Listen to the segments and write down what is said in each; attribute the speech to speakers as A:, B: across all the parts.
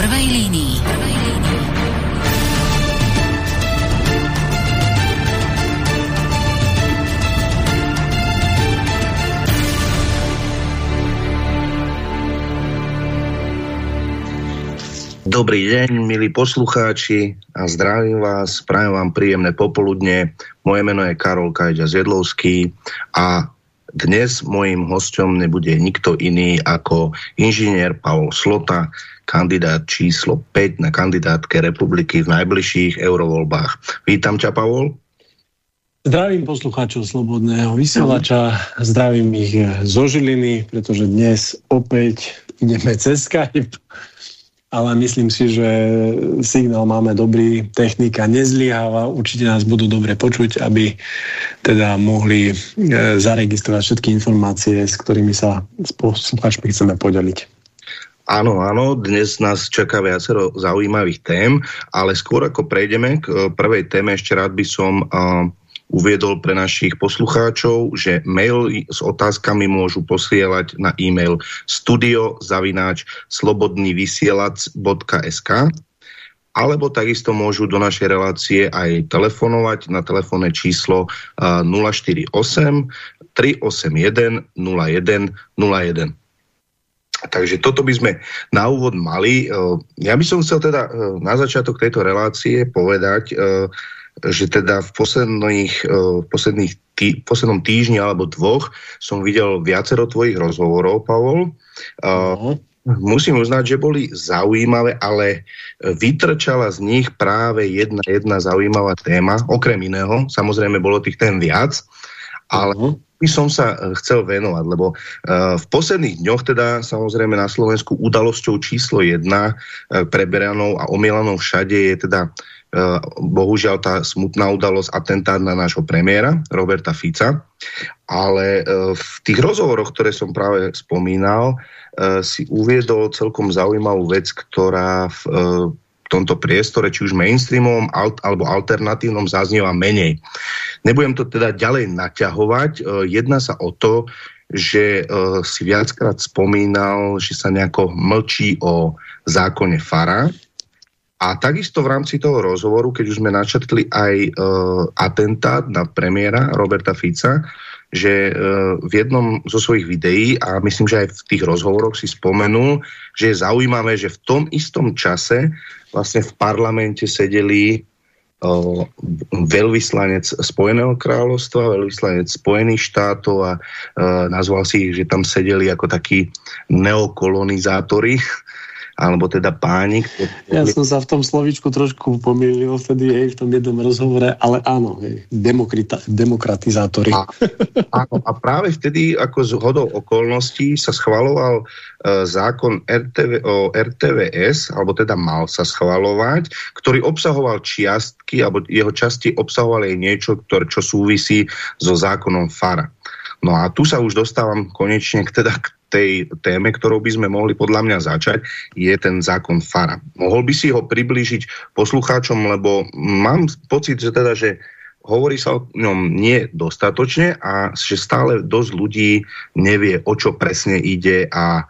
A: prvej línii.
B: Dobrý deň, milí poslucháči a zdravím vás, prajem vám príjemné popoludne. Moje meno je Karol Kajďa Zjedlovský a dnes mojím hostom nebude nikto iný ako inžinier Pavol Slota, kandidát číslo 5 na kandidátke republiky v najbližších eurovoľbách. Vítam ťa, Pavol.
C: Zdravím poslucháčov Slobodného vysielača, zdravím ich zo Žiliny, pretože dnes opäť ideme cez Skype ale myslím si, že signál máme dobrý, technika nezlyháva, určite nás budú dobre počuť, aby teda mohli e, zaregistrovať všetky informácie, s ktorými sa s poslucháčmi chceme podeliť.
B: Áno, áno, dnes nás čaká viacero zaujímavých tém, ale skôr ako prejdeme k e, prvej téme, ešte rád by som uh, uviedol pre našich poslucháčov, že mail s otázkami môžu posielať na e-mail studiozavináč slobodnývysielac.sk alebo takisto môžu do našej relácie aj telefonovať na telefónne číslo 048 381 0101. Takže toto by sme na úvod mali. Ja by som chcel teda na začiatok tejto relácie povedať, že teda v posledných, e, v posledných tý, v poslednom týždni alebo dvoch som videl viacero tvojich rozhovorov, Pavol. Uh, musím uznať, že boli zaujímavé, ale vytrčala z nich práve jedna, jedna zaujímavá téma, okrem iného, samozrejme bolo tých tém viac, ale uh-huh. by som sa e, chcel venovať, lebo uh, v posledných dňoch teda samozrejme na Slovensku udalosťou číslo jedna uh, preberanou a omielanou všade je teda bohužiaľ tá smutná udalosť, atentát na nášho premiéra, Roberta Fica. Ale v tých rozhovoroch, ktoré som práve spomínal, si uviedol celkom zaujímavú vec, ktorá v tomto priestore, či už mainstreamom alebo alternatívnom zaznieva menej. Nebudem to teda ďalej naťahovať. Jedná sa o to, že si viackrát spomínal, že sa nejako mlčí o zákone Fara, a takisto v rámci toho rozhovoru, keď už sme načrtli aj e, atentát na premiéra Roberta Fica, že e, v jednom zo svojich videí, a myslím, že aj v tých rozhovoroch si spomenul, že je zaujímavé, že v tom istom čase vlastne v parlamente sedeli e, veľvyslanec Spojeného kráľovstva, veľvyslanec Spojených štátov a e, nazval si ich, že tam sedeli ako takí neokolonizátori alebo teda páni.
C: Ktorý... Ja som sa v tom slovičku trošku pomýlil vtedy hej, v tom jednom rozhovore, ale áno, hej, demokratizátori. A,
B: áno, a práve vtedy, ako z hodou okolností, sa schvaloval e, zákon RTV, o RTVS, alebo teda mal sa schvalovať, ktorý obsahoval čiastky, alebo jeho časti obsahovali aj niečo, ktoré, čo súvisí so zákonom FARA. No a tu sa už dostávam konečne k, teda k tej téme, ktorou by sme mohli podľa mňa začať, je ten zákon FARA. Mohol by si ho priblížiť poslucháčom, lebo mám pocit, že teda, že hovorí sa o ňom nie dostatočne a že stále dosť ľudí nevie, o čo presne ide a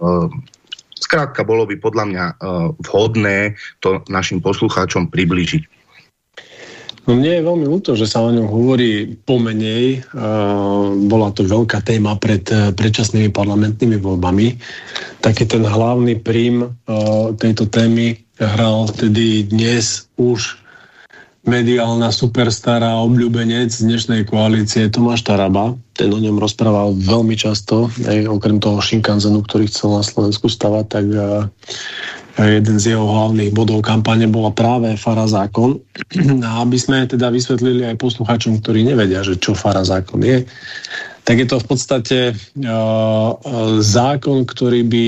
B: skrátka bolo by podľa mňa uh, vhodné to našim poslucháčom priblížiť.
C: No mne je veľmi ľúto, že sa o ňom hovorí pomenej. Uh, bola to veľká téma pred uh, predčasnými parlamentnými voľbami. Taký ten hlavný prím uh, tejto témy hral vtedy dnes už mediálna superstará obľúbenec dnešnej koalície Tomáš Taraba. Ten o ňom rozprával veľmi často, aj okrem toho Shinkanzenu, ktorý chcel na Slovensku stavať, tak jeden z jeho hlavných bodov kampane bola práve Fara zákon. A aby sme teda vysvetlili aj poslucháčom, ktorí nevedia, že čo Fara zákon je, tak je to v podstate uh, zákon, ktorý by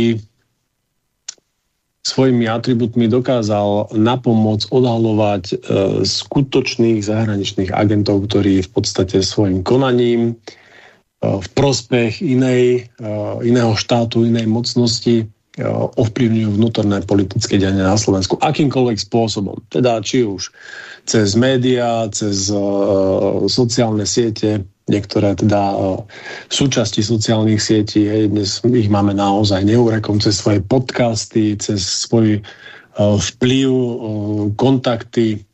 C: svojimi atribútmi dokázal napomôcť odhalovať uh, skutočných zahraničných agentov, ktorí v podstate svojim konaním uh, v prospech inej, uh, iného štátu, inej mocnosti ovplyvňujú vnútorné politické dianie na Slovensku akýmkoľvek spôsobom. Teda či už cez médiá, cez uh, sociálne siete, niektoré teda súčasti sociálnych sietí. Hej, dnes ich máme naozaj neurekom cez svoje podcasty, cez svoj vplyv, kontakty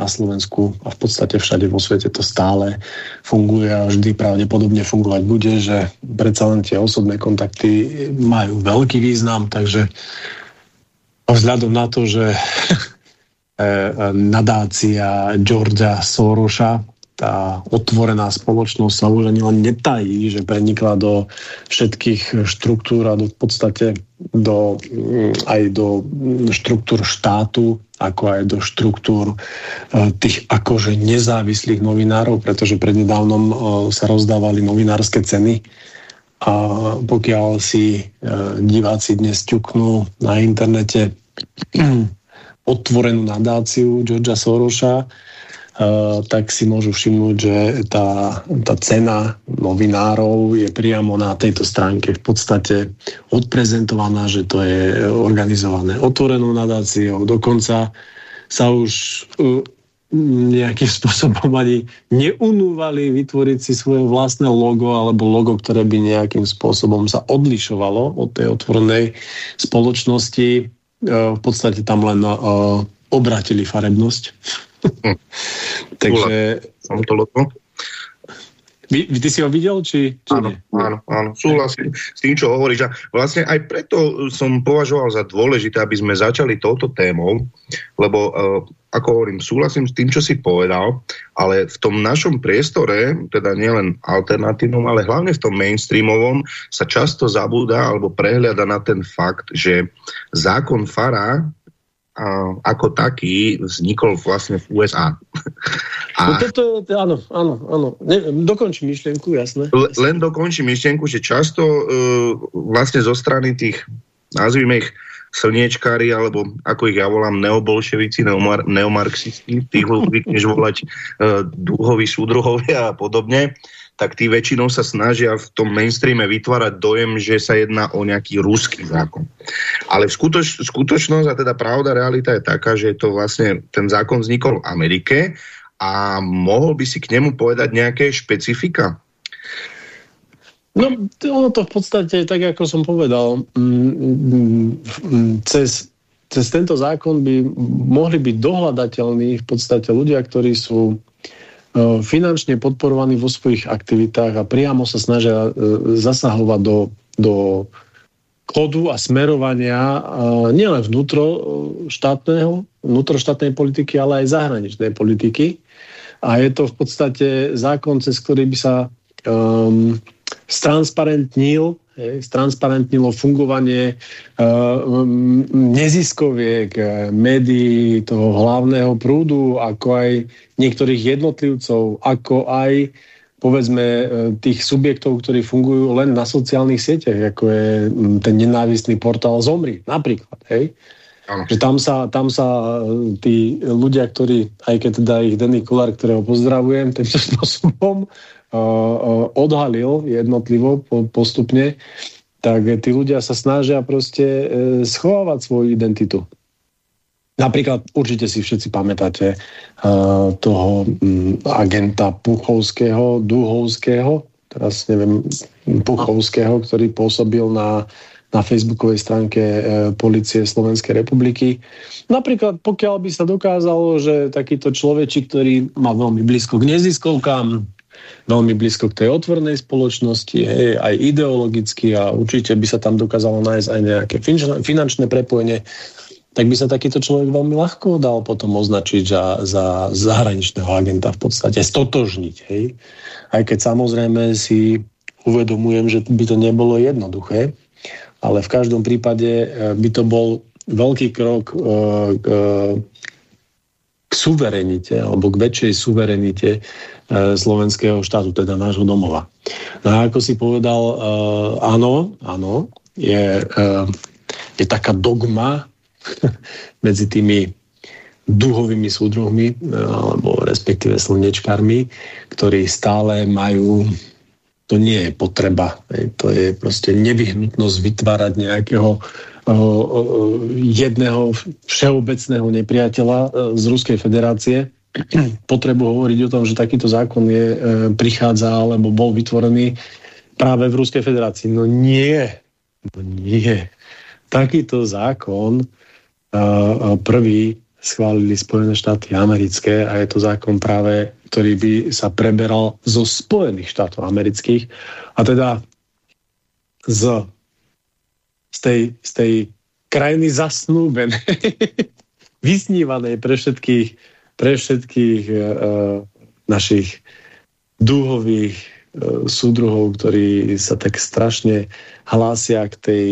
C: na Slovensku a v podstate všade vo svete to stále funguje a vždy pravdepodobne fungovať bude, že predsa len tie osobné kontakty majú veľký význam, takže vzhľadom na to, že nadácia Georgia Sorosa tá otvorená spoločnosť sa už ani len netají, že prenikla do všetkých štruktúr a do, v podstate do, mm, aj do štruktúr štátu, ako aj do štruktúr e, tých akože nezávislých novinárov, pretože prednedávnom e, sa rozdávali novinárske ceny. A pokiaľ si e, diváci dnes ťuknú na internete otvorenú nadáciu Georgia Sorosa, tak si môžu všimnúť, že tá, tá cena novinárov je priamo na tejto stránke v podstate odprezentovaná, že to je organizované otvorenou nadáciou. Dokonca sa už uh, nejakým spôsobom ani neunúvali vytvoriť si svoje vlastné logo alebo logo, ktoré by nejakým spôsobom sa odlišovalo od tej otvorenej spoločnosti. Uh, v podstate tam len obratili farebnosť Hm. Takže...
B: Som to logo.
C: Vy, ty si ho videl, či, či
B: áno, nie? áno, áno, súhlasím s tým, čo hovoríš. A vlastne aj preto som považoval za dôležité, aby sme začali touto témou, lebo uh, ako hovorím, súhlasím s tým, čo si povedal, ale v tom našom priestore, teda nielen alternatívnom, ale hlavne v tom mainstreamovom, sa často zabúda alebo prehliada na ten fakt, že zákon Fara ako taký vznikol vlastne v USA.
C: A... No toto, áno, áno, áno. Ne, dokončí myšlienku, jasné.
B: Len dokončí myšlienku, že často uh, vlastne zo strany tých, nazvime ich, slniečkári, alebo ako ich ja volám, neobolševici, neomar, neomarxisti, tých zvykneš volať uh, dúhoví súdruhovia a podobne, tak tí väčšinou sa snažia v tom mainstreame vytvárať dojem, že sa jedná o nejaký ruský zákon. Ale v skutoč, skutočnosť, a teda pravda, realita je taká, že to vlastne ten zákon vznikol v Amerike a mohol by si k nemu povedať nejaké špecifika?
C: No, ono to v podstate, tak ako som povedal, mm, mm, cez, cez tento zákon by mohli byť dohľadateľní v podstate ľudia, ktorí sú finančne podporovaní vo svojich aktivitách a priamo sa snažia e, zasahovať do, do kodu a smerovania e, nielen vnútro štátneho, vnútroštátnej politiky, ale aj zahraničnej politiky. A je to v podstate zákon, cez ktorý by sa um, stransparentnil stransparentnilo fungovanie uh, neziskoviek, eh, médií, toho hlavného prúdu, ako aj niektorých jednotlivcov, ako aj povedzme eh, tých subjektov, ktorí fungujú len na sociálnych sieťach, ako je ten nenávistný portál Zomri, napríklad. Hej? Že tam sa, tam sa tí ľudia, ktorí, aj keď teda ich Denny Kulár, ktorého pozdravujem, týmto spôsobom odhalil jednotlivo postupne, tak tí ľudia sa snažia proste e, schovávať svoju identitu. Napríklad určite si všetci pamätáte uh, toho um, agenta Puchovského, Duhovského, teraz neviem, Puchovského, ktorý pôsobil na, na facebookovej stránke uh, policie Slovenskej republiky. Napríklad pokiaľ by sa dokázalo, že takýto človečik, ktorý má veľmi blízko k neziskovkám, veľmi blízko k tej otvornej spoločnosti, hej, aj ideologicky a určite by sa tam dokázalo nájsť aj nejaké finančné prepojenie, tak by sa takýto človek veľmi ľahko dal potom označiť za, za zahraničného agenta v podstate, stotožniť. Hej. Aj keď samozrejme si uvedomujem, že by to nebolo jednoduché, ale v každom prípade eh, by to bol veľký krok eh, k, k suverenite alebo k väčšej suverenite E, slovenského štátu, teda nášho domova. No a ako si povedal, uh, áno, áno, je, uh, je taká dogma medzi tými duhovými súdruhmi, alebo respektíve slnečkármi, ktorí stále majú to nie je potreba. To je proste nevyhnutnosť vytvárať nejakého jedného všeobecného nepriateľa z Ruskej federácie, potrebu hovoriť o tom, že takýto zákon je, e, prichádza alebo bol vytvorený práve v Ruskej federácii. No nie. No nie. Takýto zákon e, e, prvý schválili Spojené štáty americké a je to zákon práve, ktorý by sa preberal zo Spojených štátov amerických a teda z, z, tej, z tej krajiny zasnúbenej, vysnívanej pre všetkých, pre všetkých uh, našich dúhových uh, súdruhov, ktorí sa tak strašne hlásia k tej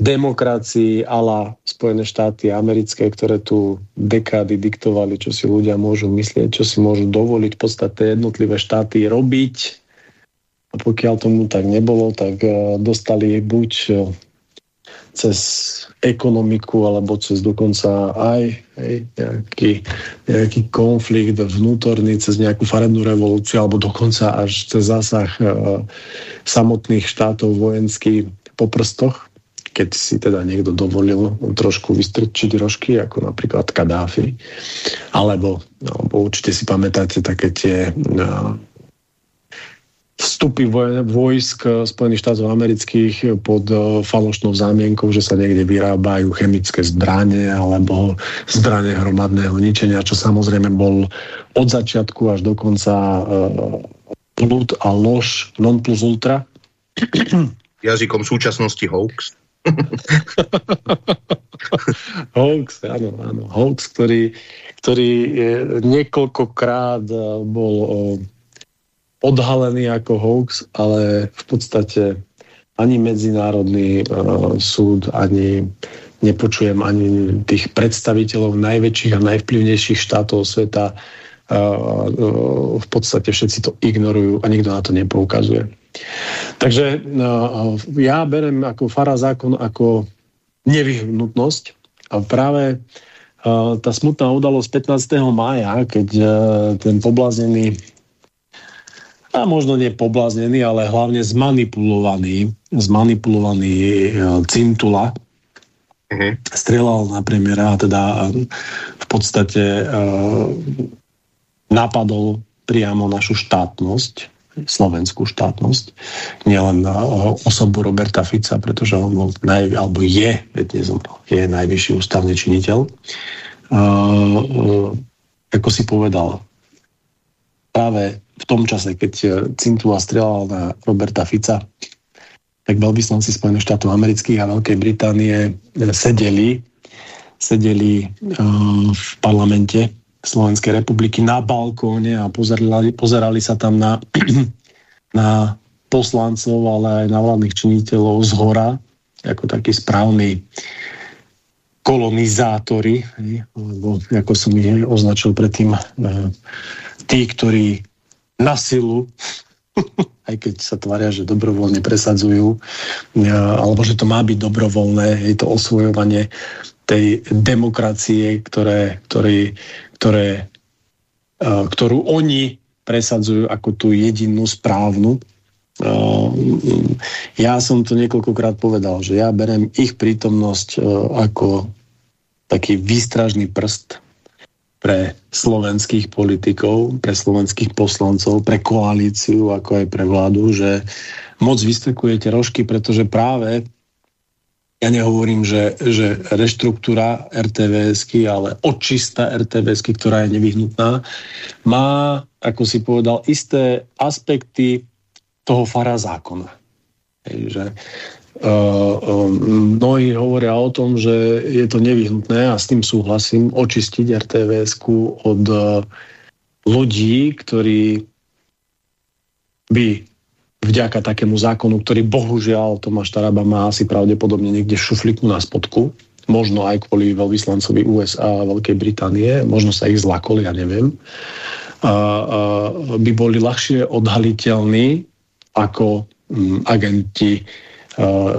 C: demokracii ala Spojené štáty americké, ktoré tu dekády diktovali, čo si ľudia môžu myslieť, čo si môžu dovoliť v podstate jednotlivé štáty robiť. A pokiaľ tomu tak nebolo, tak uh, dostali buď cez ekonomiku alebo cez dokonca aj hej, nejaký, nejaký konflikt vnútorný cez nejakú farebnú revolúciu alebo dokonca až cez zásah e, samotných štátov vojenský po prstoch, keď si teda niekto dovolil trošku vystrčiť rožky, ako napríklad Kadáfi. Alebo, alebo určite si pamätáte také tie e, vstupy vojsk Spojených štátov amerických pod e, falošnou zámienkou, že sa niekde vyrábajú chemické zbranie alebo zbranie hromadného ničenia, čo samozrejme bol od začiatku až do konca blúd a lož non plus ultra.
B: Jazykom súčasnosti hoax.
C: hoax, áno, áno. Hoax, ktorý, ktorý niekoľkokrát bol odhalený ako hoax, ale v podstate ani medzinárodný uh, súd, ani nepočujem ani tých predstaviteľov najväčších a najvplyvnejších štátov sveta. Uh, uh, v podstate všetci to ignorujú a nikto na to nepoukazuje. Takže ja berem ako fara zákon ako nevyhnutnosť a práve tá smutná udalosť 15. mája, keď ten poblaznený a možno nie pobláznený, ale hlavne zmanipulovaný, zmanipulovaný e, Cintula uh-huh. strelal na premiéra a teda e, v podstate uh, napadol priamo našu štátnosť, slovenskú štátnosť, nielen osobu Roberta Fica, pretože on bol naj, alebo je, je najvyšší ústavný činiteľ. Uh, uh, ako si povedal, práve v tom čase, keď eh, Cintula strelal na Roberta Fica, tak veľvyslanci Spojených štátov amerických a Veľkej Británie eh, sedeli, sedeli uh, v parlamente Slovenskej republiky na balkóne a pozerali, pozerali sa tam na, na poslancov, ale aj na vládnych činiteľov z hora, ako takí správni kolonizátori, alebo ako som ich označil predtým, tí, ktorí na silu, aj keď sa tvária, že dobrovoľne presadzujú, alebo že to má byť dobrovoľné, je to osvojovanie tej demokracie, ktoré, ktorý, ktoré, ktorú oni presadzujú ako tú jedinú správnu. Ja som to niekoľkokrát povedal, že ja berem ich prítomnosť ako taký výstražný prst pre slovenských politikov, pre slovenských poslancov, pre koalíciu, ako aj pre vládu, že moc vystekujete rožky, pretože práve ja nehovorím, že, že reštruktúra RTVSky, ale očista RTVSky, ktorá je nevyhnutná, má, ako si povedal, isté aspekty toho fara zákona. Hej, že mnohí hovoria o tom, že je to nevyhnutné a s tým súhlasím, očistiť rtvs od eh, ľudí, ktorí by vďaka takému zákonu, ktorý bohužiaľ Tomáš Taraba má asi pravdepodobne niekde šufliku na spodku, možno aj kvôli veľvyslancovi USA a Veľkej Británie, možno sa ich zlakoli, ja neviem, a, a, by boli ľahšie odhaliteľní ako m, mm, agenti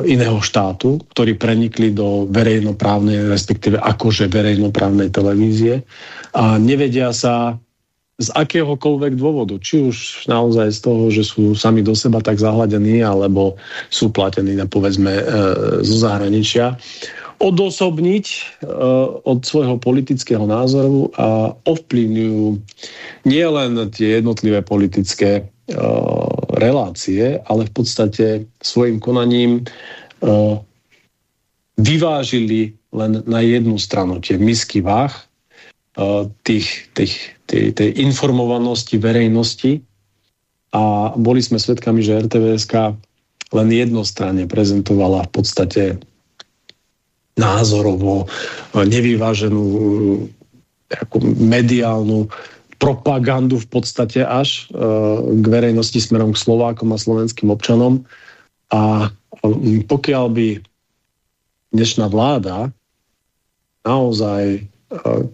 C: iného štátu, ktorí prenikli do verejnoprávnej, respektíve akože verejnoprávnej televízie a nevedia sa z akéhokoľvek dôvodu, či už naozaj z toho, že sú sami do seba tak zahladení, alebo sú platení na povedzme e, zo zahraničia, odosobniť uh, od svojho politického názoru a ovplyvňujú nielen tie jednotlivé politické relácie, ale v podstate svojim konaním uh, vyvážili len na jednu stranu tie misky váh uh, tých, tých, tej, tej informovanosti verejnosti. A boli sme svedkami, že RTVSK len jednostranne prezentovala v podstate názorovo nevyváženú mediálnu propagandu v podstate až e, k verejnosti smerom k Slovákom a slovenským občanom. A pokiaľ by dnešná vláda naozaj e,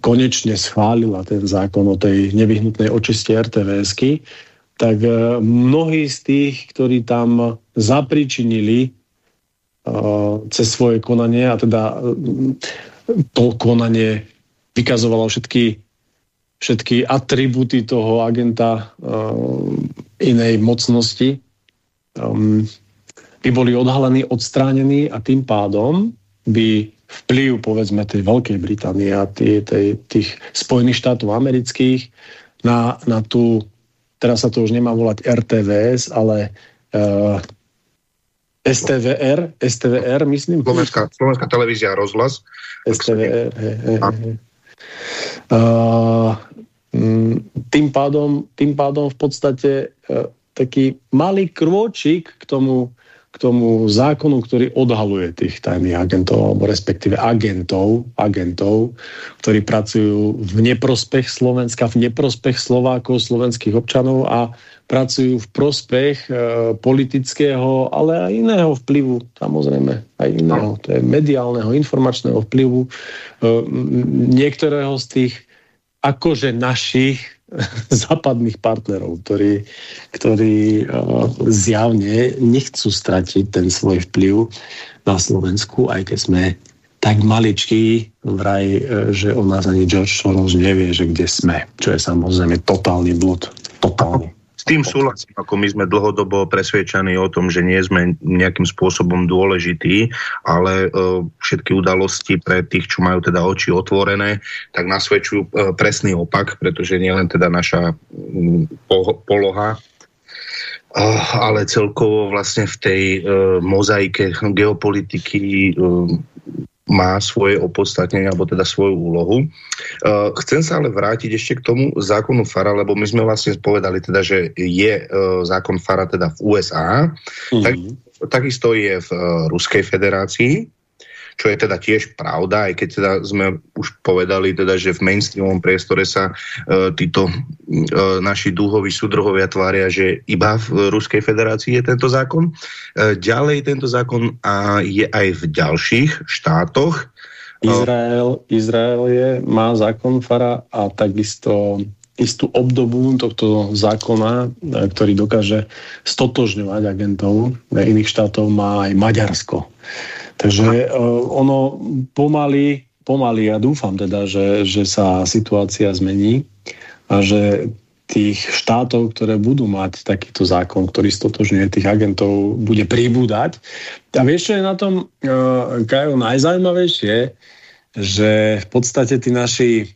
C: konečne schválila ten zákon o tej nevyhnutnej očiste RTVSky, tak e, mnohí z tých, ktorí tam zapričinili cez svoje konanie a teda to konanie vykazovalo všetky, všetky atributy toho agenta inej mocnosti um, by boli odhalení, odstránení a tým pádom by vplyv povedzme tej Veľkej Británie a tých, tých Spojených štátov amerických na, na tú, teraz sa to už nemá volať RTVS, ale uh, STVR, STVR, myslím.
B: Slovenská, Slovenská televízia rozhlas.
C: STVR, he, he, he. Uh, tým, pádom, tým pádom v podstate uh, taký malý krôčik k tomu k tomu zákonu, ktorý odhaluje tých tajných agentov, alebo respektíve agentov, agentov, ktorí pracujú v neprospech Slovenska, v neprospech Slovákov, slovenských občanov a pracujú v prospech e, politického, ale aj iného vplyvu, samozrejme, aj iného, to je mediálneho, informačného vplyvu e, niektorého z tých akože našich západných partnerov, ktorí, ktorí uh, zjavne nechcú stratiť ten svoj vplyv na Slovensku, aj keď sme tak maličký vraj, uh, že o nás ani George Soros nevie, že kde sme. Čo je samozrejme totálny blud. Totálny
B: tým súhlasím, ako my sme dlhodobo presvedčení o tom, že nie sme nejakým spôsobom dôležití, ale uh, všetky udalosti pre tých, čo majú teda oči otvorené, tak nasvedčujú uh, presný opak, pretože nielen teda naša um, poloha, uh, ale celkovo vlastne v tej uh, mozaike geopolitiky uh, má svoje opodstatnenie alebo teda svoju úlohu. Uh, chcem sa ale vrátiť ešte k tomu zákonu FARA, lebo my sme vlastne povedali teda, že je uh, zákon FARA teda v USA, mm-hmm. tak, takisto je v uh, Ruskej federácii, čo je teda tiež pravda, aj keď teda sme už povedali, teda, že v mainstreamovom priestore sa e, títo e, naši dúhoví súdruhovia tvária, že iba v Ruskej federácii je tento zákon. E, ďalej tento zákon a je aj v ďalších štátoch.
C: Izrael, Izrael je, má zákon Fara a takisto istú obdobu tohto zákona, e, ktorý dokáže stotožňovať agentov iných štátov, má aj Maďarsko. Takže uh, ono pomaly, pomaly, ja dúfam teda, že, že sa situácia zmení a že tých štátov, ktoré budú mať takýto zákon, ktorý stotožňuje tých agentov, bude pribúdať. A vieš, čo je na tom, uh, Kajo, najzaujímavejšie, že v podstate tí naši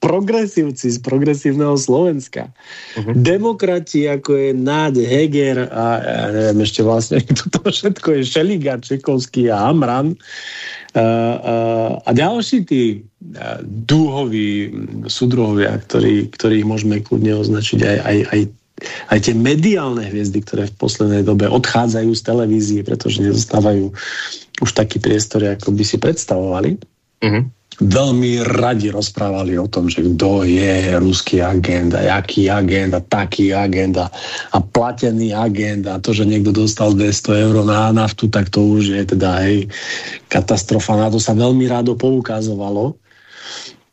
C: progresívci z progresívneho Slovenska. Uh-huh. Demokrati, ako je Náď, Heger a ja neviem ešte vlastne, toto všetko je Šeliga, Čekovský a Amran. Uh, uh, a ďalší tí uh, dúhoví súdruhovia, ktorí, ktorých môžeme kľudne označiť aj, aj, aj aj tie mediálne hviezdy, ktoré v poslednej dobe odchádzajú z televízie, pretože nezostávajú už taký priestor, ako by si predstavovali. Uh-huh veľmi radi rozprávali o tom, že kto je ruský agent a jaký agent a taký agent a, a platený agent a to, že niekto dostal 200 eur na naftu, tak to už je teda aj katastrofa. Na to sa veľmi rádo poukazovalo.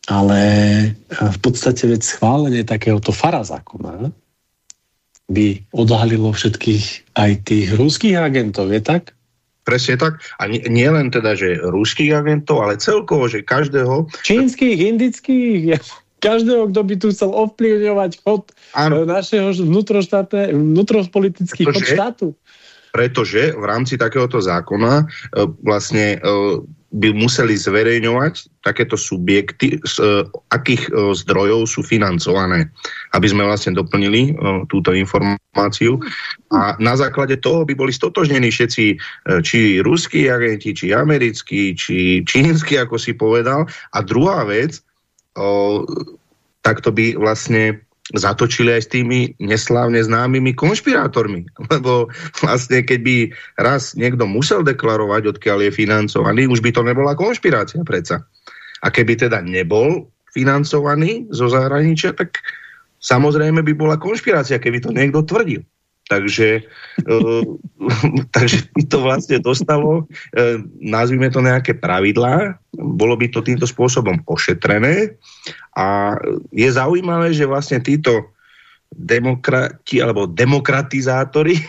C: Ale v podstate veď schválenie takéhoto fara zákona by odhalilo všetkých aj tých ruských agentov, je tak?
B: Presne tak. A nie, nie len teda, že ruských agentov, ale celkovo, že každého...
C: Čínskych, indických, každého, kto by tu chcel ovplyvňovať chod ano. našeho vnútroštátne, vnútropolitický chod štátu.
B: pretože v rámci takéhoto zákona uh, vlastne uh, by museli zverejňovať takéto subjekty, z uh, akých uh, zdrojov sú financované, aby sme vlastne doplnili uh, túto informáciu. A na základe toho by boli stotožnení všetci, či ruskí agenti, či americkí, či čínsky, ako si povedal. A druhá vec, takto by vlastne zatočili aj s tými neslávne známymi konšpirátormi. Lebo vlastne keď by raz niekto musel deklarovať, odkiaľ je financovaný, už by to nebola konšpirácia predsa. A keby teda nebol financovaný zo zahraničia, tak samozrejme by bola konšpirácia, keby to niekto tvrdil. Takže, uh, takže by to vlastne dostalo, uh, nazvime to nejaké pravidlá, bolo by to týmto spôsobom ošetrené a je zaujímavé, že vlastne títo demokrati alebo demokratizátori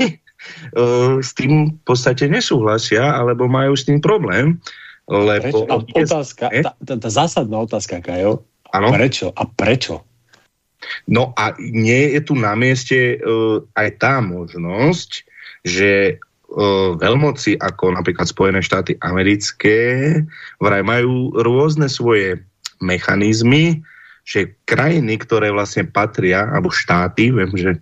B: uh, s tým v podstate nesúhlasia alebo majú s tým problém. Lebo
C: prečo? A otázka, tá, tá, tá zásadná otázka, Kajo. Ano? Prečo? A prečo?
B: No a nie je tu na mieste uh, aj tá možnosť, že uh, veľmoci ako napríklad Spojené štáty americké vraj majú rôzne svoje mechanizmy, že krajiny, ktoré vlastne patria, alebo štáty, viem, že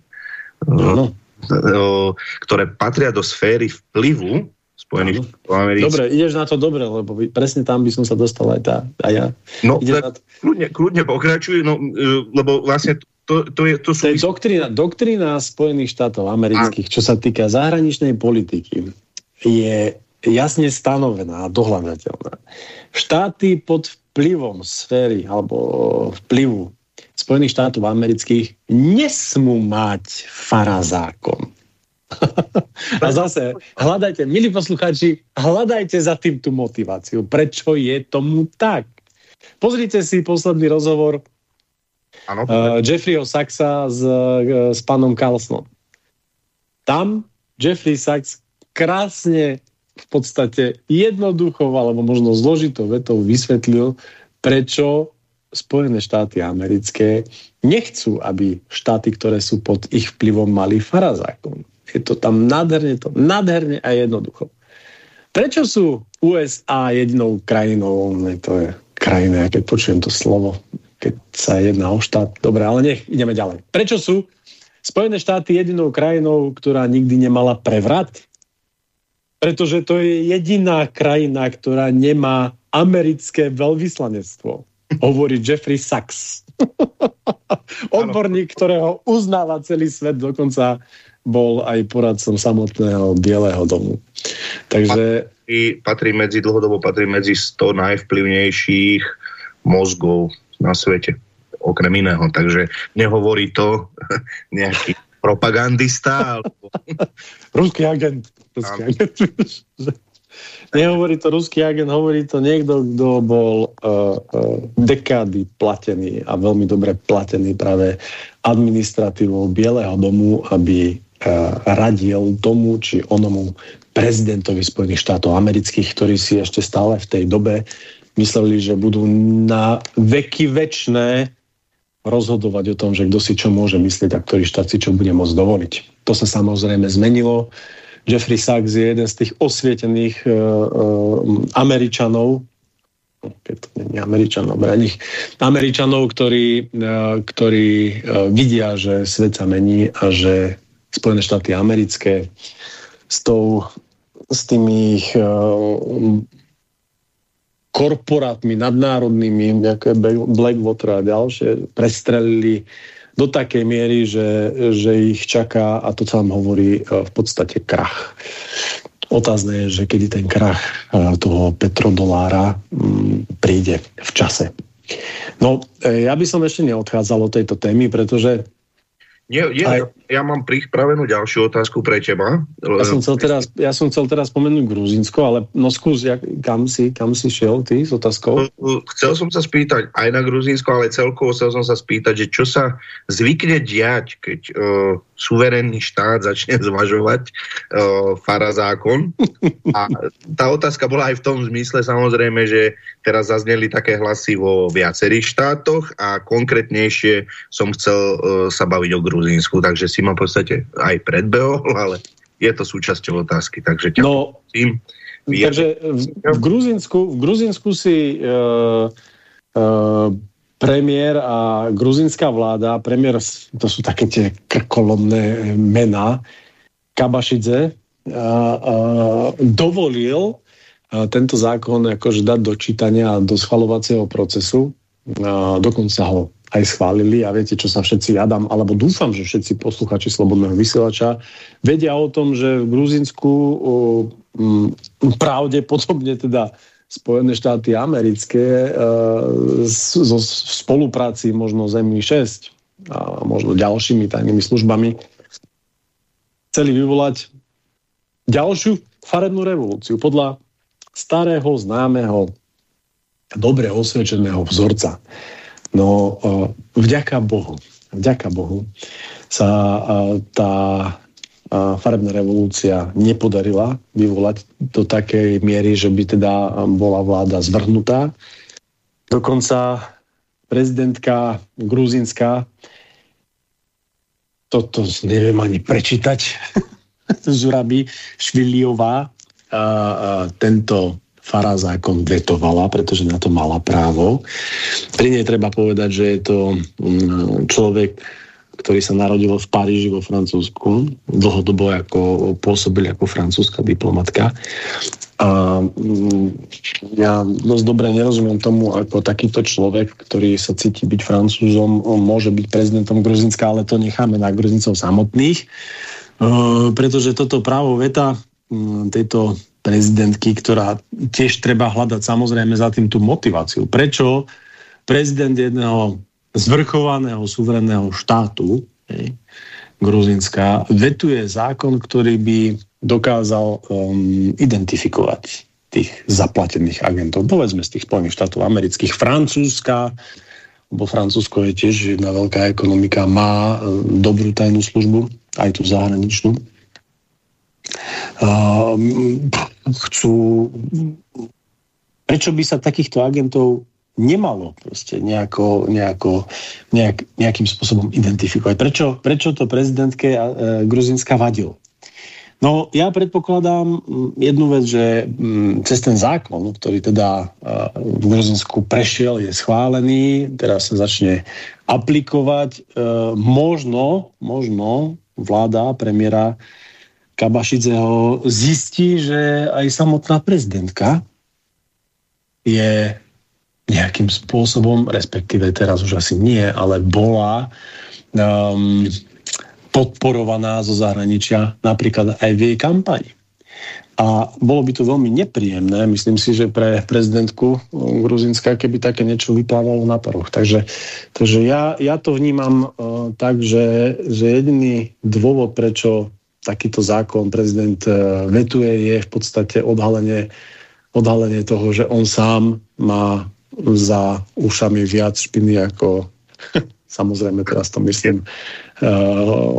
B: uh, uh, ktoré patria do sféry vplyvu Spojených štátov amerických.
C: Dobre, ideš na to dobre, lebo presne tam by som sa dostal aj, tá, aj ja.
B: No, tak kľudne, kľudne pokračuj, no, e, lebo vlastne to, to, je, to sú...
C: To je doktrína, doktrína Spojených štátov amerických, a... čo sa týka zahraničnej politiky, je jasne stanovená a dohľadateľná. Štáty pod vplyvom sféry alebo vplyvu Spojených štátov amerických nesmú mať farazákon. A zase, hľadajte, milí poslucháči, hľadajte za tým tú motiváciu. Prečo je tomu tak? Pozrite si posledný rozhovor ano, uh, Jeffreyho Saxa s, uh, s pánom Carlsonom. Tam Jeffrey Sachs krásne v podstate jednoducho alebo možno zložitou vetou vysvetlil, prečo Spojené štáty americké nechcú, aby štáty, ktoré sú pod ich vplyvom, mali farazákon. Je to tam nádherne, to, nádherne a jednoducho. Prečo sú USA jedinou krajinou, to je krajina, keď počujem to slovo, keď sa jedná o štát. Dobre, ale nech ideme ďalej. Prečo sú Spojené štáty jedinou krajinou, ktorá nikdy nemala prevrat? Pretože to je jediná krajina, ktorá nemá americké veľvyslanectvo. Hovorí Jeffrey Sachs. Odborník, ktorého uznáva celý svet, dokonca bol aj poradcom samotného Bieleho domu. Takže...
B: Patrí, patrí medzi, dlhodobo patrí medzi 100 najvplyvnejších mozgov na svete, okrem iného. Takže nehovorí to nejaký propagandista. Alebo...
C: Ruský agent. Ruský agent. Nehovorí to ruský agent, hovorí to niekto, kto bol uh, uh, dekády platený a veľmi dobre platený práve administratívou Bieleho domu, aby radil tomu či onomu prezidentovi Spojených štátov amerických, ktorí si ešte stále v tej dobe mysleli, že budú na veky väčšné rozhodovať o tom, že kto si čo môže myslieť a ktorý štát si čo bude môcť dovoliť. To sa samozrejme zmenilo. Jeffrey Sachs je jeden z tých osvietených uh, uh, Američanov, keď to nie Američanov, nich, Američanov, ktorí, uh, ktorí uh, vidia, že svet sa mení a že Spojené štáty americké s, tou, s tými ich uh, korporátmi nadnárodnými, je Blackwater a ďalšie, prestrelili do takej miery, že, že ich čaká, a to sa vám hovorí, uh, v podstate krach. Otázne je, že kedy ten krach uh, toho petrodolára um, príde v čase. No, ja by som ešte neodchádzal od tejto témy, pretože
B: nie, nie, Aj... ja mám pripravenú ďalšiu otázku pre teba.
C: Ja som chcel teraz, ja som chcel teraz spomenúť Gruzinsko, ale no skús, jak, kam, si, kam si šiel ty s otázkou?
B: Chcel som sa spýtať aj na Gruzinsko, ale celkovo chcel som sa spýtať, že čo sa zvykne diať, keď uh, suverénny štát začne zvažovať uh, farazákon. A tá otázka bola aj v tom zmysle samozrejme, že teraz zazneli také hlasy vo viacerých štátoch a konkrétnejšie som chcel uh, sa baviť o Gruzínsku, takže si ma v podstate aj predbehol, ale je to súčasťou otázky, takže ťa
C: no, tým Takže v, v, Gruzinsku, v Gruzinsku si uh, uh, premiér a gruzinská vláda, premiér, to sú také tie krkolomné mená, Kabašidze, uh, uh, dovolil uh, tento zákon akože dať do čítania a do schvalovacieho procesu. Uh, dokonca ho aj schválili a viete, čo sa všetci jadám, alebo dúfam, že všetci posluchači Slobodného vysielača vedia o tom, že v Gruzinsku uh, pravdepodobne teda Spojené štáty americké uh, zo spolupráci možno z MI6 a možno ďalšími tajnými službami chceli vyvolať ďalšiu farebnú revolúciu podľa starého, známeho, dobre osvedčeného vzorca. No vďaka Bohu, vďaka Bohu sa tá farebná revolúcia nepodarila vyvolať do takej miery, že by teda bola vláda zvrhnutá. Dokonca prezidentka gruzínska toto neviem ani prečítať, Zurabi Šviliová, tento Fara zákon vetovala, pretože na to mala právo. Pri nej treba povedať, že je to mm, človek, ktorý sa narodil v Paríži vo Francúzsku, dlhodobo ako pôsobil ako francúzska diplomatka. A mm, ja dosť dobre nerozumiem tomu, ako takýto človek, ktorý sa cíti byť francúzom, môže byť prezidentom Gruzinska, ale to necháme na Gruzincov samotných, pretože toto právo veta mm, tejto prezidentky, ktorá tiež treba hľadať samozrejme za tým tú motiváciu. Prečo prezident jedného zvrchovaného suverénneho štátu, hej, Gruzinska, vetuje zákon, ktorý by dokázal um, identifikovať tých zaplatených agentov, povedzme z tých Spojených štátov amerických, Francúzska, lebo Francúzsko je tiež jedna veľká ekonomika, má um, dobrú tajnú službu, aj tú zahraničnú chcú... Prečo by sa takýchto agentov nemalo proste nejako, nejako, nejak, nejakým spôsobom identifikovať. Prečo, prečo to prezidentke e, Gruzinska vadilo? No ja predpokladám jednu vec, že m, cez ten zákon, ktorý teda e, v Gruzinsku prešiel, je schválený, teraz sa začne aplikovať, možno, možno vláda premiéra Kabašidzeho zistí, že aj samotná prezidentka je nejakým spôsobom, respektíve teraz už asi nie, ale bola um, podporovaná zo zahraničia napríklad aj v jej kampani. A bolo by to veľmi nepríjemné, myslím si, že pre prezidentku Gruzinska, keby také niečo vyplávalo na paroch. Takže, takže ja, ja to vnímam uh, tak, že, že jediný dôvod, prečo takýto zákon prezident e, vetuje, je v podstate odhalenie, odhalenie toho, že on sám má za ušami viac špiny ako samozrejme teraz to myslím uh,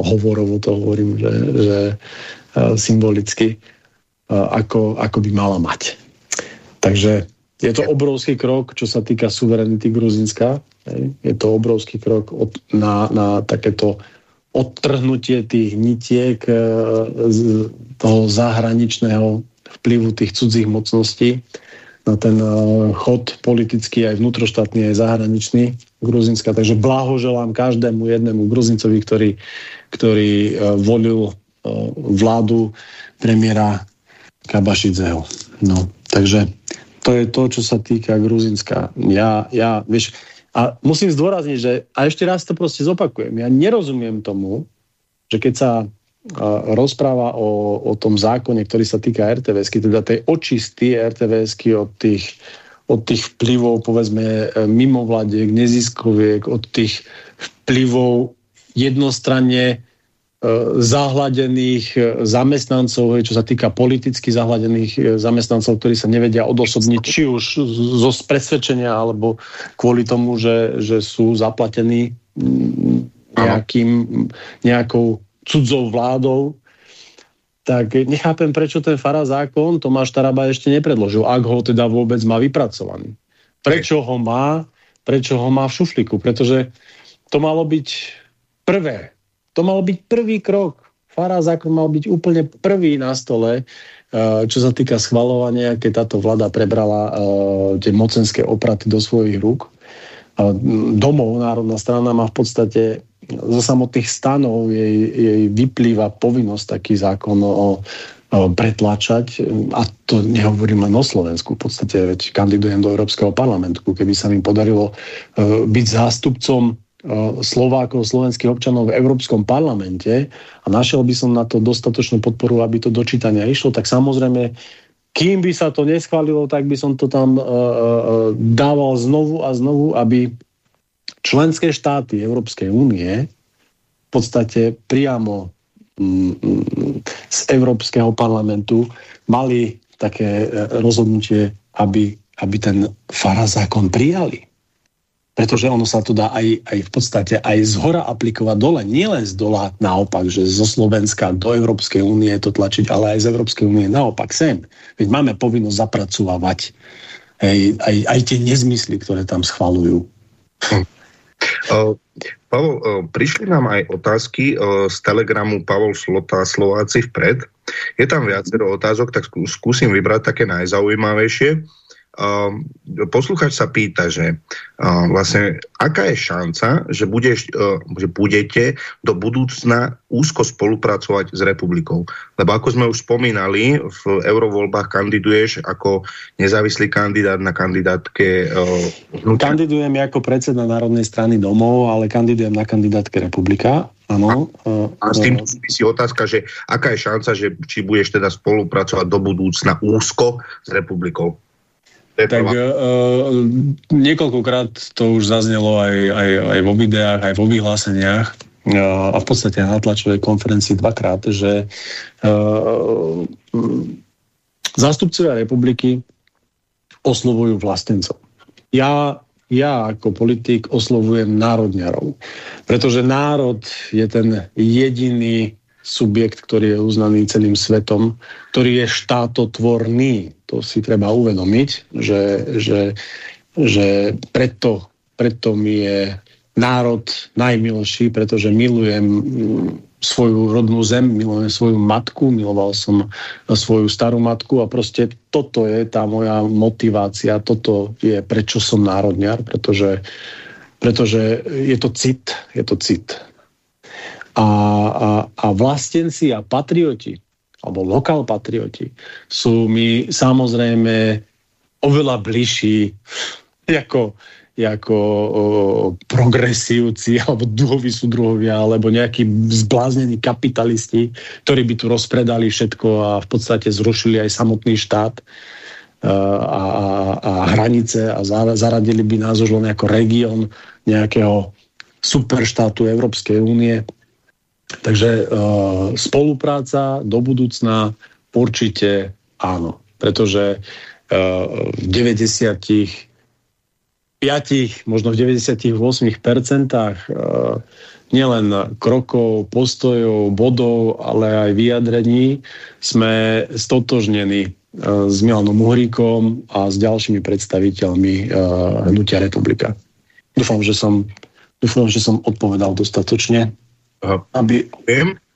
C: hovorovo to hovorím, že, že uh, symbolicky uh, ako, ako by mala mať. Takže je to obrovský krok, čo sa týka suverenity Gruzinska. Je to obrovský krok od, na, na takéto odtrhnutie tých nitiek e, z toho zahraničného vplyvu tých cudzích mocností na ten e, chod politický aj vnútroštátny, aj zahraničný Gruzinska. Takže blahoželám každému jednému Gruzincovi, ktorý, ktorý e, volil vládu premiéra Kabašidzeho. No, takže to je to, čo sa týka Gruzinska. Ja, ja vieš, a musím zdôrazniť, že, a ešte raz to proste zopakujem, ja nerozumiem tomu, že keď sa rozpráva o, o tom zákone, ktorý sa týka RTVSky, teda tej očisty RTVSky od tých, od tých vplyvov, povedzme, e, mimovladiek, neziskoviek, od tých vplyvov jednostranne zahladených e, zamestnancov, čo sa týka politicky zahladených e, zamestnancov, ktorí sa nevedia odosobniť, či už zo presvedčenia, alebo kvôli tomu, že, že sú zaplatení nejakým, nejakou cudzou vládou, tak nechápem, prečo ten Fara zákon Tomáš Taraba ešte nepredložil, ak ho teda vôbec má vypracovaný. Prečo ho má, prečo ho má v šufliku? Pretože to malo byť prvé to mal byť prvý krok Fará zákon mal byť úplne prvý na stole, uh, čo sa týka schvalovania, keď táto vláda prebrala uh, tie mocenské opraty do svojich rúk. Domov Národná strana má v podstate zo samotných stanov jej, jej vyplýva povinnosť taký zákon o, pretlačať. A to nehovorím len o Slovensku. V podstate veď kandidujem do Európskeho parlamentu. Keby sa mi podarilo byť zástupcom Slovákov, slovenských občanov v Európskom parlamente a našiel by som na to dostatočnú podporu, aby to dočítania išlo, tak samozrejme kým by sa to neschválilo, tak by som to tam uh, uh, dával znovu a znovu, aby členské štáty Európskej únie v podstate priamo um, z Európskeho parlamentu mali také rozhodnutie, aby, aby ten fara zákon prijali pretože ono sa to dá aj, aj v podstate aj z hora aplikovať dole, nielen z dola naopak, že zo Slovenska do Európskej únie to tlačiť, ale aj z Európskej únie naopak sem. Veď máme povinnosť zapracovať aj, aj, aj tie nezmysly, ktoré tam schvalujú. Hm.
B: Pavol, prišli nám aj otázky z telegramu Pavol Slota Slováci vpred. Je tam viacero otázok, tak skúsim vybrať také najzaujímavejšie. Ehm, posluchač sa pýta, že uh, vlastne aká je šanca, že, budeš, uh, že budete do budúcna úzko spolupracovať s republikou. Lebo ako sme už spomínali, v eurovoľbách kandiduješ ako nezávislý kandidát na kandidátke...
C: Uh, Kandidujem ako predseda Národnej strany domov, ale kandidujem na kandidátke republika. Áno.
B: A, a s tým si otázka, že aká je šanca, že či budeš teda spolupracovať do budúcna úzko s republikou?
C: Tak uh, niekoľkokrát to už zaznelo aj, aj, aj vo videách, aj vo vyhláseniach uh, a v podstate na tlačovej konferencii dvakrát, že uh, zástupcovia republiky oslovujú vlastencov. Ja, ja ako politik oslovujem národňarov, pretože národ je ten jediný subjekt, ktorý je uznaný celým svetom, ktorý je štátotvorný. To si treba uvedomiť, že, že, že preto, preto mi je národ najmilší, pretože milujem svoju rodnú zem, milujem svoju matku, miloval som svoju starú matku a proste toto je tá moja motivácia, toto je prečo som národňar, pretože, pretože je to cit, je to cit. A, a, a vlastenci a patrioti, alebo lokál patrioti, sú mi samozrejme oveľa bližší ako, ako progresívci alebo duhoví súdruhovia alebo nejakí zbláznení kapitalisti, ktorí by tu rozpredali všetko a v podstate zrušili aj samotný štát a, a, a hranice a zaradili by nás už len ako región nejakého superštátu Európskej únie Takže uh, spolupráca do budúcna určite áno, pretože uh, v 95, možno v 98 percentách uh, nielen krokov, postojov, bodov, ale aj vyjadrení sme stotožnení uh, s Milanom Uhríkom a s ďalšími predstaviteľmi uh, Hnutia republika. Dúfam, že som, dúfam, že som odpovedal dostatočne.
B: Aby...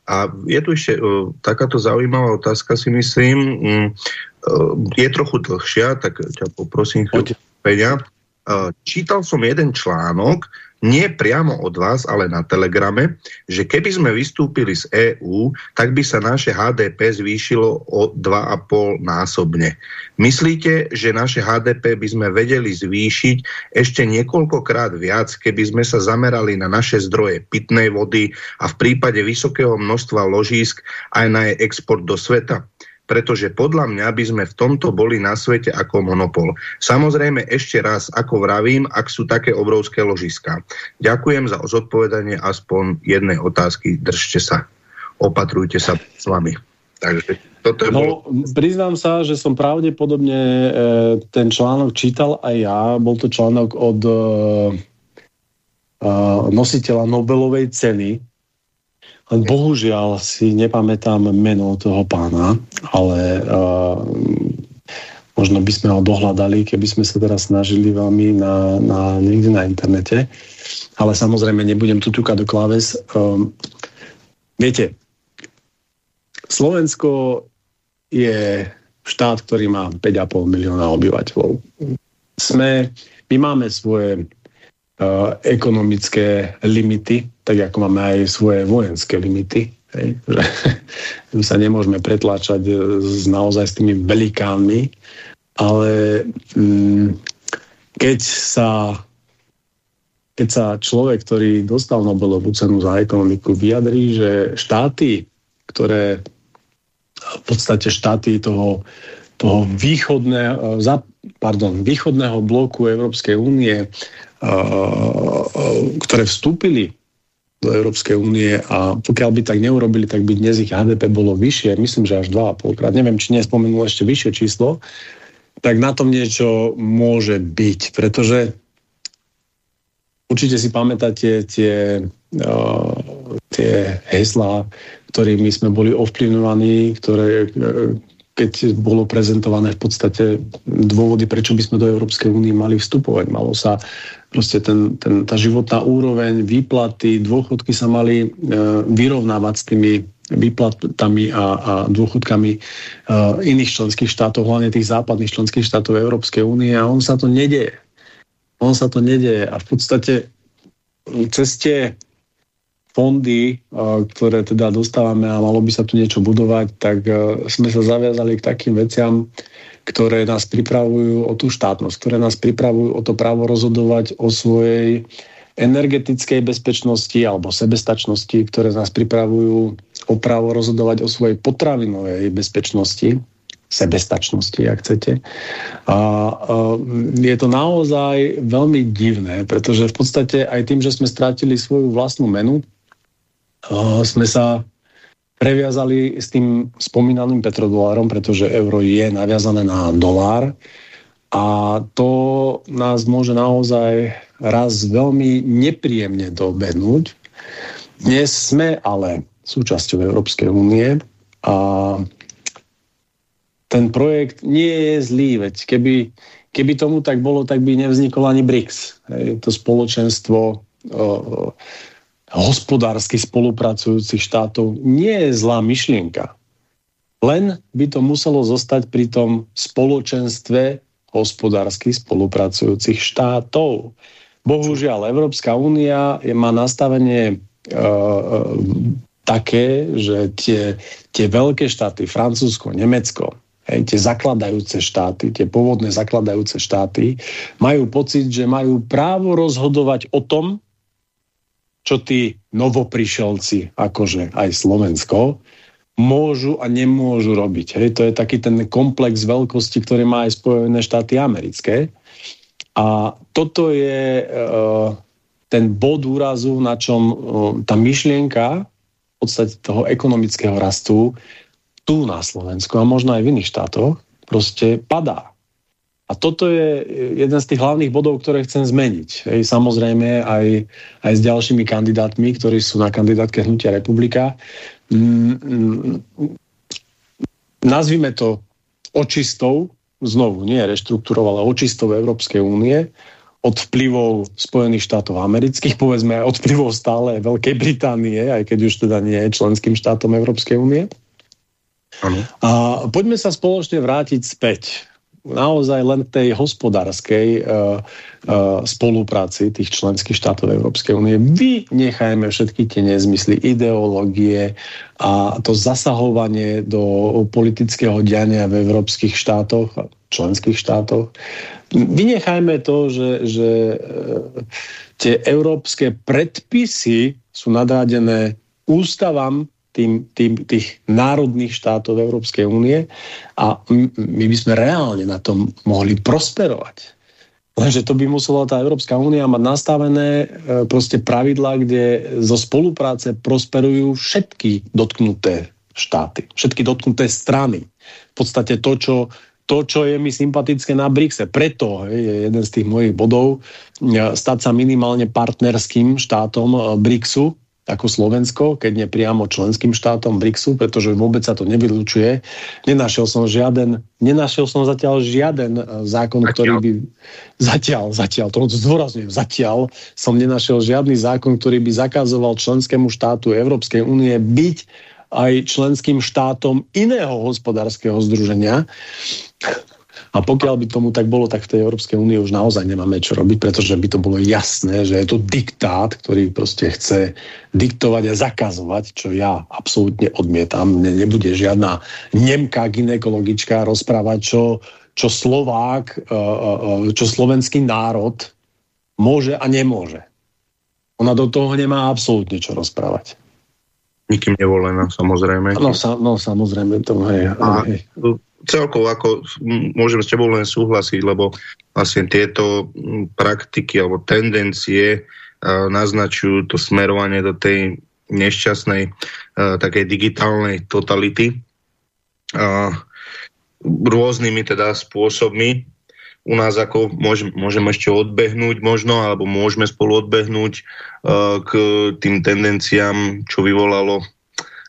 B: A je tu ešte uh, takáto zaujímavá otázka, si myslím. Um, uh, je trochu dlhšia, tak ťa poprosím chvíľu. Uh, čítal som jeden článok, nie priamo od vás, ale na Telegrame, že keby sme vystúpili z EÚ, tak by sa naše HDP zvýšilo o 2,5 násobne. Myslíte, že naše HDP by sme vedeli zvýšiť ešte niekoľkokrát viac, keby sme sa zamerali na naše zdroje pitnej vody a v prípade vysokého množstva ložísk aj na jej export do sveta? Pretože podľa mňa by sme v tomto boli na svete ako monopol. Samozrejme ešte raz, ako vravím, ak sú také obrovské ložiska. Ďakujem za zodpovedanie aspoň jednej otázky. Držte sa. Opatrujte sa s vami. Takže toto je
C: no, bolo... priznám sa, že som pravdepodobne e, ten článok čítal aj ja. Bol to článok od e, e nositeľa Nobelovej ceny Bohužiaľ si nepamätám meno toho pána, ale uh, možno by sme ho dohľadali, keby sme sa teraz snažili veľmi na, na, niekde na internete. Ale samozrejme nebudem tu ťukať do kláves. Um, viete, Slovensko je štát, ktorý má 5,5 milióna obyvateľov. Sme, my máme svoje ekonomické limity, tak ako máme aj svoje vojenské limity. Hej, že my sa nemôžeme pretláčať s naozaj s tými velikánmi, ale mm, keď sa keď sa človek, ktorý dostal Nobelovú cenu za ekonomiku, vyjadrí, že štáty, ktoré v podstate štáty toho, toho východného, pardon, východného bloku Európskej únie, ktoré vstúpili do Európskej únie a pokiaľ by tak neurobili, tak by dnes ich HDP bolo vyššie, myslím, že až 2,5 krát, neviem, či nespomenul ešte vyššie číslo, tak na tom niečo môže byť, pretože určite si pamätáte tie, tie heslá, ktorými sme boli ovplyvňovaní, ktoré, keď bolo prezentované v podstate dôvody, prečo by sme do Európskej únie mali vstupovať. Malo sa proste ten, ten, tá životná úroveň, výplaty, dôchodky sa mali e, vyrovnávať s tými výplatami a, a dôchodkami e, iných členských štátov, hlavne tých západných členských štátov Európskej únie a on sa to nedeje. On sa to nedeje a v podstate cez tie fondy, ktoré teda dostávame a malo by sa tu niečo budovať, tak sme sa zaviazali k takým veciam, ktoré nás pripravujú o tú štátnosť, ktoré nás pripravujú o to právo rozhodovať o svojej energetickej bezpečnosti alebo sebestačnosti, ktoré nás pripravujú o právo rozhodovať o svojej potravinovej bezpečnosti, sebestačnosti, ak chcete. A, a je to naozaj veľmi divné, pretože v podstate aj tým, že sme strátili svoju vlastnú menu, sme sa previazali s tým spomínaným petrodolárom, pretože euro je naviazané na dolár a to nás môže naozaj raz veľmi nepríjemne dobehnúť. Dnes sme ale súčasťou Európskej únie a ten projekt nie je zlý, veď keby, keby tomu tak bolo, tak by nevznikol ani BRICS. Hej, to spoločenstvo o, hospodársky spolupracujúcich štátov nie je zlá myšlienka. Len by to muselo zostať pri tom spoločenstve hospodársky spolupracujúcich štátov. Bohužiaľ, Európska únia má nastavenie e, e, také, že tie, tie veľké štáty, Francúzsko, Nemecko, hej, tie zakladajúce štáty, tie pôvodné zakladajúce štáty, majú pocit, že majú právo rozhodovať o tom, čo tí novoprišelci, akože aj Slovensko, môžu a nemôžu robiť. Hej, to je taký ten komplex veľkosti, ktorý má aj Spojené štáty americké. A toto je uh, ten bod úrazu, na čom uh, tá myšlienka v podstate toho ekonomického rastu tu na Slovensku a možno aj v iných štátoch proste padá. A toto je jeden z tých hlavných bodov, ktoré chcem zmeniť. Hej, samozrejme aj, aj s ďalšími kandidátmi, ktorí sú na kandidátke Hnutia republika. Mm, mm, nazvime to očistou, znovu nie reštrukturou, ale očistou Európskej únie od vplyvov Spojených štátov amerických, povedzme aj od vplyvov stále Veľkej Británie, aj keď už teda nie je členským štátom Európskej únie. A poďme sa spoločne vrátiť späť naozaj len tej hospodárskej uh, uh, spolupráci tých členských štátov Európskej únie. Vynechajme všetky tie nezmysly, ideológie a to zasahovanie do politického diania v európskych štátoch, členských štátoch. Vynechajme to, že, že uh, tie európske predpisy sú nadradené ústavám tým, tým, tých národných štátov Európskej únie a my by sme reálne na tom mohli prosperovať. Lenže to by musela tá Európska únia mať nastavené e, proste pravidlá, kde zo spolupráce prosperujú všetky dotknuté štáty, všetky dotknuté strany. V podstate to, čo, to, čo je mi sympatické na BRICSe. Preto je jeden z tých mojich bodov e, stať sa minimálne partnerským štátom e, BRICSu, ako Slovensko, keď nie priamo členským štátom BRICSu, pretože vôbec sa to nevylučuje. Nenašiel som žiaden, nenašiel som zatiaľ žiaden e, zákon, zatiaľ. ktorý by... Zatiaľ, zatiaľ, to zdôrazňujem, zatiaľ som nenašiel žiadny zákon, ktorý by zakazoval členskému štátu Európskej únie byť aj členským štátom iného hospodárskeho združenia. A pokiaľ by tomu tak bolo, tak v tej Európskej únie už naozaj nemáme čo robiť, pretože by to bolo jasné, že je to diktát, ktorý proste chce diktovať a zakazovať, čo ja absolútne odmietam. Ne, nebude žiadna Nemka ginekologička rozprávať, čo, čo Slovák, e, e, e, čo slovenský národ môže a nemôže. Ona do toho nemá absolútne čo rozprávať.
B: Nikým nevolená, samozrejme.
C: No, sa, no samozrejme, to hej. A, hej
B: celkovo ako môžem s tebou len súhlasiť, lebo vlastne tieto praktiky alebo tendencie uh, naznačujú to smerovanie do tej nešťastnej uh, takej digitálnej totality uh, rôznymi teda spôsobmi. U nás ako môžem, môžem ešte odbehnúť možno, alebo môžeme spolu odbehnúť k tým tendenciám, čo vyvolalo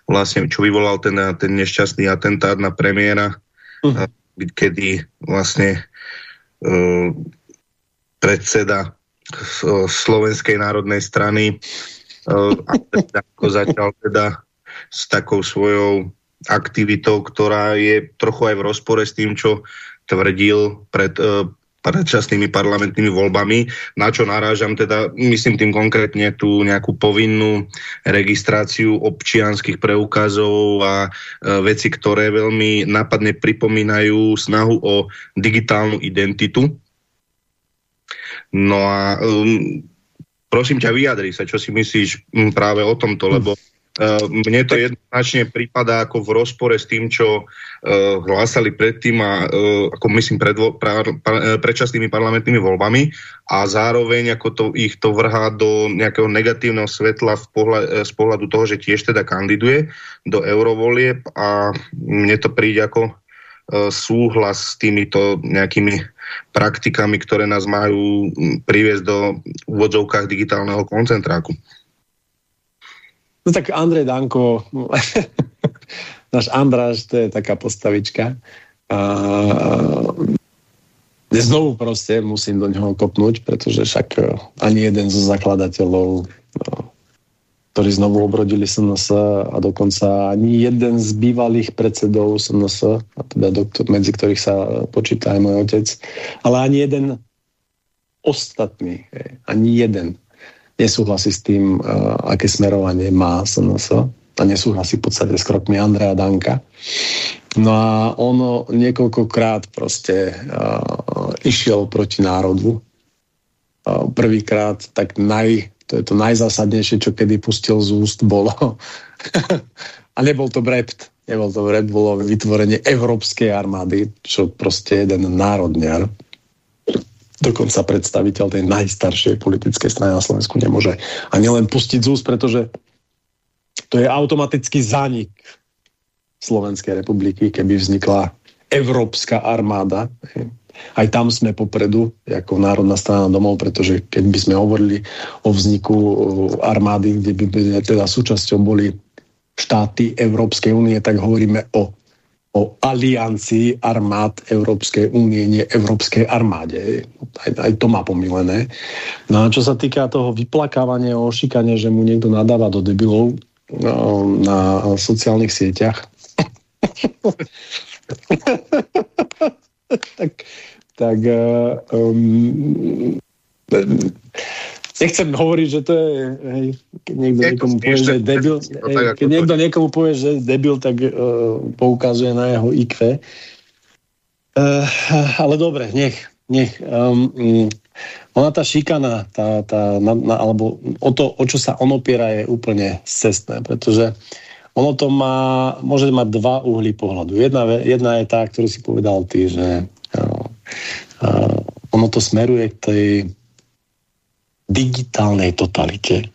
B: vlastne, čo vyvolal ten, ten nešťastný atentát na premiéra uh-huh. kedy vlastne uh, predseda Slovenskej národnej strany uh, ako začal teda s takou svojou aktivitou, ktorá je trochu aj v rozpore s tým, čo tvrdil pred uh, predčasnými parlamentnými voľbami, na čo narážam teda, myslím tým konkrétne tú nejakú povinnú registráciu občianských preukazov a e, veci, ktoré veľmi nápadne pripomínajú snahu o digitálnu identitu. No a um, prosím ťa, vyjadri sa, čo si myslíš práve o tomto, lebo mne to jednoznačne prípada ako v rozpore s tým, čo uh, hlásali predtým a uh, ako myslím pred pra, pra, predčasnými parlamentnými voľbami a zároveň ako to, ich to vrhá do nejakého negatívneho svetla v pohľad, z pohľadu toho, že tiež teda kandiduje do eurovolieb a mne to príde ako súhlas s týmito nejakými praktikami, ktoré nás majú priviesť do úvodzovkách digitálneho koncentráku.
C: No tak Andrej Danko, náš Andráš, to je taká postavička. A, znovu proste musím do neho kopnúť, pretože však e, ani jeden zo zakladateľov, no, ktorí znovu obrodili SNS a dokonca ani jeden z bývalých predsedov SNS, a teda doktor, medzi ktorých sa počíta aj môj otec, ale ani jeden ostatný, ani jeden nesúhlasí s tým, uh, aké smerovanie má SNS a nesúhlasí v podstate s krokmi Andrea Danka. No a on niekoľkokrát proste uh, išiel proti národu. Uh, prvýkrát tak naj, to je to najzásadnejšie, čo kedy pustil z úst, bolo a nebol to brept. Nebol to brept, bolo vytvorenie Európskej armády, čo proste jeden národňar dokonca predstaviteľ tej najstaršej politickej strany na Slovensku nemôže ani len pustiť z pretože to je automatický zánik Slovenskej republiky, keby vznikla Európska armáda. Aj tam sme popredu, ako Národná strana domov, pretože keď by sme hovorili o vzniku armády, kde by teda súčasťou boli štáty Európskej únie, tak hovoríme o o aliancii armád Európskej únie, nie Európskej armáde. Aj, aj to má pomilené. No a čo sa týka toho vyplakávania o šikane, že mu niekto nadáva do debilov no, na sociálnych sieťach, tak, tak um, nechcem hovoriť, že to je, hej, keď niekto je niekomu povie, že je debil, hej, keď niekto niekomu povie, že je debil, tak uh, poukazuje na jeho IQ. Uh, eh, ale dobre, nech, nech. Um, um, ona tá šikana, tá, tá, na, na, alebo o to, o čo sa on opiera, je úplne cestné, pretože ono to má, môže mať dva uhly pohľadu. Jedna, jedna je tá, ktorú si povedal ty, že uh, uh, ono to smeruje k tej digitálnej totalite.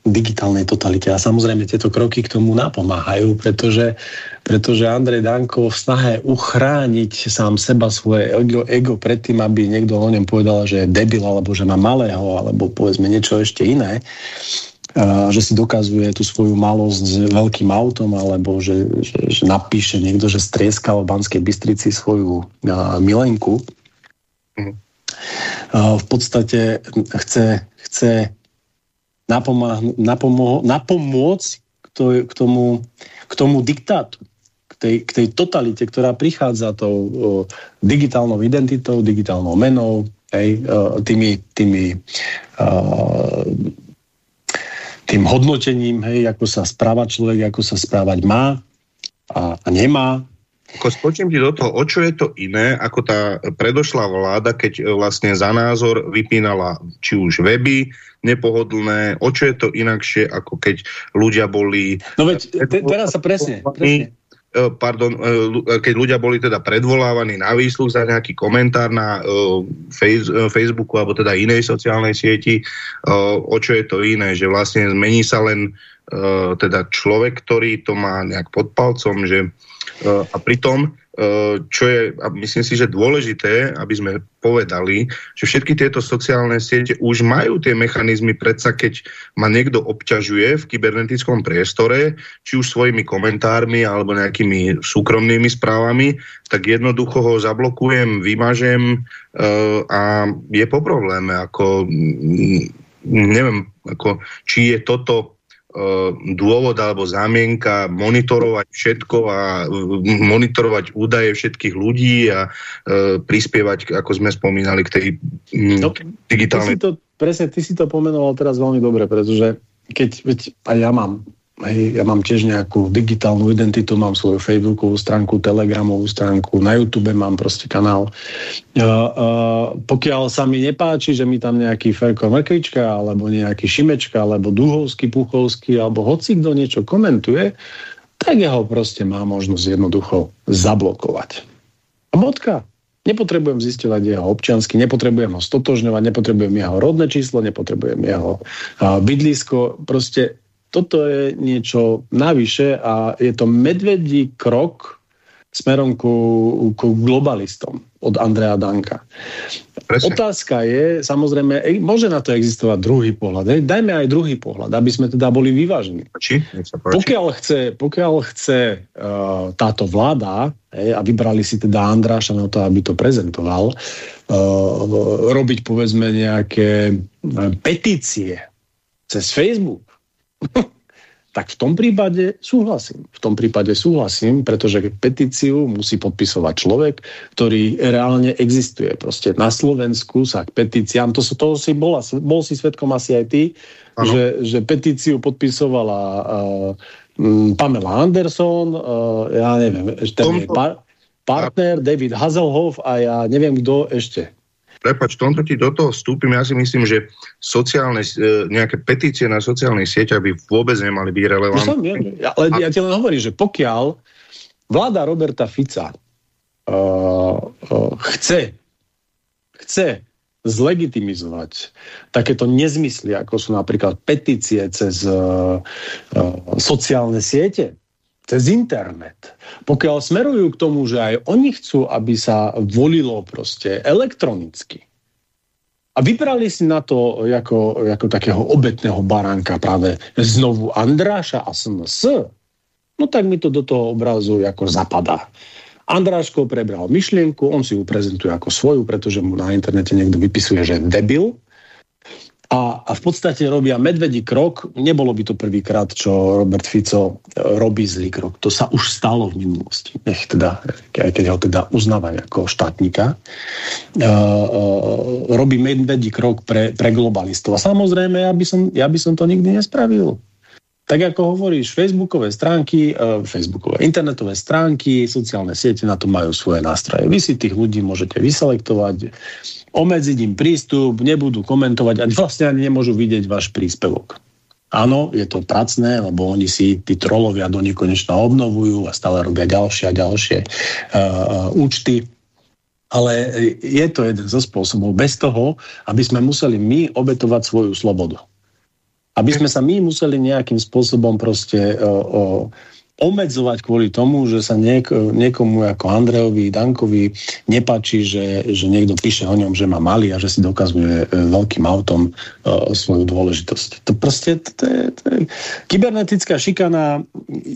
C: Digitálnej totalite. A samozrejme tieto kroky k tomu napomáhajú, pretože, pretože Andrej Danko v snahe uchrániť sám seba, svoje ego, ego pred tým, aby niekto o ňom povedal, že je debil, alebo že má malého, alebo povedzme niečo ešte iné, že si dokazuje tú svoju malosť s veľkým autom, alebo že, že, že napíše niekto, že strieskal v Banskej Bystrici svoju a, milenku. Mm. A, v podstate chce chce napomôcť k to, k, tomu, k tomu diktátu, k tej, k tej totalite, ktorá prichádza tou o, digitálnou identitou, digitálnou menou, hej, o, tými, tými o, tým hodnotením, hej, ako sa správa človek, ako sa správať má a, a nemá.
B: Ako skočím ti do toho, o čo je to iné, ako tá predošlá vláda, keď e, vlastne za názor vypínala či už weby nepohodlné, o čo je to inakšie, ako keď ľudia boli...
C: No veď, te, teraz sa presne, presne.
B: E, pardon, e, keď ľudia boli teda predvolávaní na výsluh za nejaký komentár na face, Facebooku alebo teda inej sociálnej sieti, o čo je to iné, že vlastne zmení sa len teda človek, ktorý to má nejak pod palcom, že a pritom čo je, a myslím si, že dôležité, aby sme povedali, že všetky tieto sociálne siete už majú tie mechanizmy, predsa keď ma niekto obťažuje v kybernetickom priestore, či už svojimi komentármi alebo nejakými súkromnými správami, tak jednoducho ho zablokujem, vymažem a je po probléme. Ako, neviem, ako, či je toto dôvod alebo zámienka monitorovať všetko a e, monitorovať údaje všetkých ľudí a e, prispievať, ako sme spomínali, k tej no, digitálnej...
C: Ty si to, presne, ty si to pomenoval teraz veľmi dobre, pretože keď, veď aj ja mám Hej, ja mám tiež nejakú digitálnu identitu, mám svoju Facebookovú stránku, Telegramovú stránku, na YouTube mám proste kanál. Uh, uh, pokiaľ sa mi nepáči, že mi tam nejaký Ferko Mrkvička, alebo nejaký Šimečka, alebo Duhovský, Puchovský, alebo hoci kto niečo komentuje, tak ja ho proste má možnosť jednoducho zablokovať. A bodka. Nepotrebujem zisťovať jeho občiansky, nepotrebujem ho stotožňovať, nepotrebujem jeho rodné číslo, nepotrebujem jeho bydlisko. Proste toto je niečo navyše a je to medvedí krok smerom ku, ku globalistom od Andrea Danka. Presne. Otázka je, samozrejme, môže na to existovať druhý pohľad. Dajme aj druhý pohľad, aby sme teda boli vyvážení. Pokiaľ chce, pokiaľ chce uh, táto vláda, hej, a vybrali si teda Andráša na to, aby to prezentoval, uh, robiť povedzme nejaké uh, petície cez Facebook, tak v tom prípade súhlasím. V tom prípade súhlasím, pretože petíciu musí podpisovať človek, ktorý reálne existuje. Proste na Slovensku sa k petíciám, to, toho si bola, bol si svetkom asi aj ty, že, že petíciu podpisovala uh, Pamela Anderson, uh, ja neviem, ten je par, partner David Hazelhoff a ja neviem kto ešte
B: prepač, tomto ti do toho vstúpim, ja si myslím, že sociálne, e, nejaké petície na sociálnych sieťach by vôbec nemali byť relevantné.
C: Ja, ale ja ti len hovorím, že pokiaľ vláda Roberta Fica uh, uh, chce, chce zlegitimizovať takéto nezmysly, ako sú napríklad petície cez uh, uh, sociálne siete, cez internet, pokiaľ smerujú k tomu, že aj oni chcú, aby sa volilo proste elektronicky, a vybrali si na to ako, ako takého obetného baránka práve znovu Andráša a SNS, no tak mi to do toho obrazu ako zapadá. Andráško prebral myšlienku, on si ju prezentuje ako svoju, pretože mu na internete niekto vypisuje, že debil, a, a v podstate robia medvedí krok. Nebolo by to prvýkrát, čo Robert Fico e, robí zlý krok. To sa už stalo v minulosti. Nech teda, aj keď ho teda uznávajú ako štátnika. Uh, uh, robí medvedí krok pre, pre globalistov. A samozrejme, ja by, som, ja by som to nikdy nespravil. Tak ako hovoríš, facebookové stránky, uh, facebookové internetové stránky, sociálne siete na to majú svoje nástroje. Vy si tých ľudí môžete vyselektovať, obmedziť im prístup, nebudú komentovať a vlastne ani nemôžu vidieť váš príspevok. Áno, je to pracné, lebo oni si, tí trolovia do nekonečna obnovujú a stále robia ďalšie a ďalšie uh, účty. Ale je to jeden zo spôsobov bez toho, aby sme museli my obetovať svoju slobodu. Aby sme sa my museli nejakým spôsobom proste uh, uh, obmedzovať kvôli tomu, že sa niek- niekomu ako Andrejovi, Dankovi nepačí, že, že niekto píše o ňom, že má malý a že si dokazuje e, veľkým autom uh, svoju dôležitosť. To proste, to, to je, to je, kybernetická šikana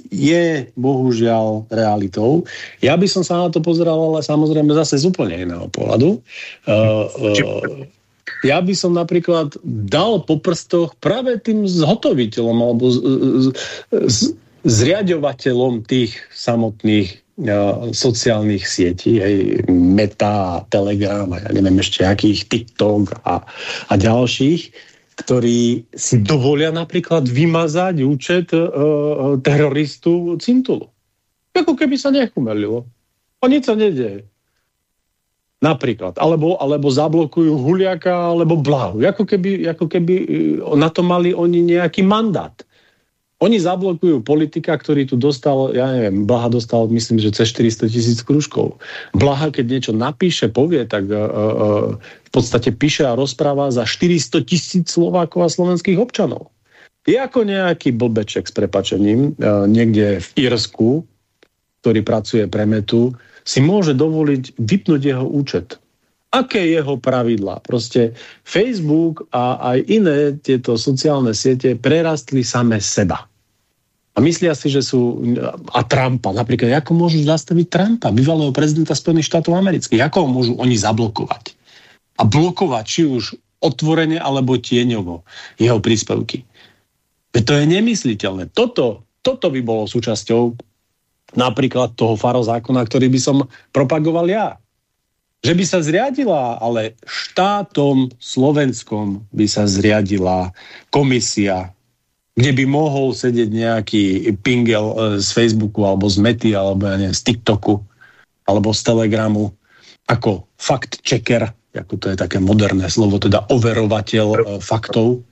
C: je bohužiaľ realitou. Ja by som sa na to pozeral, ale samozrejme zase z úplne iného pohľadu. Uh, uh, ja by som napríklad dal po prstoch práve tým zhotoviteľom alebo z, z, z, zriadovateľom tých samotných uh, sociálnych sietí, hej, Meta, Telegram a ja neviem ešte akých, TikTok a, a ďalších, ktorí si dovolia napríklad vymazať účet uh, teroristu Cintulu. Ako keby sa nechumelilo. A nič sa nedieje. Napríklad. Alebo, alebo zablokujú Huliaka alebo Blahu. Ako keby, ako keby na to mali oni nejaký mandát. Oni zablokujú politika, ktorý tu dostal, ja neviem, Blaha dostal, myslím, že cez 400 tisíc kružkov. Blaha, keď niečo napíše, povie, tak uh, uh, v podstate píše a rozpráva za 400 tisíc Slovákov a slovenských občanov. Je ako nejaký blbeček s prepačením uh, niekde v Irsku, ktorý pracuje pre metu, si môže dovoliť vypnúť jeho účet. Aké jeho pravidlá? Proste Facebook a aj iné tieto sociálne siete prerastli same seba. A myslia si, že sú... A Trumpa, napríklad, ako môžu zastaviť Trumpa, bývalého prezidenta Spojených štátov amerických? Ako ho môžu oni zablokovať? A blokovať, či už otvorene alebo tieňovo jeho príspevky. Veď to je nemysliteľné. Toto, toto by bolo súčasťou napríklad toho farozákona, ktorý by som propagoval ja. Že by sa zriadila, ale štátom slovenskom by sa zriadila komisia kde by mohol sedieť nejaký pingel e, z Facebooku alebo z Mety alebo ja neviem, z TikToku alebo z Telegramu ako fact-checker, ako to je také moderné slovo, teda overovateľ e, faktov.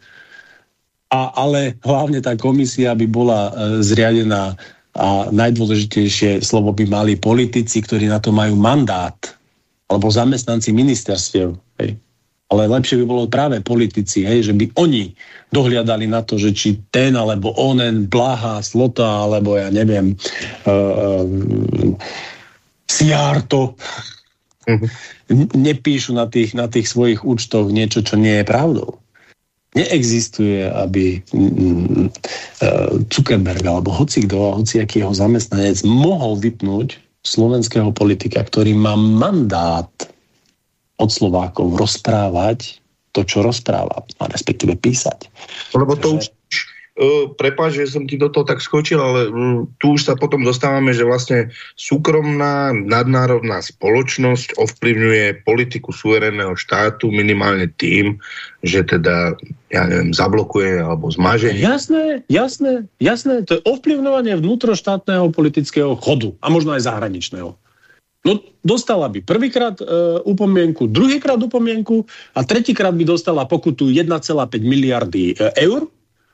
C: A, ale hlavne tá komisia by bola e, zriadená a najdôležitejšie slovo by mali politici, ktorí na to majú mandát, alebo zamestnanci ministerstiev. Hej ale lepšie by bolo práve politici, hej, že by oni dohliadali na to, že či ten alebo onen, Blaha, Slota, alebo ja neviem, uh, uh, Siarto, uh-huh. nepíšu na tých, na tých svojich účtoch niečo, čo nie je pravdou. Neexistuje, aby uh, Zuckerberg alebo hoci kto, hoci aký jeho zamestnanec mohol vypnúť slovenského politika, ktorý má mandát od Slovákov rozprávať to, čo rozpráva, a respektíve písať.
B: Lebo to už, prepáč, že som ti do toho tak skočil, ale um, tu už sa potom dostávame, že vlastne súkromná nadnárodná spoločnosť ovplyvňuje politiku suverénneho štátu minimálne tým, že teda, ja neviem, zablokuje alebo zmaže.
C: Jasné, jasné, jasné. To je ovplyvňovanie vnútroštátneho politického chodu a možno aj zahraničného. No dostala by prvýkrát e, upomienku, druhýkrát upomienku a tretíkrát by dostala pokutu 1,5 miliardy e, eur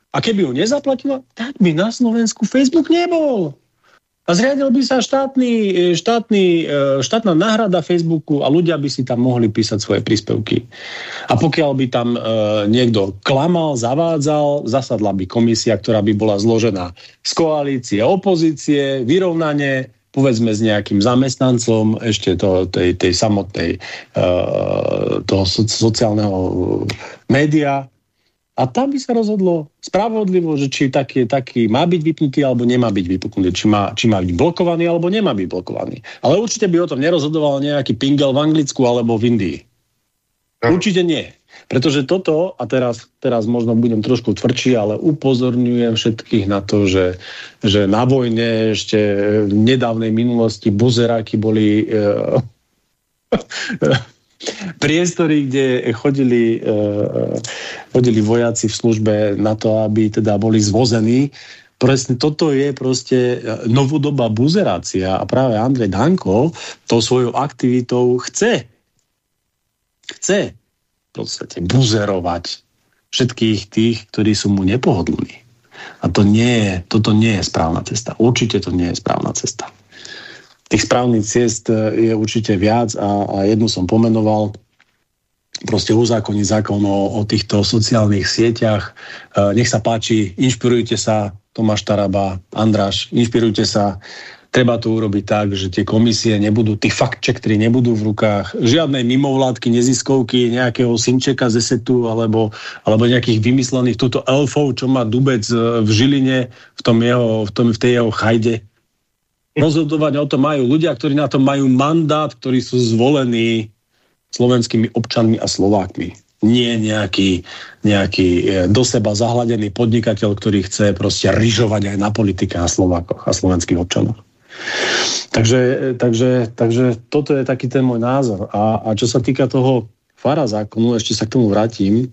C: a keby ju nezaplatila, tak by na Slovensku Facebook nebol. A zriadil by sa štátny, e, štátny, e, štátna náhrada Facebooku a ľudia by si tam mohli písať svoje príspevky. A pokiaľ by tam e, niekto klamal, zavádzal, zasadla by komisia, ktorá by bola zložená z koalície, opozície, vyrovnanie, povedzme s nejakým zamestnancom ešte to, tej, tej samotnej toho sociálneho média a tam by sa rozhodlo spravodlivo, že či taký, taký má byť vypnutý alebo nemá byť vypnutý, či má, či má byť blokovaný alebo nemá byť blokovaný. Ale určite by o tom nerozhodoval nejaký pingel v Anglicku alebo v Indii. Určite nie. Pretože toto, a teraz, teraz možno budem trošku tvrdší, ale upozorňujem všetkých na to, že, že na vojne ešte v nedávnej minulosti buzeráky boli e, priestory, kde chodili, e, chodili vojaci v službe na to, aby teda boli zvození. Presne toto je proste novodobá buzerácia a práve Andrej Danko to svojou aktivitou chce. Chce podstate buzerovať všetkých tých, ktorí sú mu nepohodlní. A to nie je, toto nie je správna cesta. Určite to nie je správna cesta. Tých správnych ciest e, je určite viac a, a jednu som pomenoval, proste uzákonniť zákon o, o týchto sociálnych sieťach. E, nech sa páči, inšpirujte sa, Tomáš Taraba, Andráš, inšpirujte sa, Treba to urobiť tak, že tie komisie nebudú, tí fakt ktorí nebudú v rukách žiadnej mimovládky, neziskovky, nejakého synčeka z esetu alebo, alebo nejakých vymyslených túto elfov, čo má dubec e, v Žiline, v, tom jeho, v, tom, v tej jeho chajde. Rozhodovať o tom majú ľudia, ktorí na to majú mandát, ktorí sú zvolení slovenskými občanmi a Slovákmi. Nie nejaký, nejaký e, do seba zahladený podnikateľ, ktorý chce proste ryžovať aj na politika a Slovákoch a slovenských občanoch. Takže, e, takže, takže toto je taký ten môj názor. A, a čo sa týka toho fara zákonu, ešte sa k tomu vrátim.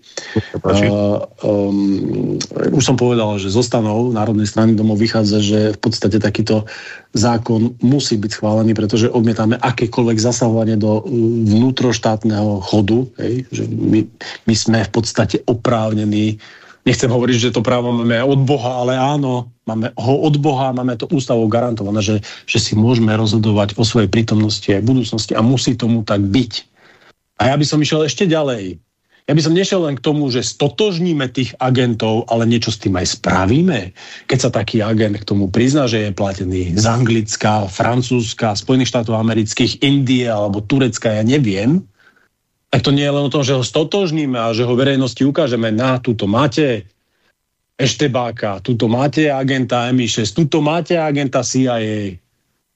C: Uh, um, už som povedal, že zostanov Národnej strany domov vychádza, že v podstate takýto zákon musí byť schválený, pretože odmietame akékoľvek zasahovanie do vnútroštátneho chodu. Hej, že my, my sme v podstate oprávnení Nechcem hovoriť, že to právo máme od Boha, ale áno, máme ho od Boha, máme to ústavou garantované, že, že si môžeme rozhodovať o svojej prítomnosti aj budúcnosti a musí tomu tak byť. A ja by som išiel ešte ďalej. Ja by som nešiel len k tomu, že stotožníme tých agentov, ale niečo s tým aj spravíme. Keď sa taký agent k tomu prizná, že je platený z Anglicka, Francúzska, Spojených štátov amerických, Indie alebo Turecka, ja neviem, tak to nie je len o tom, že ho stotožníme a že ho verejnosti ukážeme, na, túto máte Eštebáka, túto máte agenta MI6, túto máte agenta CIA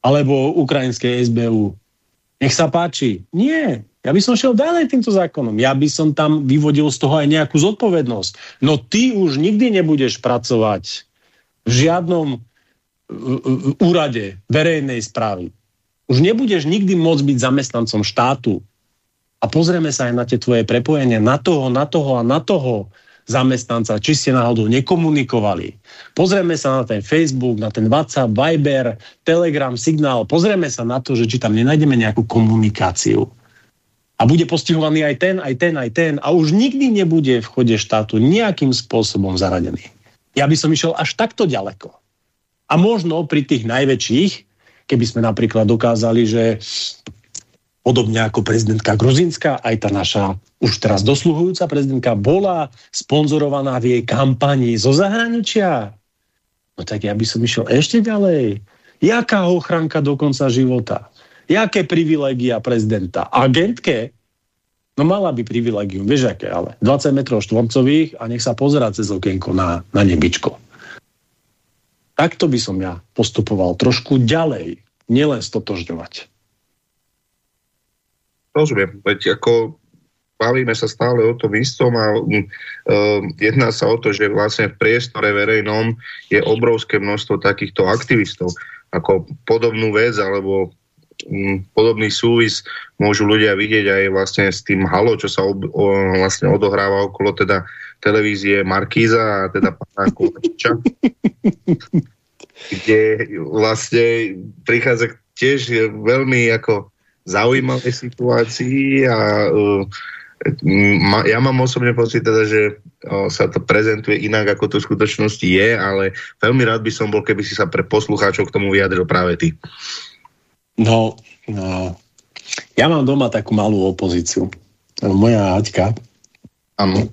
C: alebo ukrajinské SBU. Nech sa páči. Nie, ja by som šiel ďalej týmto zákonom. Ja by som tam vyvodil z toho aj nejakú zodpovednosť. No ty už nikdy nebudeš pracovať v žiadnom úrade verejnej správy. Už nebudeš nikdy môcť byť zamestnancom štátu. A pozrieme sa aj na tie tvoje prepojenia na toho, na toho a na toho zamestnanca, či ste náhodou nekomunikovali. Pozrieme sa na ten Facebook, na ten WhatsApp, Viber, Telegram, Signál. Pozrieme sa na to, že či tam nenájdeme nejakú komunikáciu a bude postihovaný aj ten, aj ten, aj ten a už nikdy nebude v chode štátu nejakým spôsobom zaradený. Ja by som išiel až takto ďaleko. A možno pri tých najväčších, keby sme napríklad dokázali, že podobne ako prezidentka Gruzinska, aj tá naša už teraz dosluhujúca prezidentka bola sponzorovaná v jej kampanii zo zahraničia. No tak ja by som išiel ešte ďalej. Jaká ochranka do konca života? Jaké privilegia prezidenta? Agentke? No mala by privilegium, vieš aké, ale 20 metrov štvorcových a nech sa pozera cez okienko na, na nebičko. Takto by som ja postupoval trošku ďalej, nielen stotožňovať.
B: Rozumiem, veď ako bavíme sa stále o tom istom a um, jedná sa o to, že vlastne v priestore verejnom je obrovské množstvo takýchto aktivistov. Ako podobnú vec alebo podobný súvis môžu ľudia vidieť aj vlastne s tým halo, čo sa ob, o, vlastne odohráva okolo teda televízie Markíza a teda pána Kovačiča, kde vlastne prichádza tiež veľmi ako zaujímavé situácii a uh, ja mám osobne pocit teda, že sa to prezentuje inak, ako to v skutočnosti je, ale veľmi rád by som bol, keby si sa pre poslucháčov k tomu vyjadril práve ty.
C: No, no, ja mám doma takú malú opozíciu. Moja Aťka,
B: ano.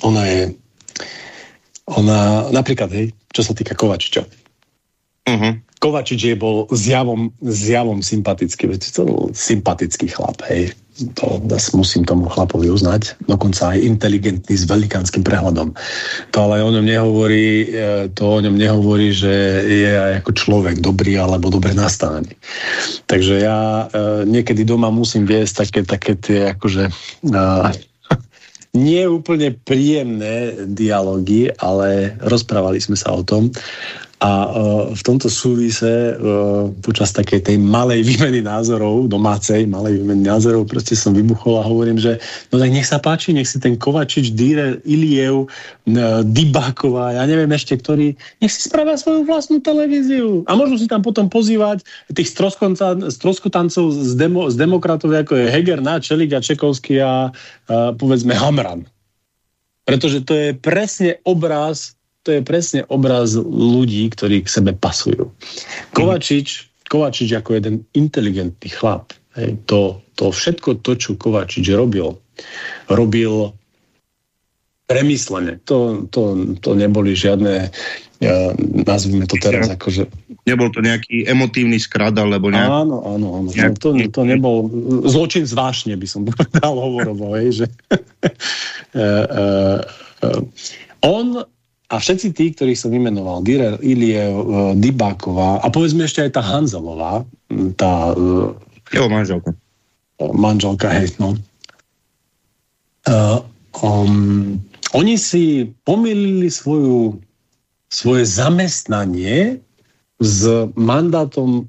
C: ona je, ona, napríklad, hej, čo sa týka Kovačiča. Uh-huh. Kovačič je bol zjavom, zjavom sympatický, veď to bol sympatický chlap, hej to musím tomu chlapovi uznať, dokonca aj inteligentný s velikánskym prehľadom. To ale o ňom nehovorí, e, to o ňom nehovorí, že je aj ako človek dobrý alebo dobre nastavený. Takže ja e, niekedy doma musím viesť také, také tie akože uh, nie úplne príjemné dialógy, ale rozprávali sme sa o tom. A uh, v tomto súvise uh, počas takej tej malej výmeny názorov, domácej malej výmeny názorov, proste som vybuchol a hovorím, že no tak nech sa páči, nech si ten Kovačič, Dýre, Iliev, uh, Dybáková, ja neviem ešte ktorý, nech si spravia svoju vlastnú televíziu. A môžu si tam potom pozývať tých stroskotancov z, demo, z demokratov, ako je Heger, Náčelik a Čekovský a uh, povedzme Hamran. Pretože to je presne obraz to je presne obraz ľudí, ktorí k sebe pasujú. Kovačič, Kovačič ako jeden inteligentný chlap, hej, to, to všetko to, čo Kovačič robil, robil premyslene. To, to, to neboli žiadne, ja, nazvime to teraz ako, že...
B: Nebol to nejaký emotívny skrad, alebo nejak...
C: Áno, áno, áno. Nejak... To, to nebol zločin zvášne, by som povedal hovorovo, hej, že... uh, uh, on a všetci tí, ktorých som vymenoval, Direr, Ilie, e, Dybáková a povedzme ešte aj tá Hanzelová, tá...
B: E, jo, manželka.
C: Manželka, hej, no. Uh, um, oni si pomýlili svoju, svoje zamestnanie s mandátom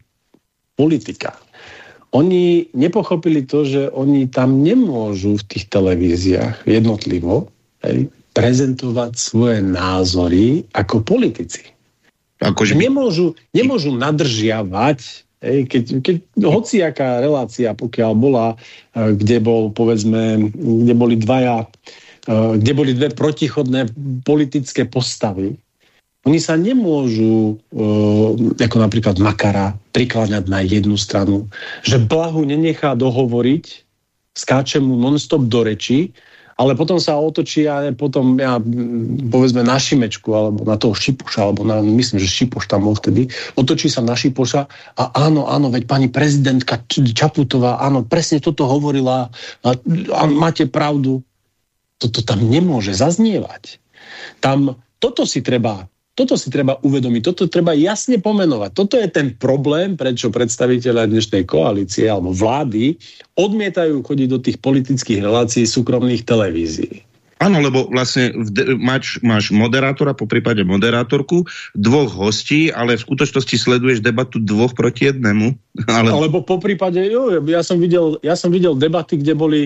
C: politika. Oni nepochopili to, že oni tam nemôžu v tých televíziách jednotlivo hej, prezentovať svoje názory ako politici. Akože... Nemôžu, nemôžu nadržiavať, hej, keď, keď hociaká relácia, pokiaľ bola, eh, kde bol, povedzme, kde boli dvaja, eh, kde boli dve protichodné politické postavy, oni sa nemôžu, e, ako napríklad Makara, prikláňať na jednu stranu, že Blahu nenechá dohovoriť, skáče mu nonstop do reči, ale potom sa otočí a potom ja, povedzme na Šimečku alebo na toho Šipoša, alebo na, myslím, že Šipoš tam bol vtedy, otočí sa na Šipoša a áno, áno, veď pani prezidentka Čaputová, áno, presne toto hovorila a, a máte pravdu. Toto tam nemôže zaznievať. Tam toto si treba toto si treba uvedomiť, toto treba jasne pomenovať. Toto je ten problém, prečo predstaviteľe dnešnej koalície alebo vlády odmietajú chodiť do tých politických relácií súkromných televízií.
B: Áno, lebo vlastne máš, máš moderátora, po prípade moderátorku, dvoch hostí, ale v skutočnosti sleduješ debatu dvoch proti jednému.
C: Ale... Alebo po prípade, jo, ja som videl, ja som videl debaty, kde boli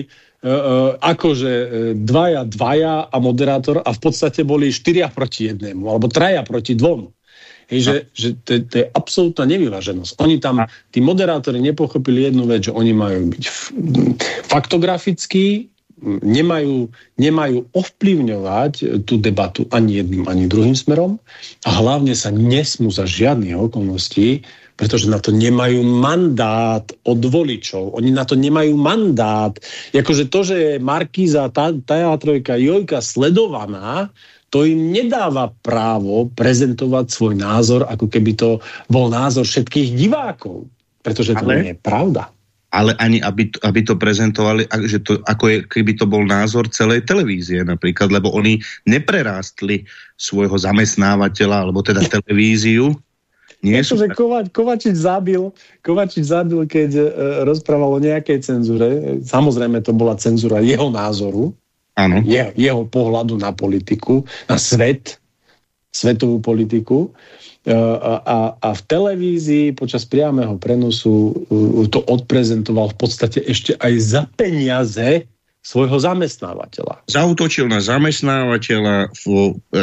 C: akože dvaja, dvaja a moderátor a v podstate boli štyria proti jednému, alebo traja proti dvom. Hej, že, že to, to je absolútna nevyváženosť. Oni tam, tí moderátori nepochopili jednu vec, že oni majú byť faktografickí, nemajú, nemajú ovplyvňovať tú debatu ani jedným, ani druhým smerom a hlavne sa nesmú za žiadnych okolností, pretože na to nemajú mandát od voličov. Oni na to nemajú mandát. Jakože to, že je Markíza, tá, tá trojka, Jojka sledovaná, to im nedáva právo prezentovať svoj názor, ako keby to bol názor všetkých divákov. Pretože to Ale... nie je pravda
B: ale ani aby, aby to prezentovali, že to, ako je, keby to bol názor celej televízie napríklad, lebo oni neprerástli svojho zamestnávateľa, alebo teda televíziu.
C: Nie sú... že Kovač, Kovačič zabil, Kovačič zabil, keď e, rozprával o nejakej cenzúre. Samozrejme, to bola cenzúra jeho názoru,
B: Áno.
C: Je, jeho pohľadu na politiku, na svet, svetovú politiku. A, a v televízii počas priamého prenosu to odprezentoval v podstate ešte aj za peniaze svojho zamestnávateľa.
B: Zautočil na zamestnávateľa v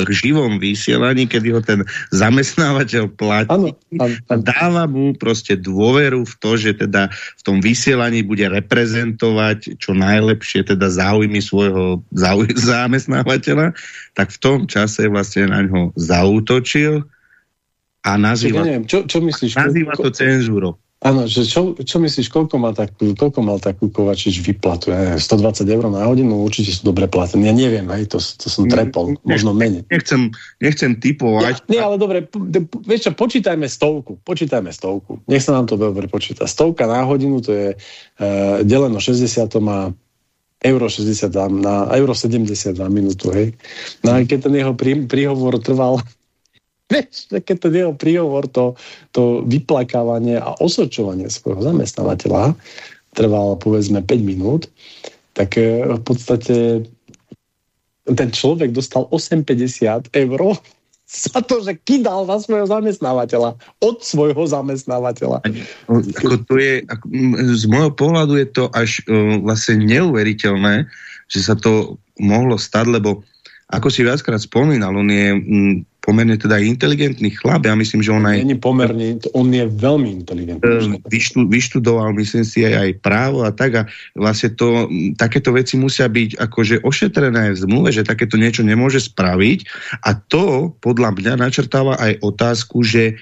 B: živom vysielaní, kedy ho ten zamestnávateľ platí ano, ano, a dáva mu proste dôveru v to, že teda v tom vysielaní bude reprezentovať čo najlepšie teda záujmy svojho záuj- zamestnávateľa, tak v tom čase vlastne na ňo zautočil a nazýva,
C: ja neviem, čo, čo myslíš?
B: nazýva to cenzúrou.
C: Áno, že čo, čo myslíš, koľko mal takú, koľko mal takú Kovačič vyplatu? Ja neviem, 120 eur na hodinu, určite sú dobre platené. Ja neviem, hej, to, to som trepol, ne, možno menej.
B: Nechcem, nechcem typovať.
C: Ja, nie, ale dobre, vieš čo, počítajme stovku, počítajme stovku. Nech sa nám to dobre počíta. Stovka na hodinu, to je uh, deleno 60, to má euro 60 na euro 70 na minútu, hej. No a keď ten jeho prí, príhovor trval Vieš, ten jeho príhovor, to, to vyplakávanie a osočovanie svojho zamestnávateľa trvalo povedzme 5 minút, tak e, v podstate ten človek dostal 8,50 eur za to, že kydal na svojho zamestnávateľa. Od svojho zamestnávateľa.
B: Ako to je, ako, z môjho pohľadu je to až uh, vlastne neuveriteľné, že sa to mohlo stať, lebo ako si viackrát spomínal, on je pomerne teda inteligentný chlap. Ja myslím, že on aj...
C: Není pomerne, on je veľmi inteligentný.
B: Vyštu, vyštudoval, myslím si, aj, aj právo a tak a vlastne to, takéto veci musia byť akože ošetrené v zmluve, že takéto niečo nemôže spraviť a to podľa mňa načrtáva aj otázku, že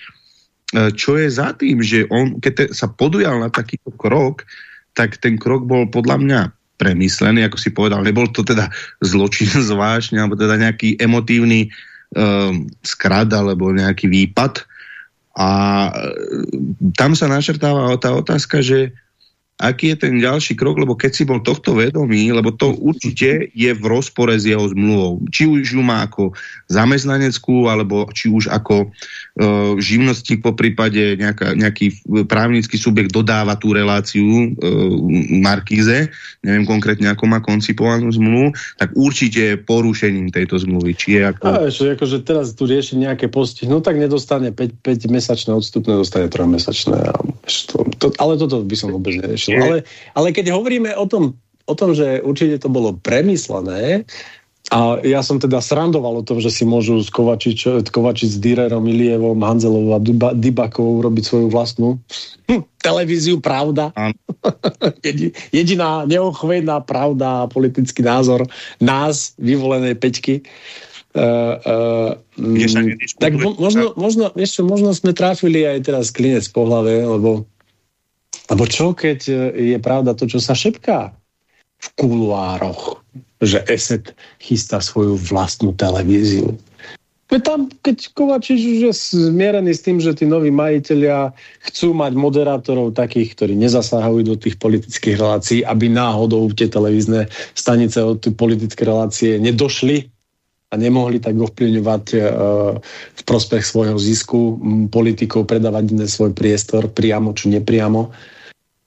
B: e, čo je za tým, že on, keď te, sa podujal na takýto krok, tak ten krok bol podľa mňa premyslený, ako si povedal, nebol to teda zločin zvláštne, alebo teda nejaký emotívny um, skrat alebo nejaký výpad. A e, tam sa našrtáva tá otázka, že aký je ten ďalší krok, lebo keď si bol tohto vedomý, lebo to určite je v rozpore s jeho zmluvou. Či už ju má ako zamestnaneckú, alebo či už ako uh, živnostník po prípade nejaká, nejaký právnický subjekt dodáva tú reláciu uh, Markíze, neviem konkrétne ako má koncipovanú zmluvu, tak určite je porušením tejto zmluvy. Či je ako...
C: A, že akože teraz tu rieši nejaké postih, no tak nedostane 5, 5 mesačné odstupné, dostane 3 mesačné. To, to, ale toto by som vôbec neriešil. Ale, ale keď hovoríme o tom, o tom, že určite to bolo premyslené, a ja som teda srandoval o tom, že si môžu s Kovačič, Kovačič s Dürerom, Ilievom, Hanzelovou a Dybakovou robiť svoju vlastnú hm, televíziu Pravda. Jediná neochvejná pravda a politický názor nás, vyvolenej peťky. Uh, uh, tak možno, možno, ešte, možno sme tráfili aj teraz klinec po hlave, lebo lebo čo, keď e, je pravda to, čo sa šepká v kuluároch, že ESET chystá svoju vlastnú televíziu. Tam, keď Kovačič už je zmierený s tým, že tí noví majiteľia chcú mať moderátorov takých, ktorí nezasahujú do tých politických relácií, aby náhodou tie televízne stanice od politické relácie nedošli a nemohli tak ovplyvňovať uh, v prospech svojho zisku politikov predávať svoj priestor priamo či nepriamo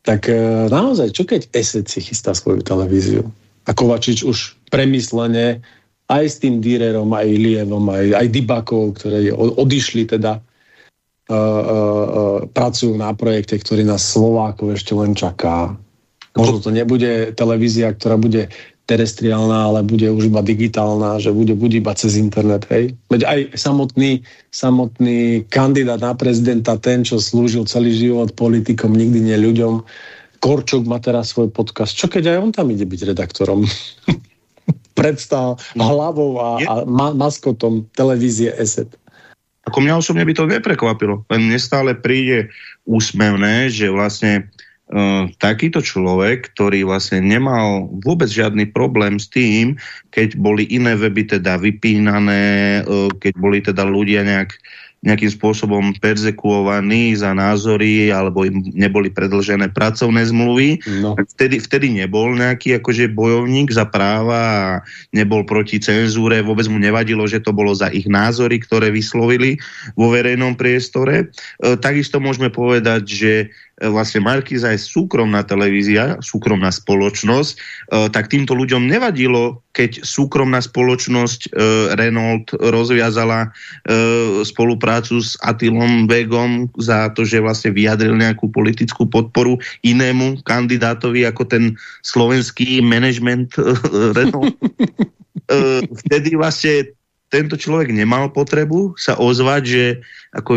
C: tak e, naozaj, čo keď Esed si chystá svoju televíziu? A Kovačič už premyslene aj s tým Dürerom, aj Lievom, aj, aj Dybakov, ktoré odišli teda, uh, uh, uh, pracujú na projekte, ktorý nás Slovákov ešte len čaká. Možno to nebude televízia, ktorá bude terestriálna, ale bude už iba digitálna, že bude, bude iba cez internet. Hej? Veď aj samotný, samotný kandidát na prezidenta, ten, čo slúžil celý život politikom, nikdy nie ľuďom, Korčok má teraz svoj podcast. Čo keď aj on tam ide byť redaktorom? Predstav no. hlavou a, a ma, maskotom televízie ESET.
B: Ako mňa osobne by to neprekvapilo. Len nestále príde úsmevné, že vlastne takýto človek, ktorý vlastne nemal vôbec žiadny problém s tým, keď boli iné weby teda vypínané, uh, keď boli teda ľudia nejak nejakým spôsobom perzekuovaní za názory alebo im neboli predlžené pracovné zmluvy. No. Vtedy, vtedy nebol nejaký akože bojovník za práva a nebol proti cenzúre, vôbec mu nevadilo, že to bolo za ich názory, ktoré vyslovili vo verejnom priestore. E, takisto môžeme povedať, že vlastne Markiza je súkromná televízia, súkromná spoločnosť, e, tak týmto ľuďom nevadilo, keď súkromná spoločnosť e, Renault rozviazala spoluprácu s Atilom Begom za to, že vlastne vyjadril nejakú politickú podporu inému kandidátovi ako ten slovenský management Renault. Vtedy vlastne tento človek nemal potrebu sa ozvať, že, ako,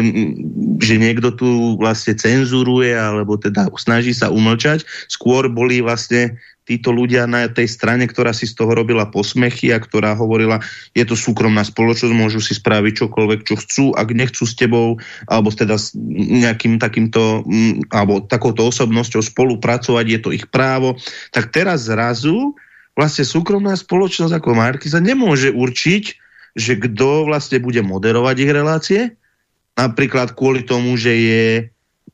B: že niekto tu vlastne cenzuruje alebo teda snaží sa umlčať. Skôr boli vlastne títo ľudia na tej strane, ktorá si z toho robila posmechy a ktorá hovorila, je to súkromná spoločnosť, môžu si spraviť čokoľvek, čo chcú, ak nechcú s tebou, alebo teda s nejakým takýmto, alebo takouto osobnosťou spolupracovať, je to ich právo. Tak teraz zrazu vlastne súkromná spoločnosť ako Markiza nemôže určiť, že kto vlastne bude moderovať ich relácie, napríklad kvôli tomu, že je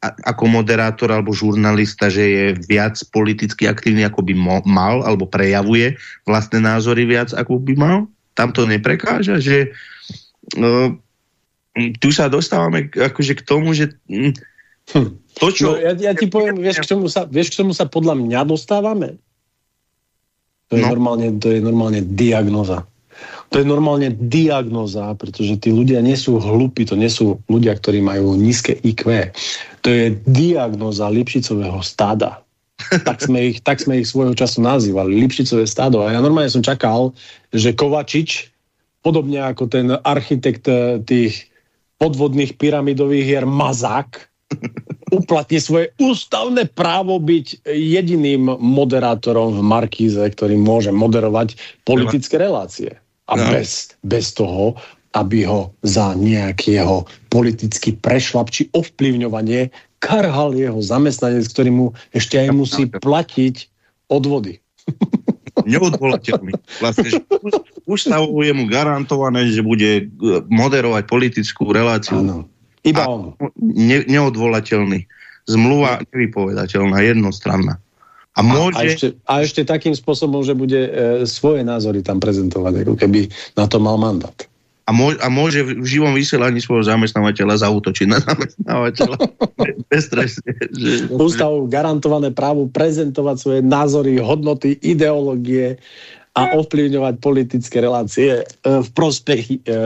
B: ako moderátor alebo žurnalista, že je viac politicky aktívny, ako by mal, alebo prejavuje vlastné názory viac, ako by mal. Tam to neprekáža, že no, tu sa dostávame akože k tomu, že hm,
C: to, čo... No, ja, ja ti poviem, vieš k, čomu sa, vieš, k čomu sa podľa mňa dostávame? To je, no. normálne, to je normálne diagnoza. To je normálne diagnoza, pretože tí ľudia nie sú hlupí, to nie sú ľudia, ktorí majú nízke IQ. To je diagnoza Lipšicového stáda. tak, sme ich, tak sme ich svojho času nazývali, Lipšicové stádo. A ja normálne som čakal, že Kovačič, podobne ako ten architekt eh, tých podvodných pyramidových hier Mazák, uplatní svoje ústavné právo byť jediným moderátorom v Markíze, ktorý môže moderovať politické relácie a no. bez, bez toho, aby ho za nejakého politický prešlap či ovplyvňovanie karhal jeho zamestnanec, ktorý mu ešte aj musí platiť odvody.
B: Neodvolateľný. Vlastne, že ústavou je mu garantované, že bude e, moderovať politickú reláciu. Áno.
C: Iba on.
B: Ne, neodvolateľný. Zmluva nevypovedateľná, jednostranná.
C: A, môže... a, ešte, a ešte takým spôsobom, že bude e, svoje názory tam prezentovať, ako keby na to mal mandát.
B: A, môže, a môže v živom vysielaní svojho zamestnávateľa zautočiť na zamestnávateľa. Bezstresne.
C: Že... Ústavu garantované právo prezentovať svoje názory, hodnoty, ideológie a ovplyvňovať politické relácie e, v prospech e, e,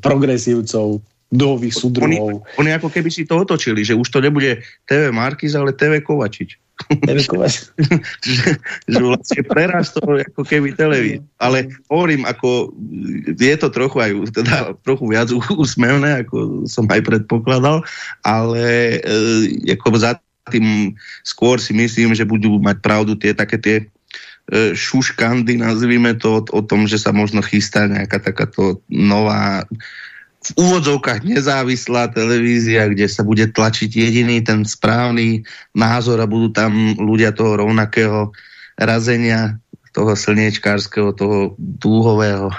C: progresívcov, duhových súdruhov.
B: Oni, oni ako keby si to otočili, že už to nebude TV Markiz, ale TV Kovačič. Že, že vlastne prerastol ako keby televíz. Ale hovorím, ako je to trochu aj teda trochu viac úsmevné, ako som aj predpokladal, ale e, ako za tým skôr si myslím, že budú mať pravdu tie také tie e, šuškandy, nazvime to, o, o tom, že sa možno chystá nejaká takáto nová v úvodzovkách nezávislá televízia, kde sa bude tlačiť jediný ten správny názor a budú tam ľudia toho rovnakého razenia, toho slniečkárskeho, toho dúhového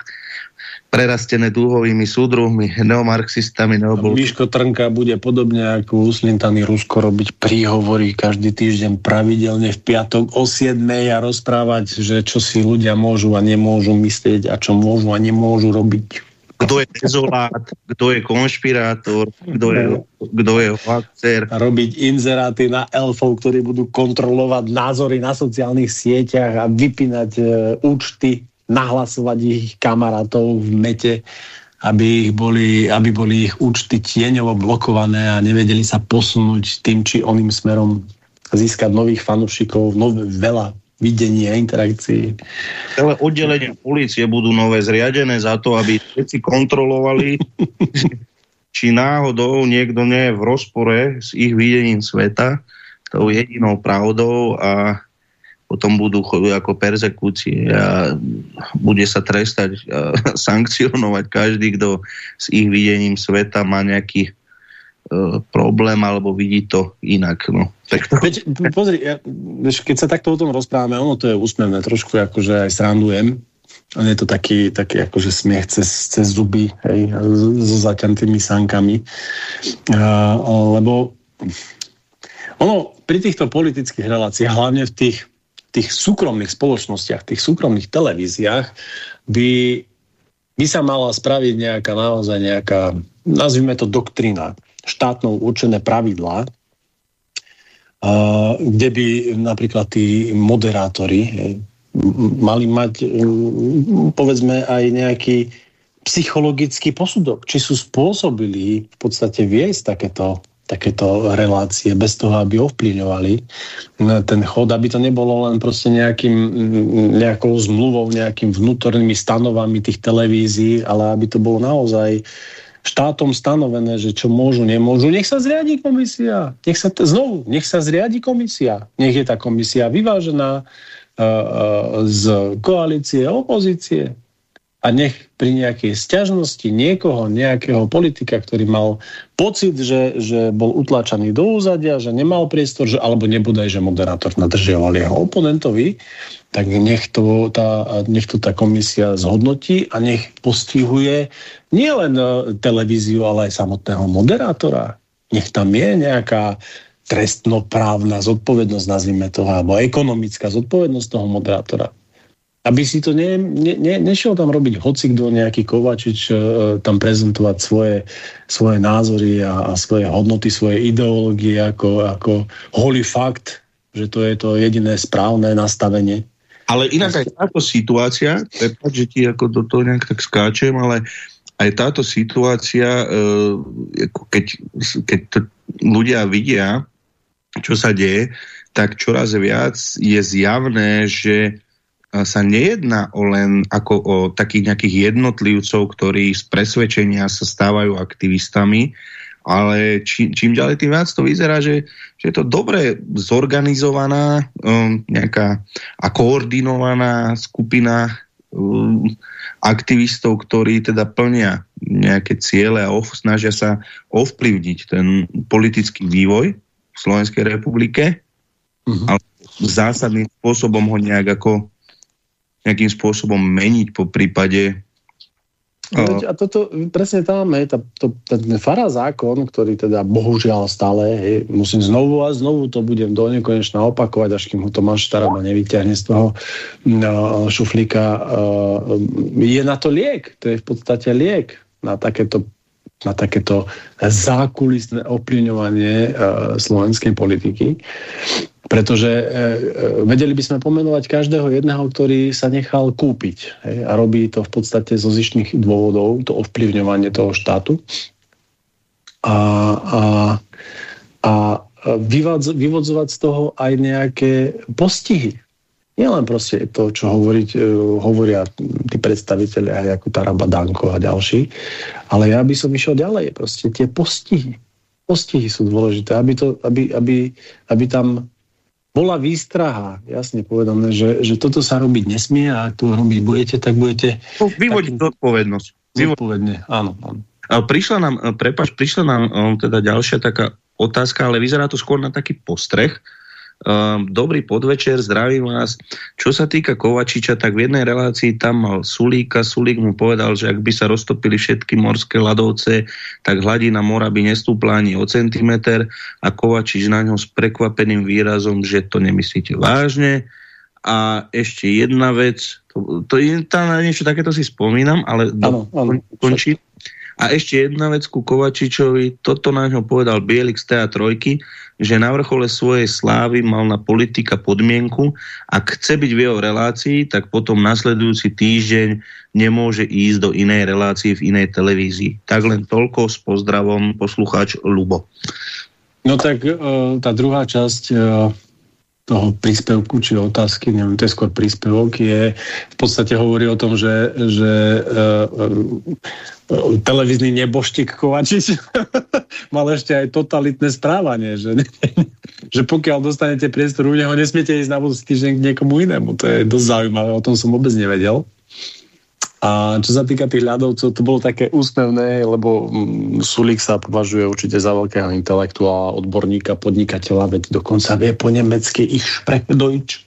B: prerastené dúhovými súdruhmi, neomarxistami. Neobol...
C: Miško Trnka bude podobne ako uslintaný Rusko robiť príhovory každý týždeň pravidelne v piatok o 7 a rozprávať, že čo si ľudia môžu a nemôžu myslieť a čo môžu a nemôžu robiť
B: kto je dezolát, kto je konšpirátor, kto je, kto je hoaxer.
C: Robiť inzeráty na elfov, ktorí budú kontrolovať názory na sociálnych sieťach a vypínať e, účty, nahlasovať ich kamarátov v mete, aby, ich boli, aby boli ich účty tieňovo blokované a nevedeli sa posunúť tým či oným smerom získať nových fanúšikov, nové, veľa videní a interakcií.
B: Celé oddelenia policie budú nové zriadené za to, aby všetci kontrolovali, či náhodou niekto nie je v rozpore s ich videním sveta, tou jedinou pravdou a potom budú ako persekúcie a bude sa trestať a sankcionovať každý, kto s ich videním sveta má nejaký problém alebo vidí to inak. No.
C: Tak to... Veď, pozri, ja, keď sa takto o tom rozprávame, ono to je úsmevné, trošku akože aj srandujem, ale je to taký, taký akože smiech cez, cez zuby, hej, so zaťantými sankami. Uh, lebo ono pri týchto politických reláciách, hlavne v tých, tých súkromných spoločnostiach, tých súkromných televíziách, by, by sa mala spraviť nejaká naozaj nejaká, nazvime to doktrína, štátnou určené pravidlá, kde by napríklad tí moderátori mali mať povedzme aj nejaký psychologický posudok, či sú spôsobili v podstate viesť takéto, takéto relácie bez toho, aby ovplyvňovali ten chod, aby to nebolo len proste nejakým, nejakou zmluvou, nejakým vnútornými stanovami tých televízií, ale aby to bolo naozaj uh, štátom stanovené, že čo môžu, nemôžu, nech sa zriadi komisia. Nech sa, znovu, nech sa zriadi komisia. Nech je tá komisia vyvážená uh, uh, z koalície opozície. A nech pri nejakej sťažnosti niekoho, nejakého politika, ktorý mal pocit, že, že bol utlačaný do úzadia, že nemal priestor, že, alebo nebodaj, že moderátor nadržiaval jeho oponentovi, tak nech to, tá, nech to tá komisia zhodnotí a nech postihuje nielen e, televíziu, ale aj samotného moderátora. Nech tam je nejaká trestnoprávna zodpovednosť, nazvime toho, alebo ekonomická zodpovednosť toho moderátora. Aby si to ne, ne, ne, nešiel tam robiť hocikdo, nejaký Kovačič, e, tam prezentovať svoje, svoje názory a, a svoje hodnoty, svoje ideológie ako, ako holý fakt, že to je to jediné správne nastavenie.
B: Ale inak aj táto situácia, prepáč, že ti ako do toho nejak tak skáčem, ale aj táto situácia, e, keď, keď to ľudia vidia, čo sa deje, tak čoraz viac je zjavné, že sa nejedná o len ako o takých nejakých jednotlivcov, ktorí z presvedčenia sa stávajú aktivistami, ale či, čím ďalej tým viac to vyzerá, že, že je to dobre zorganizovaná um, nejaká a koordinovaná skupina um, aktivistov, ktorí teda plnia nejaké ciele a of, snažia sa ovplyvniť ten politický vývoj v Slovenskej republike, uh-huh. ale zásadným spôsobom ho nejak ako nejakým spôsobom meniť po prípade
C: No, a toto presne tam, je tá, to, ten fará zákon, ktorý teda bohužiaľ stále, hej, musím znovu a znovu to budem do nekonečna opakovať, až kým ho Tomáš Taraba nevyťahne z toho no, šuflíka, je na to liek. To je v podstate liek na takéto na takéto zákulisné ovplyvňovanie uh, slovenskej politiky. Pretože e, e, vedeli by sme pomenovať každého jedného, ktorý sa nechal kúpiť a robí to v podstate zo zištných dôvodov, to ovplyvňovanie toho štátu. A, a, a vyvodz, vyvodzovať z toho aj nejaké postihy. Nielen proste to, čo hovoriť, e, hovoria tí predstaviteľe ako Taraba Danko a ďalší, ale ja by som išiel ďalej. Proste tie postihy. Postihy sú dôležité, aby, to, aby, aby, aby tam bola výstraha, jasne povedané, že, že toto sa robiť nesmie a ak to robiť budete, tak budete...
B: No, vyvodiť zodpovednosť.
C: Zodpovedne, áno, áno.
B: A prišla nám, prepač, prišla nám teda ďalšia taká otázka, ale vyzerá to skôr na taký postreh, Um, dobrý podvečer, zdravím vás. Čo sa týka Kovačiča, tak v jednej relácii tam mal Sulíka. Sulík mu povedal, že ak by sa roztopili všetky morské ľadovce, tak hladina mora by nestúpla ani o centimeter a Kovačič na ňo s prekvapeným výrazom, že to nemyslíte vážne. A ešte jedna vec, to, to je tam niečo takéto si spomínam, ale ano, do, končí. A ešte jedna vec ku Kovačičovi, toto na ňo povedal Bielik z TA3, že na vrchole svojej slávy mal na politika podmienku, ak chce byť v jeho relácii, tak potom nasledujúci týždeň nemôže ísť do inej relácii v inej televízii. Tak len toľko s pozdravom poslucháč Lubo.
C: No tak e, tá druhá časť e, toho príspevku či otázky, neviem, to je skôr príspevok, je v podstate hovorí o tom, že, že televízny neboštik Kovačič mal ešte aj totalitné správanie, že, že pokiaľ dostanete priestor u neho, nesmiete ísť na budúci týždeň k niekomu inému. To je dosť zaujímavé, o tom som vôbec nevedel. A čo sa týka tých ľadovcov, to bolo také úsmevné, lebo mm, Sulik sa považuje určite za veľkého intelektuála, odborníka, podnikateľa, veď dokonca vie po nemecky ich Sprechdeutsch.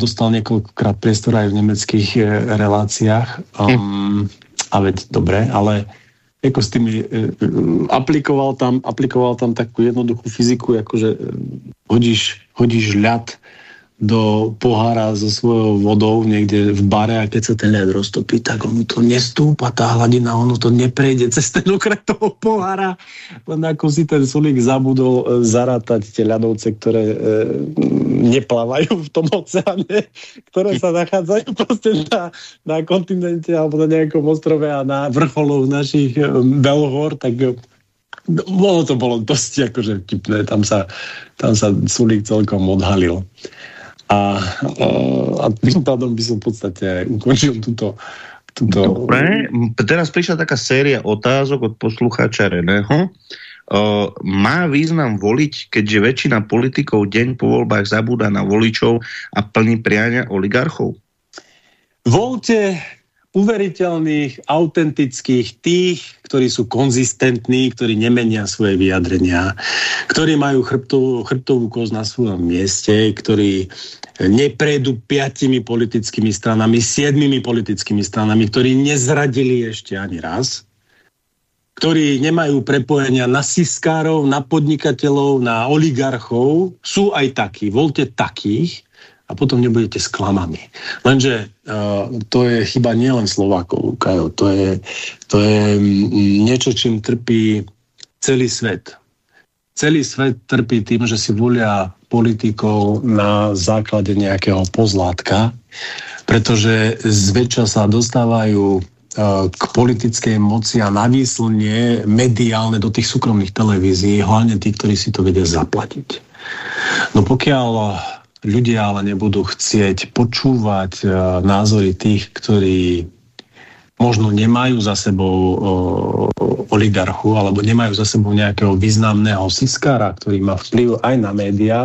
C: Dostal niekoľkokrát priestor aj v nemeckých e, reláciách. Um, a veď dobre, ale ako s tými, e, e, aplikoval, tam, aplikoval tam takú jednoduchú fyziku, akože hodíš, hodíš ľad do pohára so svojou vodou niekde v bare a keď sa ten ľad roztopí, tak ono to nestúpa, tá hladina, ono to neprejde cez ten okrem toho pohára. Len ako si ten Sulík zabudol e, zarátať tie ľadovce, ktoré e, neplávajú v tom oceáne, ktoré sa nachádzajú proste na, na kontinente alebo na nejakom ostrove a na vrcholoch našich e, Belhor, tak e, bolo to bolo dosť akože vtipné, tam sa, tam sa Sulík celkom odhalil. A, a tým pádom by som v podstate ukončil túto, túto...
B: Dobre, teraz prišla taká séria otázok od poslucháča Reného. Uh, má význam voliť, keďže väčšina politikov deň po voľbách zabúda na voličov a plní priania oligarchov?
C: Volte uveriteľných, autentických, tých, ktorí sú konzistentní, ktorí nemenia svoje vyjadrenia, ktorí majú chrbtovú, chrbtovú koz na svojom mieste, ktorí neprejdú piatimi politickými stranami, siedmimi politickými stranami, ktorí nezradili ešte ani raz, ktorí nemajú prepojenia na siskárov, na podnikateľov, na oligarchov, sú aj takí. Voľte takých, a potom nebudete sklamaní. Lenže uh, to je chyba nielen Slovákov, Kajo, to je, to je niečo, čím trpí celý svet. Celý svet trpí tým, že si volia politikov na základe nejakého pozlátka, pretože zväčša sa dostávajú k politickej moci a navýslne mediálne do tých súkromných televízií, hlavne tí, ktorí si to vedia zaplatiť. No pokiaľ ľudia ale nebudú chcieť počúvať uh, názory tých, ktorí možno nemajú za sebou uh, oligarchu alebo nemajú za sebou nejakého významného siskára, ktorý má vplyv aj na médiá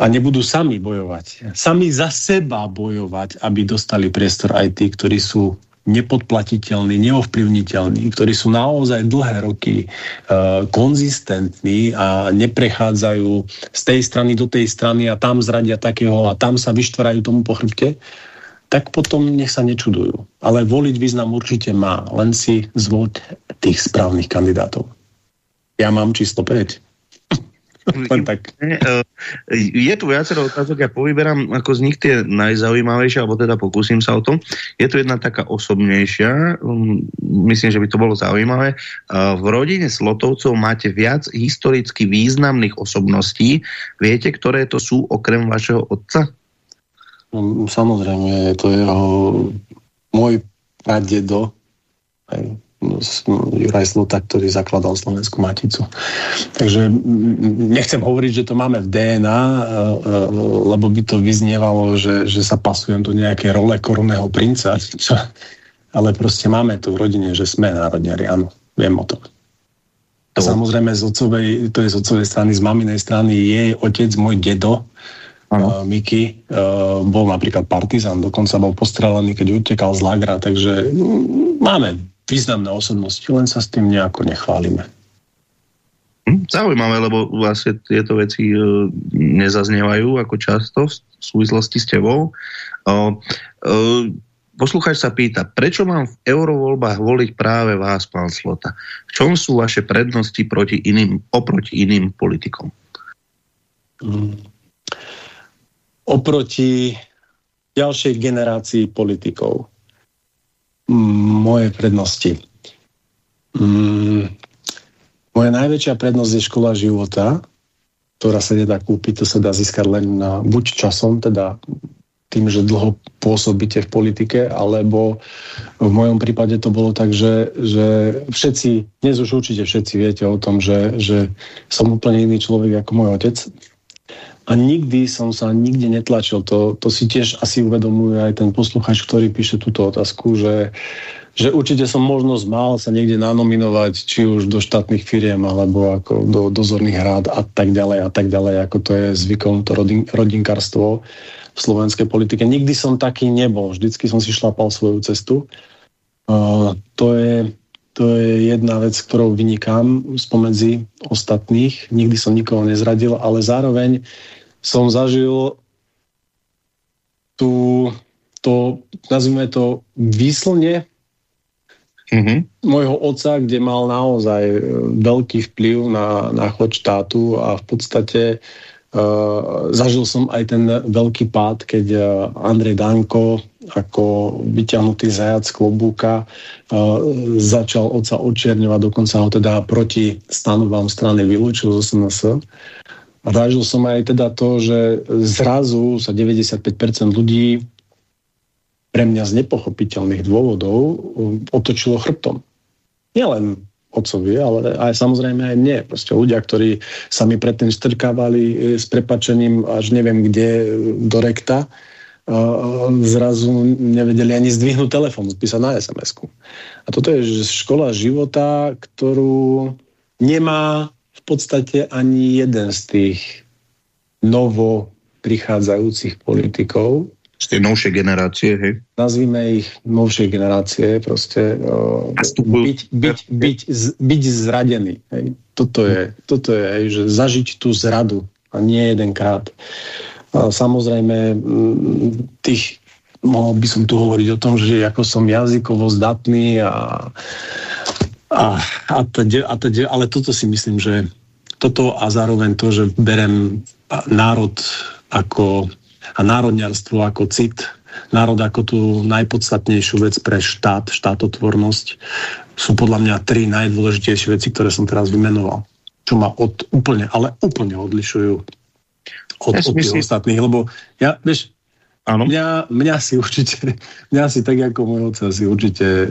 C: a nebudú sami bojovať. Sami za seba bojovať, aby dostali priestor aj tí, ktorí sú nepodplatiteľní, neovplyvniteľní, ktorí sú naozaj dlhé roky uh, konzistentní a neprechádzajú z tej strany do tej strany a tam zradia takého a tam sa vyštvárajú tomu po chrbte, tak potom nech sa nečudujú. Ale voliť význam určite má, len si zvoľ tých správnych kandidátov. Ja mám číslo 5.
B: tak. E, je tu viacero otázok, ja povyberám ako z nich tie najzaujímavejšie, alebo teda pokúsim sa o tom. Je tu jedna taká osobnejšia, um, myslím, že by to bolo zaujímavé. V rodine Slotovcov máte viac historicky významných osobností. Viete, ktoré to sú okrem vašeho otca?
C: No, samozrejme, je to jeho môj pradedo, Juraj Sluta, ktorý zakladal Slovenskú maticu. Takže nechcem hovoriť, že to máme v DNA, e, e, lebo by to vyznievalo, že, že sa pasujem do nejaké role korunného princa, čo, ale proste máme to v rodine, že sme národniari, áno, viem o tom. A samozrejme z otcovej, to je z otcovej strany, z maminej strany, jej otec, môj dedo, uh, Miky, uh, bol napríklad partizán, dokonca bol postrelený, keď utekal z Lagra, takže máme významné osobnosti, len sa s tým nejako nechválime.
B: Hm, zaujímavé, lebo vlastne tieto veci e, nezaznievajú ako často v súvislosti s tebou. E, poslucháč sa pýta, prečo mám v eurovoľbách voliť práve vás, pán Slota? V čom sú vaše prednosti proti iným, oproti iným politikom?
C: Hmm. Oproti ďalšej generácii politikov moje prednosti. Mm, moja najväčšia prednosť je škola života, ktorá sa nedá kúpiť, to sa dá získať len na, buď časom, teda tým, že dlho pôsobíte v politike, alebo v mojom prípade to bolo tak, že, že všetci, dnes už určite všetci viete o tom, že, že som úplne iný človek ako môj otec. A nikdy som sa nikde netlačil. To, to si tiež asi uvedomuje aj ten posluchač, ktorý píše túto otázku, že, že určite som možnosť mal sa niekde nanominovať, či už do štátnych firiem, alebo ako do dozorných rád a tak ďalej a tak ďalej, ako to je zvykom to rodin, rodinkarstvo v slovenskej politike. Nikdy som taký nebol. Vždycky som si šlapal svoju cestu. Uh, to je to je jedna vec, ktorou vynikám spomedzi ostatných. Nikdy som nikoho nezradil, ale zároveň som zažil tú, to, nazvime to, výslne mm-hmm. môjho otca, kde mal naozaj veľký vplyv na, na chod štátu a v podstate Uh, zažil som aj ten veľký pád, keď uh, Andrej Danko ako vyťahnutý zajac klobúka uh, začal oca očierňovať, dokonca ho teda proti stanovám strany vylúčil z SNS. A zažil som aj teda to, že zrazu sa 95% ľudí pre mňa z nepochopiteľných dôvodov otočilo chrbtom. Nielen otcovi, ale aj samozrejme aj mne. Proste ľudia, ktorí sa mi predtým strkávali e, s prepačením až neviem kde e, do rekta, zrazu nevedeli ani zdvihnúť telefón, spísať na sms -ku. A toto je škola života, ktorú nemá v podstate ani jeden z tých novo prichádzajúcich politikov,
B: z tej novšej generácie, hej?
C: Nazvime ich novšie generácie, proste uh, byť, byť, byť, byť zradený. Hej? Toto je, toto je hej, že zažiť tú zradu a nie jedenkrát. Samozrejme, tých, mohol by som tu hovoriť o tom, že ako som jazykovo zdatný a, a, a, teda, a teda, ale toto si myslím, že toto a zároveň to, že berem národ ako a národňarstvo ako cit, národ ako tú najpodstatnejšiu vec pre štát, štátotvornosť, sú podľa mňa tri najdôležitejšie veci, ktoré som teraz vymenoval. Čo ma od, úplne, ale úplne odlišujú od, od tých ostatných, lebo ja, vieš, Áno. Mňa, mňa si určite, mňa si tak ako môj otec si určite e,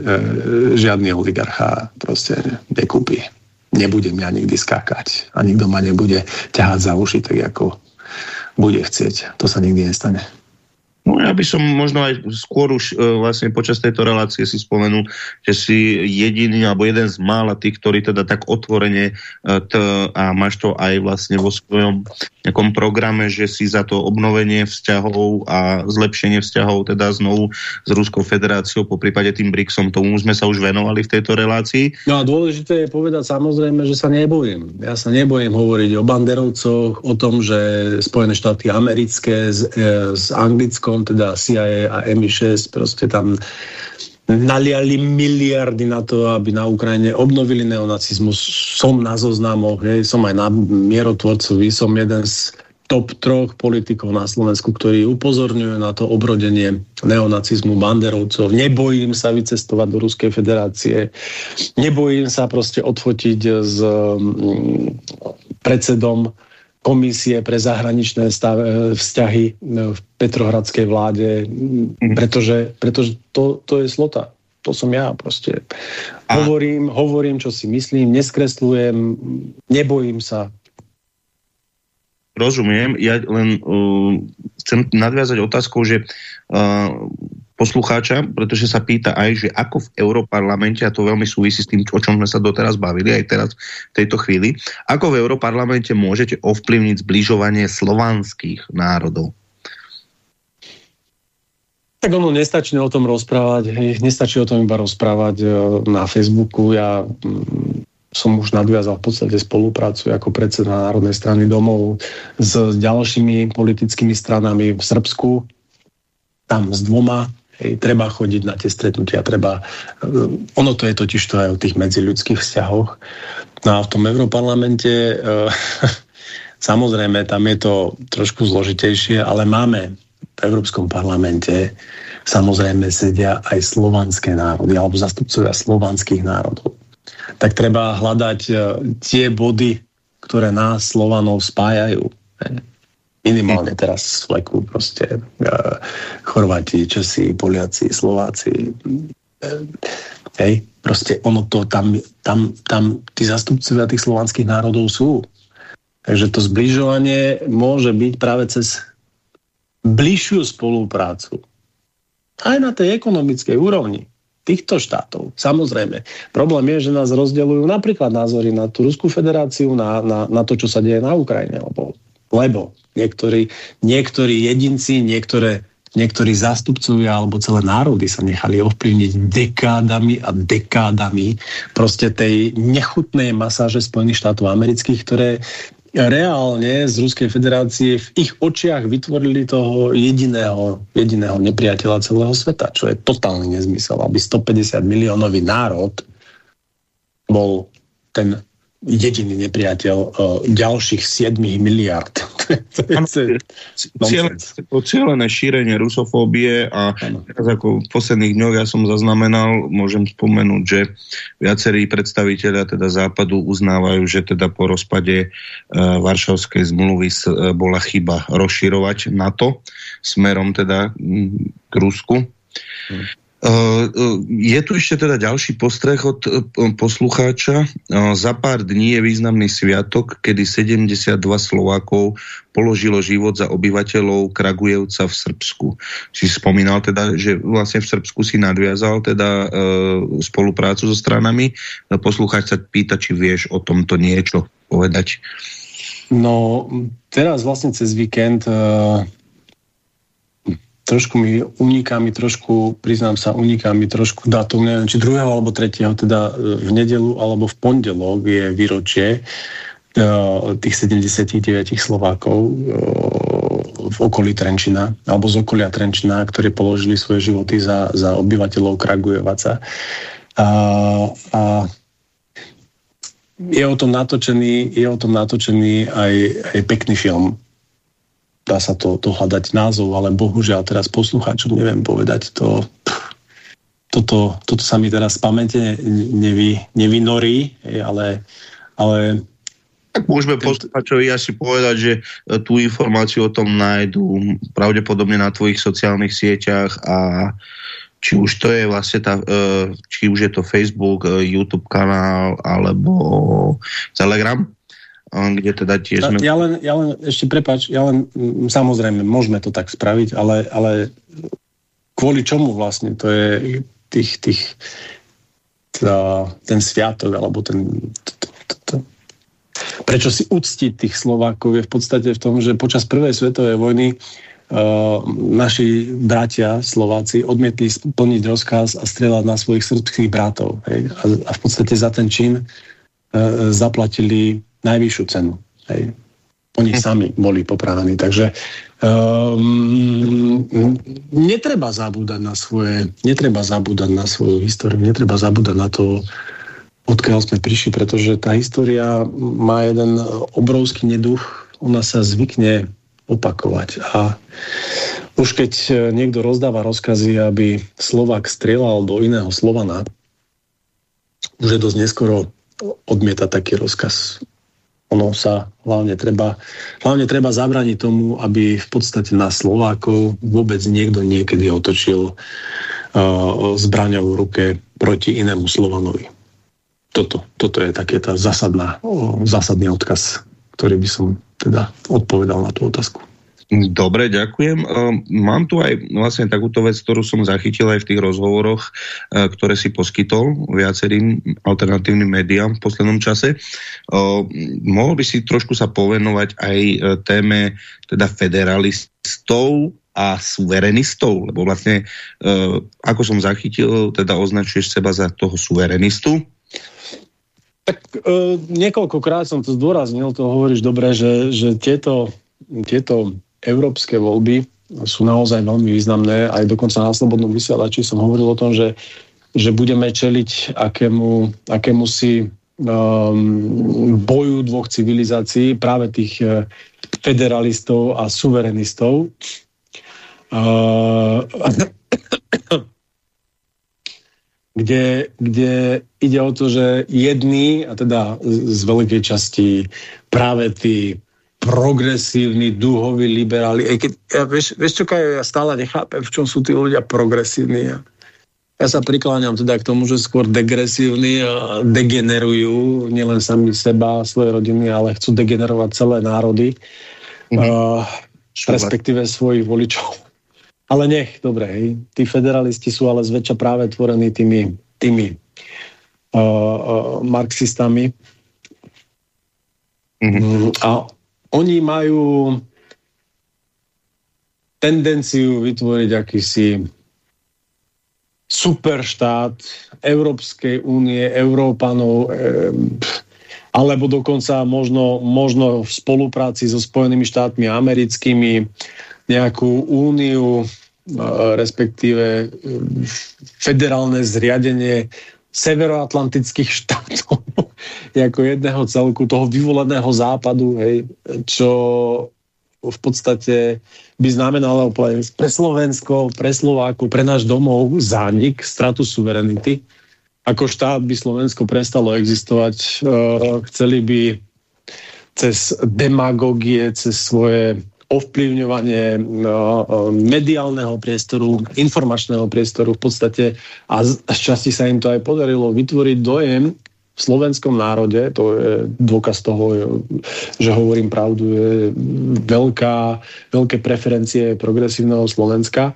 C: žiadny oligarcha proste nekúpi. Nebude mňa nikdy skákať a nikto ma nebude ťahať za uši, tak ako bude chcieť. To sa nikdy nestane.
B: No ja by som možno aj skôr už e, vlastne počas tejto relácie si spomenul, že si jediný alebo jeden z mála tých, ktorí teda tak otvorene e, t, a máš to aj vlastne vo svojom nejakom programe, že si za to obnovenie vzťahov a zlepšenie vzťahov teda znovu s Ruskou federáciou, po prípade tým BRICSom, tomu sme sa už venovali v tejto relácii.
C: No a dôležité je povedať samozrejme, že sa nebojím. Ja sa nebojím hovoriť o banderovcoch, o tom, že Spojené štáty americké s, e, s Anglickom Ruskom, teda CIA a MI6, proste tam naliali miliardy na to, aby na Ukrajine obnovili neonacizmus. Som na zoznamoch, hej, som aj na mierotvorcovi, som jeden z top troch politikov na Slovensku, ktorí upozorňujú na to obrodenie neonacizmu banderovcov. Nebojím sa vycestovať do Ruskej federácie. Nebojím sa proste odfotiť s mm, predsedom komisie pre zahraničné stav, e, vzťahy e, v Petrohradskej vláde, mhm. pretože, pretože to, to je slota. To som ja proste. A... Hovorím, hovorím, čo si myslím, neskresľujem, nebojím sa,
B: Rozumiem, ja len uh, chcem nadviazať otázkou, že uh, poslucháča, pretože sa pýta aj, že ako v Európarlamente, a to veľmi súvisí s tým, o čom sme sa doteraz bavili, aj teraz v tejto chvíli, ako v Európarlamente môžete ovplyvniť zbližovanie slovanských národov?
C: Tak ono nestačí o tom rozprávať, nestačí o tom iba rozprávať uh, na Facebooku. Ja mm, som už nadviazal v podstate spoluprácu ako predseda Národnej strany domov s ďalšími politickými stranami v Srbsku, tam s dvoma. Hej, treba chodiť na tie stretnutia, treba... Eh, ono to je totiž to aj o tých medziľudských vzťahoch. No a v tom Európarlamente e, samozrejme tam je to trošku zložitejšie, ale máme v Európskom parlamente samozrejme sedia aj slovanské národy alebo zastupcovia slovanských národov tak treba hľadať e, tie body, ktoré nás Slovanov spájajú. Minimálne teraz v proste e, Chorváti, Česi, Poliaci, Slováci. E, hej, proste ono to tam, tam, tam tí zastupcovia tých slovanských národov sú. Takže to zbližovanie môže byť práve cez bližšiu spoluprácu. Aj na tej ekonomickej úrovni týchto štátov. Samozrejme. Problém je, že nás rozdeľujú napríklad názory na tú Ruskú federáciu, na, na, na to, čo sa deje na Ukrajine. Lebo, lebo niektorí, niektorí jedinci, niektoré, niektorí zástupcovia alebo celé národy sa nechali ovplyvniť dekádami a dekádami proste tej nechutnej masáže Spojených štátov amerických, ktoré reálne z Ruskej federácie v ich očiach vytvorili toho jediného, jediného nepriateľa celého sveta, čo je totálny nezmysel, aby 150 miliónový národ bol ten jediný nepriateľ uh, ďalších 7 miliard.
B: Cieľené šírenie rusofóbie a teraz ako v posledných dňoch ja som zaznamenal, môžem spomenúť, že viacerí predstaviteľia teda západu uznávajú, že teda po rozpade uh, Varšavskej zmluvy uh, bola chyba rozširovať NATO smerom teda k Rusku. Hmm. Eh, eh, je tu ešte teda ďalší postreh od eh, poslucháča. Za pár dní je významný sviatok, kedy 72 Slovákov položilo život za obyvateľov Kragujevca v Srbsku. Si spomínal teda, že vlastne v Srbsku si nadviazal teda spoluprácu so stranami. Poslucháč sa pýta, či vieš o tomto niečo povedať.
C: No, teraz vlastne cez víkend trošku mi uniká mi trošku, priznám sa, uniká mi trošku dátum, neviem, či 2. alebo 3. teda e, v nedelu alebo v pondelok je výročie uh, tých 79 Slovákov uh, v okolí Trenčina, alebo z okolia Trenčina, ktorí položili svoje životy za, za obyvateľov Kragujevaca. A, a je o tom natočený, je o tom natočený aj, aj pekný film dá sa to, to hľadať názov, ale bohužiaľ teraz poslucháčom neviem povedať to. Toto, toto sa mi teraz v pamäte nevy, nevynorí, ale, ale
B: tak môžeme poslucháčovi asi povedať, že e, tú informáciu o tom nájdu pravdepodobne na tvojich sociálnych sieťach a či už to je vlastne tá, e, či už je to Facebook, e, YouTube kanál alebo Telegram, kde teda tiež sme...
C: Ja len, ja len ešte prepač, ja len, samozrejme, môžeme to tak spraviť, ale, ale kvôli čomu vlastne to je tých, tých tá, ten sviatok, alebo ten... Prečo si uctiť tých Slovákov je v podstate v tom, že počas prvej svetovej vojny Uh, naši bratia Slováci odmietli splniť rozkaz a strieľať na svojich srbských bratov. Hej? A, a v podstate za ten čin uh, zaplatili najvyššiu cenu. Hej. Oni hm. sami boli popravení. Takže um, netreba zabúdať na svoje, netreba zabúdať na svoju históriu, netreba zabúdať na to, odkiaľ sme prišli, pretože tá história má jeden obrovský neduch, ona sa zvykne opakovať. A už keď niekto rozdáva rozkazy, aby Slovak strieľal do iného Slovana, už je dosť neskoro odmieta taký rozkaz ono sa hlavne treba, hlavne treba zabraniť tomu, aby v podstate na Slovákov vôbec niekto niekedy otočil uh, zbraňou v ruke proti inému Slovanovi. Toto, toto je také tá zásadná, zásadný odkaz, ktorý by som teda odpovedal na tú otázku.
B: Dobre, ďakujem. Ehm, mám tu aj vlastne takúto vec, ktorú som zachytil aj v tých rozhovoroch, e, ktoré si poskytol viacerým alternatívnym médiám v poslednom čase. Ehm, mohol by si trošku sa povenovať aj e, téme teda federalistov a suverenistov, lebo vlastne, e, ako som zachytil, teda označuješ seba za toho suverenistu,
C: tak e, niekoľkokrát som to zdôraznil, to hovoríš dobre, že, že tieto, tieto európske voľby sú naozaj veľmi významné. Aj dokonca na Slobodnom vysielači som hovoril o tom, že, že budeme čeliť akému, akému si um, boju dvoch civilizácií, práve tých uh, federalistov a suverenistov. Uh, kde, kde ide o to, že jedni, a teda z veľkej časti práve tí progresívni, duhoví liberáli. Ej, keď, ja, vieš, vieš čo, Kajo, ja stále nechápem, v čom sú tí ľudia progresívni. Ja, ja sa prikláňam teda k tomu, že skôr degresívni a degenerujú nielen sami seba, svoje rodiny, ale chcú degenerovať celé národy, mm-hmm. uh, respektíve svojich voličov. Ale nech, dobre, hej. tí federalisti sú ale zväčša práve tvorení tými, tými uh, uh, marxistami. Mm-hmm. A oni majú tendenciu vytvoriť akýsi superštát Európskej únie, Európanov, eh, alebo dokonca možno, možno v spolupráci so Spojenými štátmi americkými nejakú úniu, eh, respektíve eh, federálne zriadenie severoatlantických štátov ako jedného celku, toho vyvoleného západu, hej, čo v podstate by znamenalo pre Slovensko, pre Slováku, pre náš domov zánik, stratu suverenity. Ako štát by Slovensko prestalo existovať. E, chceli by cez demagogie, cez svoje ovplyvňovanie no, mediálneho priestoru, informačného priestoru v podstate a z časti sa im to aj podarilo vytvoriť dojem v slovenskom národe, to je dôkaz toho, že hovorím pravdu, je veľká, veľké preferencie progresívneho Slovenska,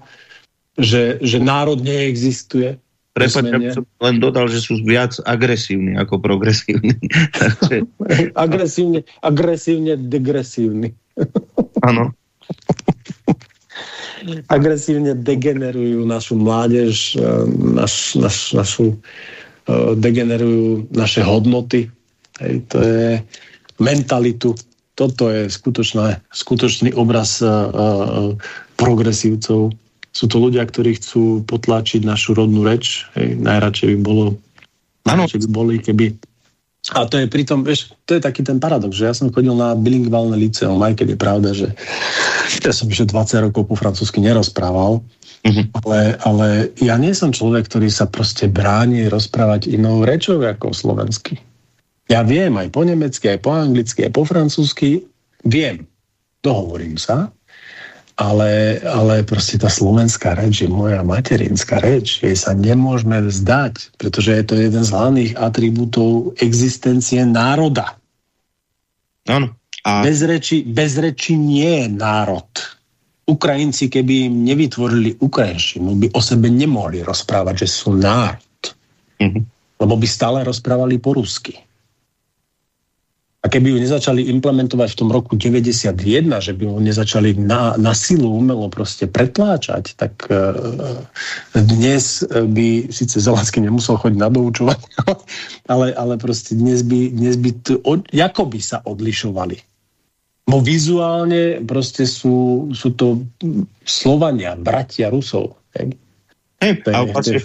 C: že, že národ neexistuje,
B: Prepač, ja som len dodal, že sú viac agresívni ako progresívni.
C: agresívne, agresívne degresívni.
B: Áno.
C: Agresívne degenerujú našu mládež, e, naš, naš, našu, degenerujú naše hodnoty. Hej, to je mentalitu. Toto je skutočná, skutočný obraz uh, progresívcov. Sú to ľudia, ktorí chcú potláčiť našu rodnú reč. Hej, najradšej by bolo, najradšej by boli, keby a to je pritom, vieš, to je taký ten paradox, že ja som chodil na bilingválne liceum, aj keď je pravda, že ja som že 20 rokov po francúzsky nerozprával, mm-hmm. ale, ale ja nie som človek, ktorý sa proste bráni rozprávať inou rečou ako slovensky. Ja viem aj po nemecky, aj po anglicky, aj po francúzsky, viem, dohovorím sa, ale, ale proste tá slovenská reč je moja materinská reč. Jej sa nemôžeme vzdať, pretože je to jeden z hlavných atribútov existencie národa.
B: Áno.
C: A... Bez, reči, bez reči nie je národ. Ukrajinci, keby im nevytvorili ukrajinčinu, by o sebe nemohli rozprávať, že sú národ. Mm-hmm. Lebo by stále rozprávali po rusky. A keby ju nezačali implementovať v tom roku 91, že by ju nezačali na, na silu umelo proste pretláčať, tak uh, dnes by, síce Zelenský nemusel chodiť na doučovať, ale, ale proste dnes by, dnes by to, od, ako by sa odlišovali. Bo vizuálne proste sú, sú to Slovania, bratia Rusov. Hej,
B: hey, a vlastne,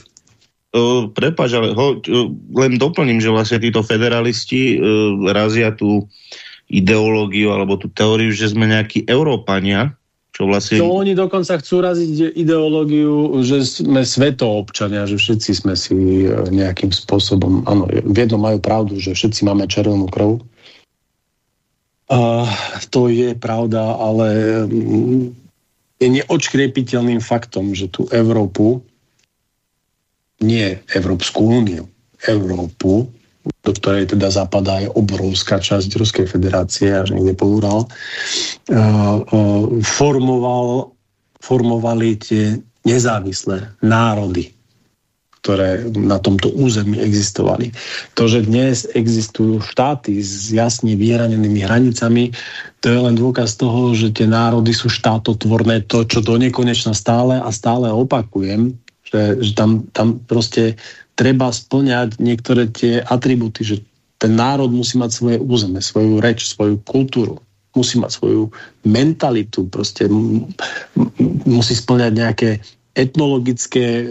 B: uh, prepáč, ale ho, uh, len doplním, že vlastne títo federalisti uh, razia tú ideológiu alebo tú teóriu, že sme nejakí Európania, čo vlastne...
C: To oni dokonca chcú raziť ideológiu, že sme svetoobčania, že všetci sme si nejakým spôsobom... Áno, v jednom majú pravdu, že všetci máme červenú krv, Uh, to je pravda, ale mm, je neočkriepiteľným faktom, že tú Európu, nie Európsku úniu, Európu, do ktorej teda zapadá aj obrovská časť Ruskej federácie, až niekde po Ural, uh, uh, formoval, formovali tie nezávislé národy ktoré na tomto území existovali. To, že dnes existujú štáty s jasne vyhranenými hranicami, to je len dôkaz toho, že tie národy sú štátotvorné, to, čo do nekonečna stále a stále opakujem, že, že tam, tam proste treba splňať niektoré tie atributy, že ten národ musí mať svoje územie, svoju reč, svoju kultúru, musí mať svoju mentalitu, proste musí splňať nejaké etnologické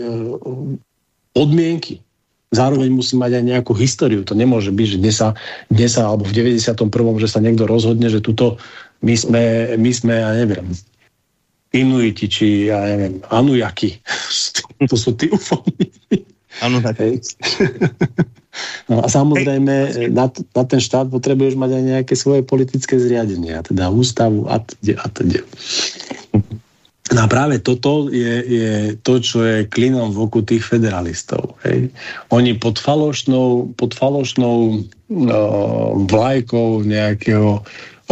C: podmienky. Zároveň musí mať aj nejakú históriu. To nemôže byť, že dnes sa, dnes sa alebo v 91. že sa niekto rozhodne, že tuto my sme, my sme ja neviem, Inuiti, či ja neviem, Anujaki. to sú tí ufóni.
B: Anujaki.
C: No a samozrejme, na, na ten štát potrebuješ mať aj nejaké svoje politické zriadenia, teda ústavu a teda. A teda. No a práve toto je, je to, čo je klinom v oku tých federalistov. Hej. Oni pod falošnou, pod falošnou no, vlajkou nejakého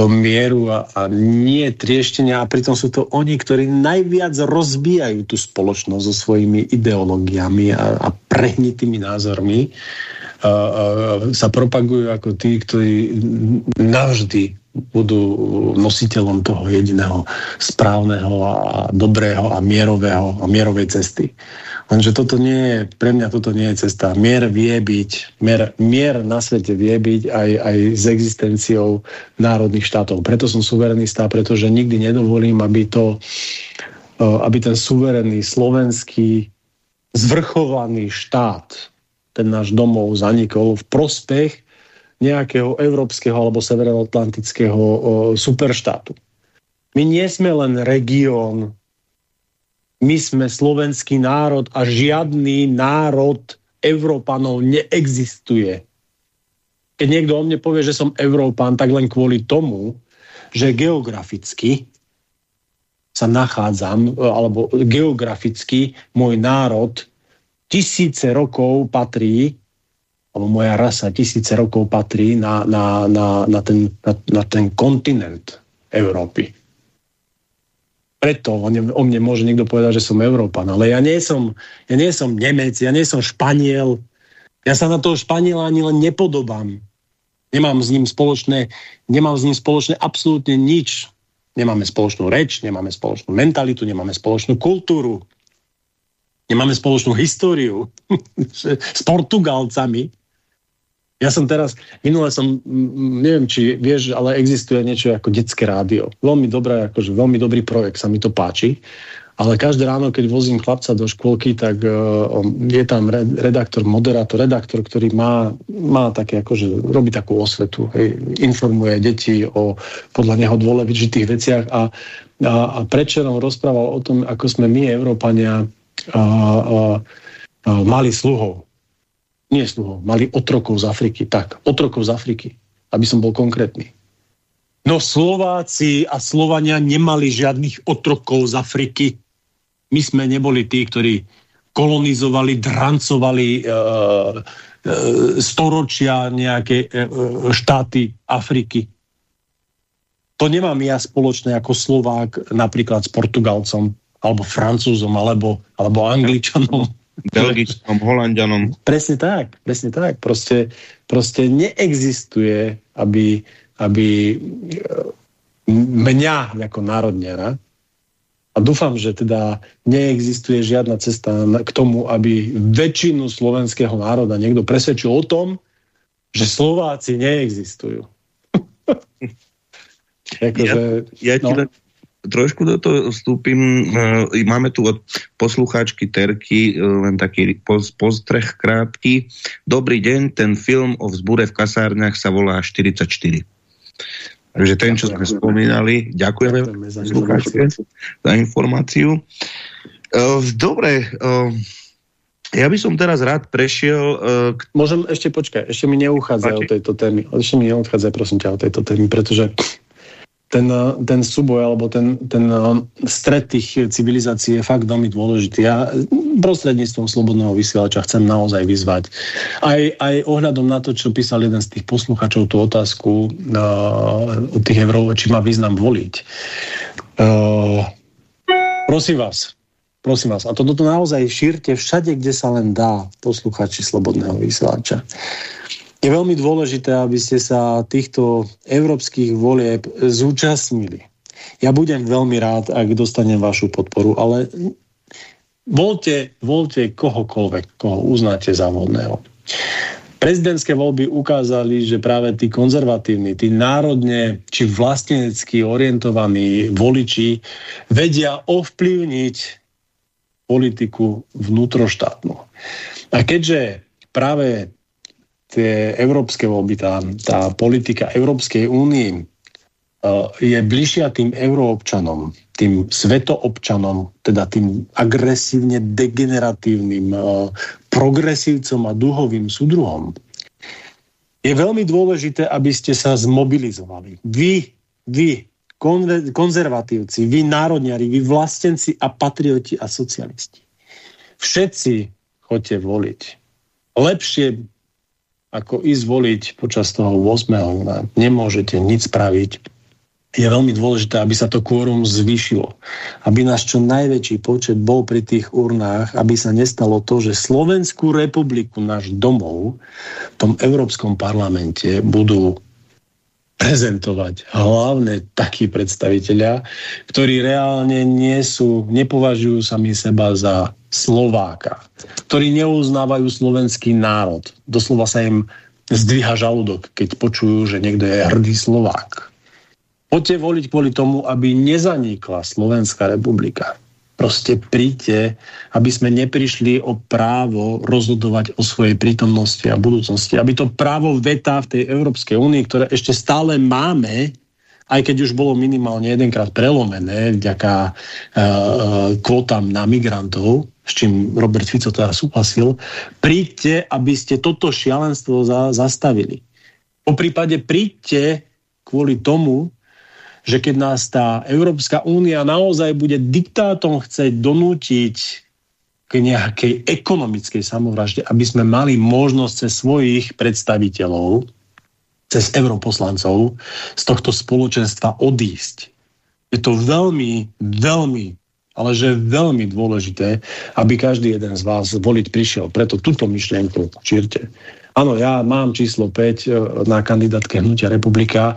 C: mieru a, a nie trieštenia a pritom sú to oni, ktorí najviac rozbijajú tú spoločnosť so svojimi ideológiami a, a prehnitými názormi. A, a, sa propagujú ako tí, ktorí navždy budú nositeľom toho jediného správneho a dobrého a mierového a mierovej cesty. Lenže toto nie je, pre mňa toto nie je cesta. Mier vie byť, mier, mier na svete vie byť aj, aj s existenciou národných štátov. Preto som suverenista, pretože nikdy nedovolím, aby to, aby ten suverénny slovenský zvrchovaný štát, ten náš domov zanikol v prospech nejakého európskeho alebo severoatlantického superštátu. My nie sme len región, my sme slovenský národ a žiadny národ Európanov neexistuje. Keď niekto o mne povie, že som Európan, tak len kvôli tomu, že geograficky sa nachádzam, alebo geograficky môj národ tisíce rokov patrí alebo moja rasa tisíce rokov patrí na, na, na, na, ten, na, na ten kontinent Európy. Preto o mne, o mne môže niekto povedať, že som Európan, ale ja nie som, ja nie som Nemec, ja nie som Španiel, ja sa na toho Španiela ani len nepodobám. Nemám s ním spoločné, nemám s ním spoločné absolútne nič. Nemáme spoločnú reč, nemáme spoločnú mentalitu, nemáme spoločnú kultúru, nemáme spoločnú históriu s Portugalcami. Ja som teraz, minule som, neviem, či vieš, ale existuje niečo ako detské rádio. Veľmi dobré, akože veľmi dobrý projekt, sa mi to páči. Ale každé ráno, keď vozím chlapca do škôlky, tak uh, je tam redaktor, moderátor, redaktor, ktorý má, má také, akože robí takú osvetu, hej, informuje deti o podľa neho dôležitých veciach a, a, a predčerom rozprával o tom, ako sme my, Európania, a, a, a, mali sluhov nie sluhov, mali otrokov z Afriky. Tak, otrokov z Afriky, aby som bol konkrétny. No Slováci a Slovania nemali žiadnych otrokov z Afriky. My sme neboli tí, ktorí kolonizovali, drancovali e, e, storočia nejaké e, štáty Afriky. To nemám ja spoločné ako Slovák napríklad s Portugalcom, alebo Francúzom, alebo, alebo Angličanom.
B: Belgickom, Holandianom.
C: Presne tak, presne tak. Proste, proste neexistuje, aby, aby e, mňa ako národňara a dúfam, že teda neexistuje žiadna cesta k tomu, aby väčšinu slovenského národa niekto presvedčil o tom, že Slováci neexistujú. Akože,
B: ja, ja ti no. Trošku do toho vstúpim. E, máme tu od poslucháčky Terky e, len taký postreh krátky. Dobrý deň, ten film o vzbure v kasárniach sa volá 44. Takže ten, čo sme spomínali, ďakujeme za, za informáciu. Uh, dobre, ja by som teraz rád prešiel... Uh,
C: k... Môžem ešte počkať, ešte mi neuchádza o tejto témy. Ešte mi neodchádza, prosím ťa, o tejto témy, pretože ten, ten súboj alebo ten, ten stred tých civilizácií je fakt veľmi dôležitý. Ja prostredníctvom slobodného vysielača chcem naozaj vyzvať. Aj, aj ohľadom na to, čo písal jeden z tých posluchačov tú otázku uh, od tých Evrov, či má význam voliť. Uh, prosím vás, Prosím vás, a toto naozaj šírte všade, kde sa len dá posluchači Slobodného vysielača. Je veľmi dôležité, aby ste sa týchto európskych volieb zúčastnili. Ja budem veľmi rád, ak dostanem vašu podporu, ale voľte, voľte kohokoľvek, koho uznáte za vodného. Prezidentské voľby ukázali, že práve tí konzervatívni, tí národne či vlastenecky orientovaní voliči vedia ovplyvniť politiku vnútroštátnu. A keďže práve tie európske voľby, tá, tá politika Európskej únii e, je bližšia tým euroobčanom, tým svetoobčanom, teda tým agresívne degeneratívnym e, progresívcom a duhovým súdruhom, je veľmi dôležité, aby ste sa zmobilizovali. Vy, vy, konzervatívci, vy národniari, vy vlastenci a patrioti a socialisti. Všetci chodte voliť. Lepšie ako ísť voliť počas toho 8. júna. Nemôžete nič spraviť. Je veľmi dôležité, aby sa to kvórum zvýšilo. Aby náš čo najväčší počet bol pri tých urnách, aby sa nestalo to, že Slovenskú republiku, náš domov, v tom Európskom parlamente budú prezentovať hlavne takí predstaviteľia, ktorí reálne nie sú, nepovažujú sami seba za Slováka, ktorí neuznávajú slovenský národ. Doslova sa im zdvíha žalúdok, keď počujú, že niekto je hrdý Slovák. Poďte voliť kvôli tomu, aby nezanikla Slovenská republika. Proste príďte, aby sme neprišli o právo rozhodovať o svojej prítomnosti a budúcnosti. Aby to právo veta v tej Európskej únii, ktoré ešte stále máme, aj keď už bolo minimálne jedenkrát prelomené vďaka uh, kvótam na migrantov, s čím Robert Fico teda súhlasil, príďte, aby ste toto šialenstvo za, zastavili. Po prípade príďte kvôli tomu, že keď nás tá Európska únia naozaj bude diktátom chcieť donútiť k nejakej ekonomickej samovražde, aby sme mali možnosť cez svojich predstaviteľov, cez europoslancov z tohto spoločenstva odísť. Je to veľmi, veľmi, ale že veľmi dôležité, aby každý jeden z vás voliť prišiel. Preto túto myšlienku čírte. Áno, ja mám číslo 5 e, na kandidátke Hnutia republika,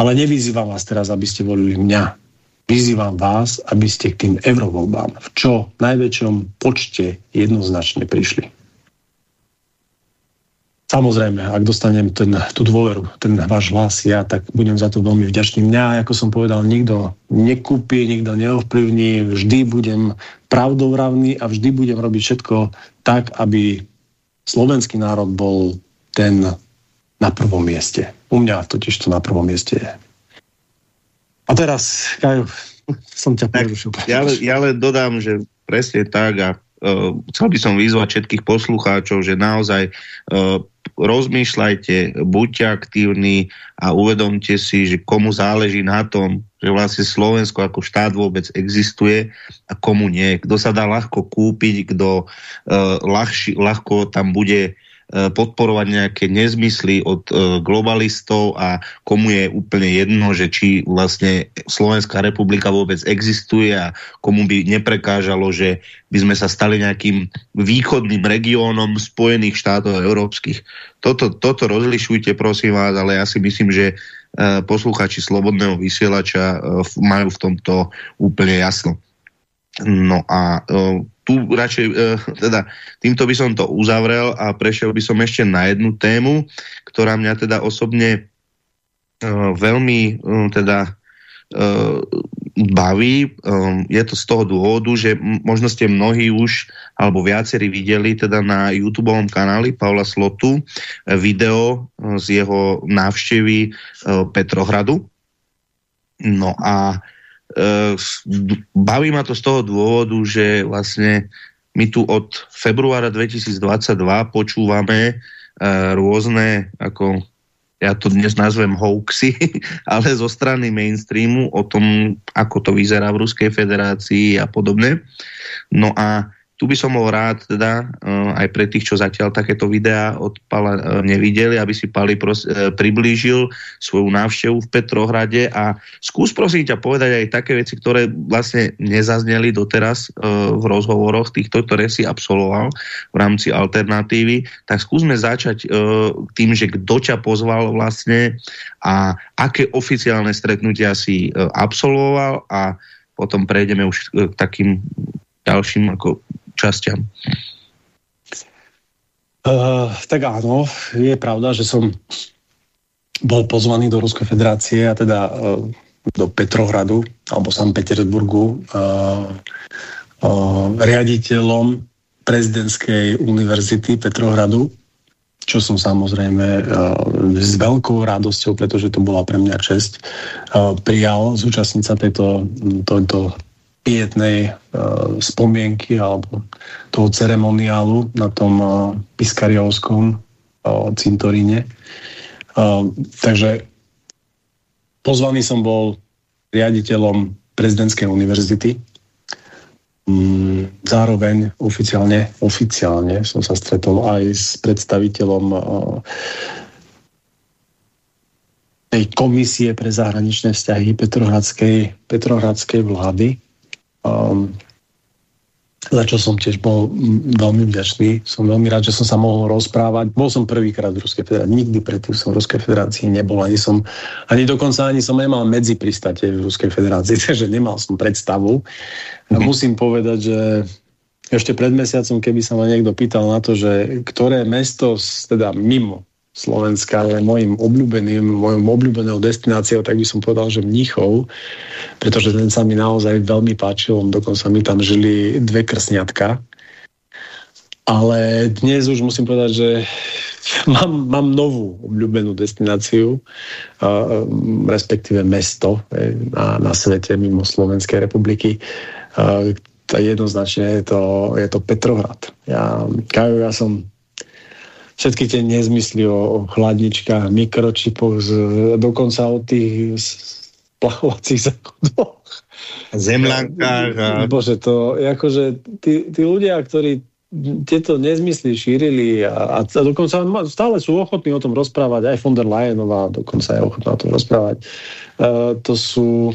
C: ale nevyzývam vás teraz, aby ste volili mňa. Vyzývam vás, aby ste k tým eurovoľbám v čo najväčšom počte jednoznačne prišli. Samozrejme, ak dostanem ten, tú dôveru, ten váš hlas ja, tak budem za to veľmi vďačný. Mňa, ako som povedal, nikto nekúpi, nikto neovplyvní, vždy budem pravdovravný a vždy budem robiť všetko tak, aby slovenský národ bol ten na prvom mieste. U mňa totiž to na prvom mieste je. A teraz, Kajo, som ťa prerušil.
B: Ja, ja len dodám, že presne tak a uh, chcel by som vyzvať všetkých poslucháčov, že naozaj uh, rozmýšľajte, buďte aktívni a uvedomte si, že komu záleží na tom, že vlastne Slovensko ako štát vôbec existuje a komu nie. Kto sa dá ľahko kúpiť, kto uh, ľahši, ľahko tam bude E, podporovať nejaké nezmysly od e, globalistov a komu je úplne jedno, že či vlastne Slovenská republika vôbec existuje a komu by neprekážalo, že by sme sa stali nejakým východným regiónom Spojených štátov európskych. Toto, toto rozlišujte, prosím vás, ale ja si myslím, že e, posluchači Slobodného vysielača majú v tomto úplne jasno. No a tu radšej, e, teda týmto by som to uzavrel a prešiel by som ešte na jednu tému, ktorá mňa teda osobne veľmi teda baví. Je to z toho dôvodu, že možno ste mnohí už alebo viacerí videli teda na YouTube kanáli Paula Slotu video z jeho návštevy Petrohradu. No a baví ma to z toho dôvodu, že vlastne my tu od februára 2022 počúvame rôzne ako ja to dnes nazvem hoaxy, ale zo strany mainstreamu o tom, ako to vyzerá v Ruskej federácii a podobne. No a tu by som bol rád teda uh, aj pre tých, čo zatiaľ takéto videá od Pala uh, nevideli, aby si Pali pros, uh, priblížil svoju návštevu v Petrohrade. A skús prosím ťa povedať aj také veci, ktoré vlastne nezazneli doteraz v rozhovoroch týchto, ktoré si absolvoval v rámci alternatívy, tak skúsme začať tým, že kto ťa pozval vlastne a aké oficiálne stretnutia si absolvoval. A potom prejdeme už k takým ďalším ako časťam.
C: Uh, tak áno, je pravda, že som bol pozvaný do Ruskej federácie a teda uh, do Petrohradu alebo San Petersburgu uh, uh, riaditeľom prezidentskej univerzity Petrohradu, čo som samozrejme uh, s veľkou radosťou, pretože to bola pre mňa čest, uh, prijal zúčastniť sa tejto, tejto pietnej uh, spomienky alebo toho ceremoniálu na tom uh, Piskariovskom uh, cintoríne. Takže pozvaný som bol riaditeľom prezidentskej univerzity. Um, zároveň oficiálne, oficiálne som sa stretol aj s predstaviteľom tej komisie pre zahraničné vzťahy Petrohradskej, Petrohradskej vlády, Um, za čo som tiež bol veľmi vďačný. Som veľmi rád, že som sa mohol rozprávať. Bol som prvýkrát v Ruskej federácii. Nikdy predtým som v Ruskej federácii nebol. Ani som, ani dokonca ani som nemal medzi pristate v Ruskej federácii, takže nemal som predstavu. A mhm. musím povedať, že ešte pred mesiacom, keby sa ma niekto pýtal na to, že ktoré mesto, teda mimo Slovenska je mojim obľúbeným, mojou obľúbenou destináciou, tak by som povedal, že Mníchov, pretože ten sa mi naozaj veľmi páčil, dokonca mi tam žili dve krsňatka. Ale dnes už musím povedať, že mám, mám novú obľúbenú destináciu, uh, respektíve mesto eh, na, na svete mimo Slovenskej republiky. Uh, jednoznačne je to, je to Petrohrad. Ja, ja som všetky tie nezmysly o, o chladničkách, mikročipoch, z, dokonca o tých plachovacích záchodoch.
B: Zemľankách. A...
C: Bože, to akože tí, tí ľudia, ktorí tieto nezmysly šírili a, a dokonca stále sú ochotní o tom rozprávať, aj von der Leyenová dokonca je ochotná o tom rozprávať. Uh, to sú...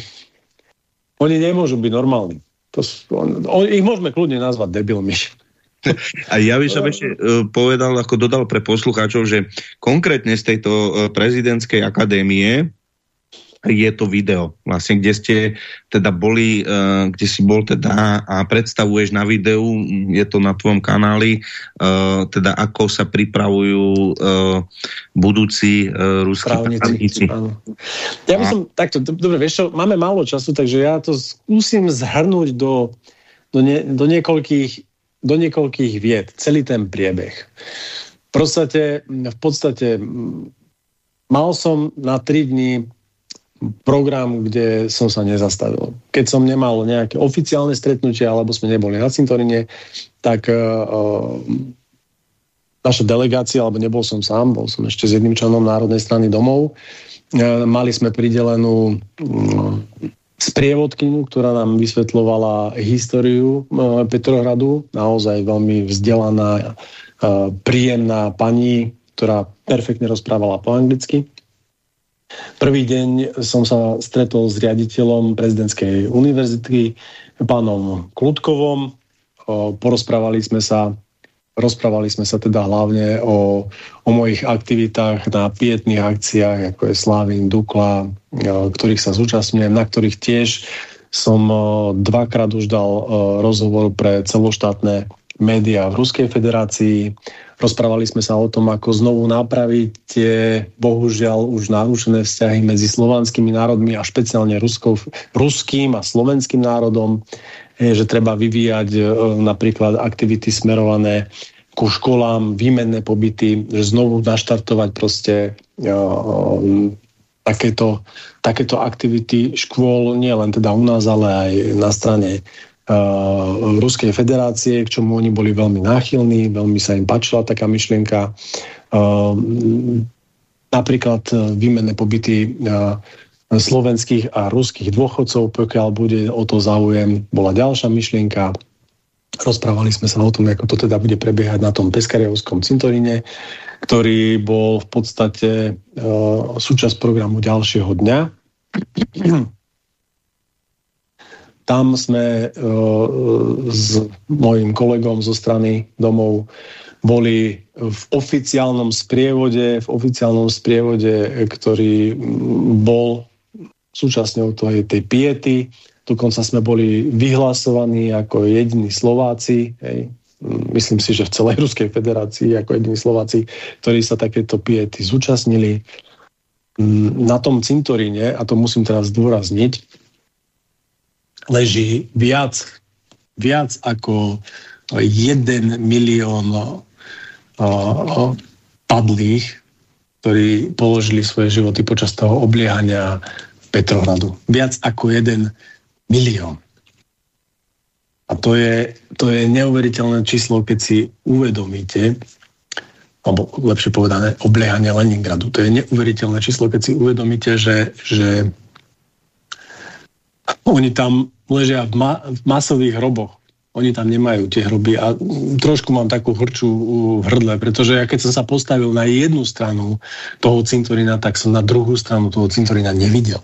C: Oni nemôžu byť normálni. To sú, on, on, ich môžeme kľudne nazvať debilmi.
B: A ja by som ešte uh, povedal, ako dodal pre poslucháčov, že konkrétne z tejto uh, prezidentskej akadémie je to video, vlastne, kde ste teda boli, uh, kde si bol teda a predstavuješ na videu, je to na tvojom kanáli, uh, teda ako sa pripravujú uh, budúci uh, ruskí právnici.
C: Ja by som, takto, dobre, vieš čo, máme málo času, takže ja to skúsim zhrnúť do, do, nie, do niekoľkých do niekoľkých vied celý ten priebeh. V podstate, v podstate mal som na 3 dní program, kde som sa nezastavil. Keď som nemal nejaké oficiálne stretnutie, alebo sme neboli na cintorine, tak uh, naša delegácia, alebo nebol som sám, bol som ešte s jedným členom Národnej strany domov, uh, mali sme pridelenú uh, sprievodkyňu, ktorá nám vysvetľovala históriu e, Petrohradu, naozaj veľmi vzdelaná, e, príjemná pani, ktorá perfektne rozprávala po anglicky. Prvý deň som sa stretol s riaditeľom prezidentskej univerzity, pánom Kludkovom. E, porozprávali sme sa Rozprávali sme sa teda hlavne o, o mojich aktivitách na pietných akciách, ako je Slávin, Dukla, e, ktorých sa zúčastňujem, na ktorých tiež som e, dvakrát už dal e, rozhovor pre celoštátne médiá v Ruskej federácii. Rozprávali sme sa o tom, ako znovu napraviť tie bohužiaľ už narušené vzťahy medzi slovanskými národmi a špeciálne ruskou, ruským a slovenským národom, že treba vyvíjať e, napríklad aktivity smerované ku školám, výmenné pobyty, že znovu naštartovať proste uh, takéto, takéto aktivity škôl, nie len teda u nás, ale aj na strane Ruskej federácie, k čomu oni boli veľmi náchylní, veľmi sa im páčila taká myšlienka. Uh, napríklad výmenné pobyty slovenských a ruských dôchodcov, pokiaľ bude o to záujem, bola ďalšia myšlienka. Rozprávali sme sa o tom, ako to teda bude prebiehať na tom Peskariovskom cintoríne, ktorý bol v podstate súčasť programu ďalšieho dňa. Tam sme uh, s mojim kolegom zo strany domov boli v oficiálnom sprievode, v oficiálnom sprievode, ktorý bol súčasťou tej, tej piety, Dokonca sme boli vyhlasovaní ako jediní Slováci, hej, myslím si, že v celej Ruskej federácii ako jediní Slováci, ktorí sa takéto piety zúčastnili. Na tom cintoríne, a to musím teraz zdôrazniť, leží viac, viac ako jeden milión padlých, ktorí položili svoje životy počas toho obliehania Petrohradu. Viac ako jeden milión. A to je, to je neuveriteľné číslo, keď si uvedomíte, alebo lepšie povedané, obliehanie Leningradu. To je neuveriteľné číslo, keď si uvedomíte, že, že oni tam ležia v, ma- v masových hroboch. Oni tam nemajú tie hroby a trošku mám takú hrču v hrdle, pretože ja keď som sa postavil na jednu stranu toho cintorína, tak som na druhú stranu toho cintorína nevidel.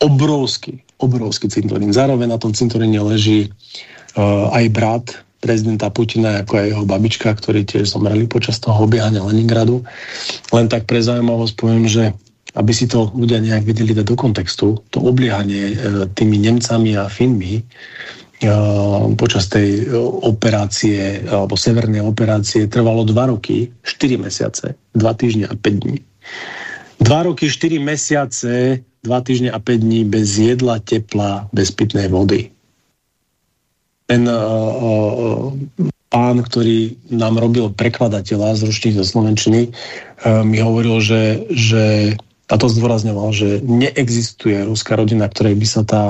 C: Obrovský, obrovský cintorín. Zároveň na tom cintoríne leží uh, aj brat prezidenta Putina, ako aj jeho babička, ktorí tiež zomreli počas toho obiehania Leningradu. Len tak pre zaujímavosť poviem, že aby si to ľudia nejak vedeli dať do kontextu, to obliehanie uh, tými Nemcami a Finmi uh, počas tej uh, operácie, alebo severnej operácie trvalo 2 roky, 4 mesiace, 2 týždne a 5 dní. 2 roky, 4 mesiace 2 týždne a 5 dní bez jedla, tepla, bez pitnej vody. Ten uh, uh, pán, ktorý nám robil prekladateľa z ruštiny do slovenčiny, uh, mi hovoril, že, že a to zdôrazňoval, že neexistuje ruská rodina, ktorej by sa tá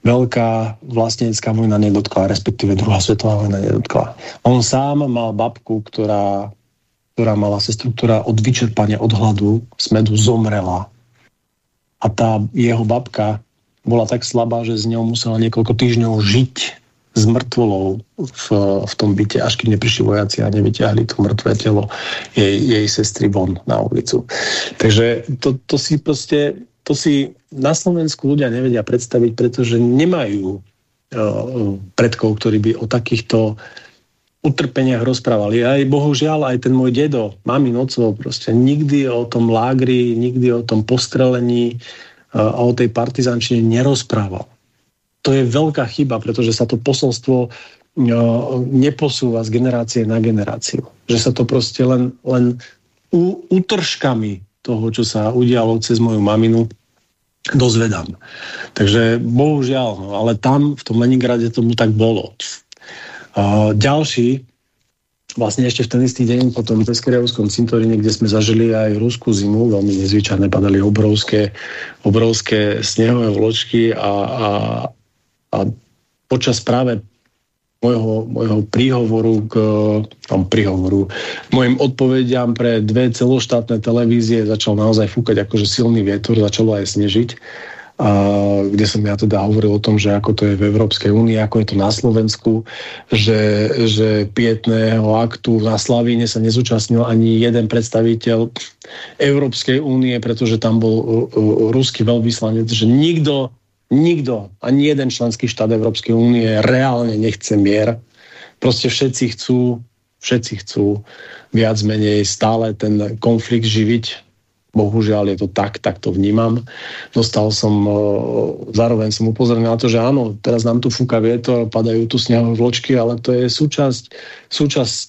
C: veľká vlastnecká vojna nedotkla, respektíve druhá svetová vojna nedotkla. On sám mal babku, ktorá, ktorá mala sestru, ktorá od vyčerpania, od hladu, smedu zomrela a tá jeho babka bola tak slabá, že s ňou musela niekoľko týždňov žiť s mŕtvolou v, v tom byte, až keď neprišli vojaci a nevyťahli to mŕtvé telo jej, jej sestry von na ulicu. Takže to, to si proste, to si na Slovensku ľudia nevedia predstaviť, pretože nemajú uh, predkov, ktorí by o takýchto utrpeniach rozprávali. Aj bohužiaľ, aj ten môj dedo, mami nocov, proste nikdy o tom lágri, nikdy o tom postrelení a o tej partizančine nerozprával. To je veľká chyba, pretože sa to posolstvo neposúva z generácie na generáciu. Že sa to proste len, len útržkami toho, čo sa udialo cez moju maminu, dozvedám. Takže bohužiaľ, no, ale tam v tom Leningrade tomu tak bolo. Ďalší, vlastne ešte v ten istý deň po tom Peskeriavskom cintoríne, kde sme zažili aj ruskú zimu, veľmi nezvyčajné, padali obrovské, obrovské snehové vločky a, a, a počas práve môjho, môjho príhovoru k tom príhovoru, môjim odpovediam pre dve celoštátne televízie začal naozaj fúkať akože silný vietor, začalo aj snežiť. A kde som ja teda hovoril o tom, že ako to je v Európskej únii, ako je to na Slovensku, že, že pietného aktu na Slavíne sa nezúčastnil ani jeden predstaviteľ Európskej únie, pretože tam bol uh, uh, ruský veľvyslanec, že nikto, nikto, ani jeden členský štát Európskej únie reálne nechce mier. Proste všetci chcú, všetci chcú viac menej stále ten konflikt živiť bohužiaľ je to tak, tak to vnímam. Dostal som, zároveň som upozornil na to, že áno, teraz nám tu fúka vietor, padajú tu snehové vločky, ale to je súčasť, súčasť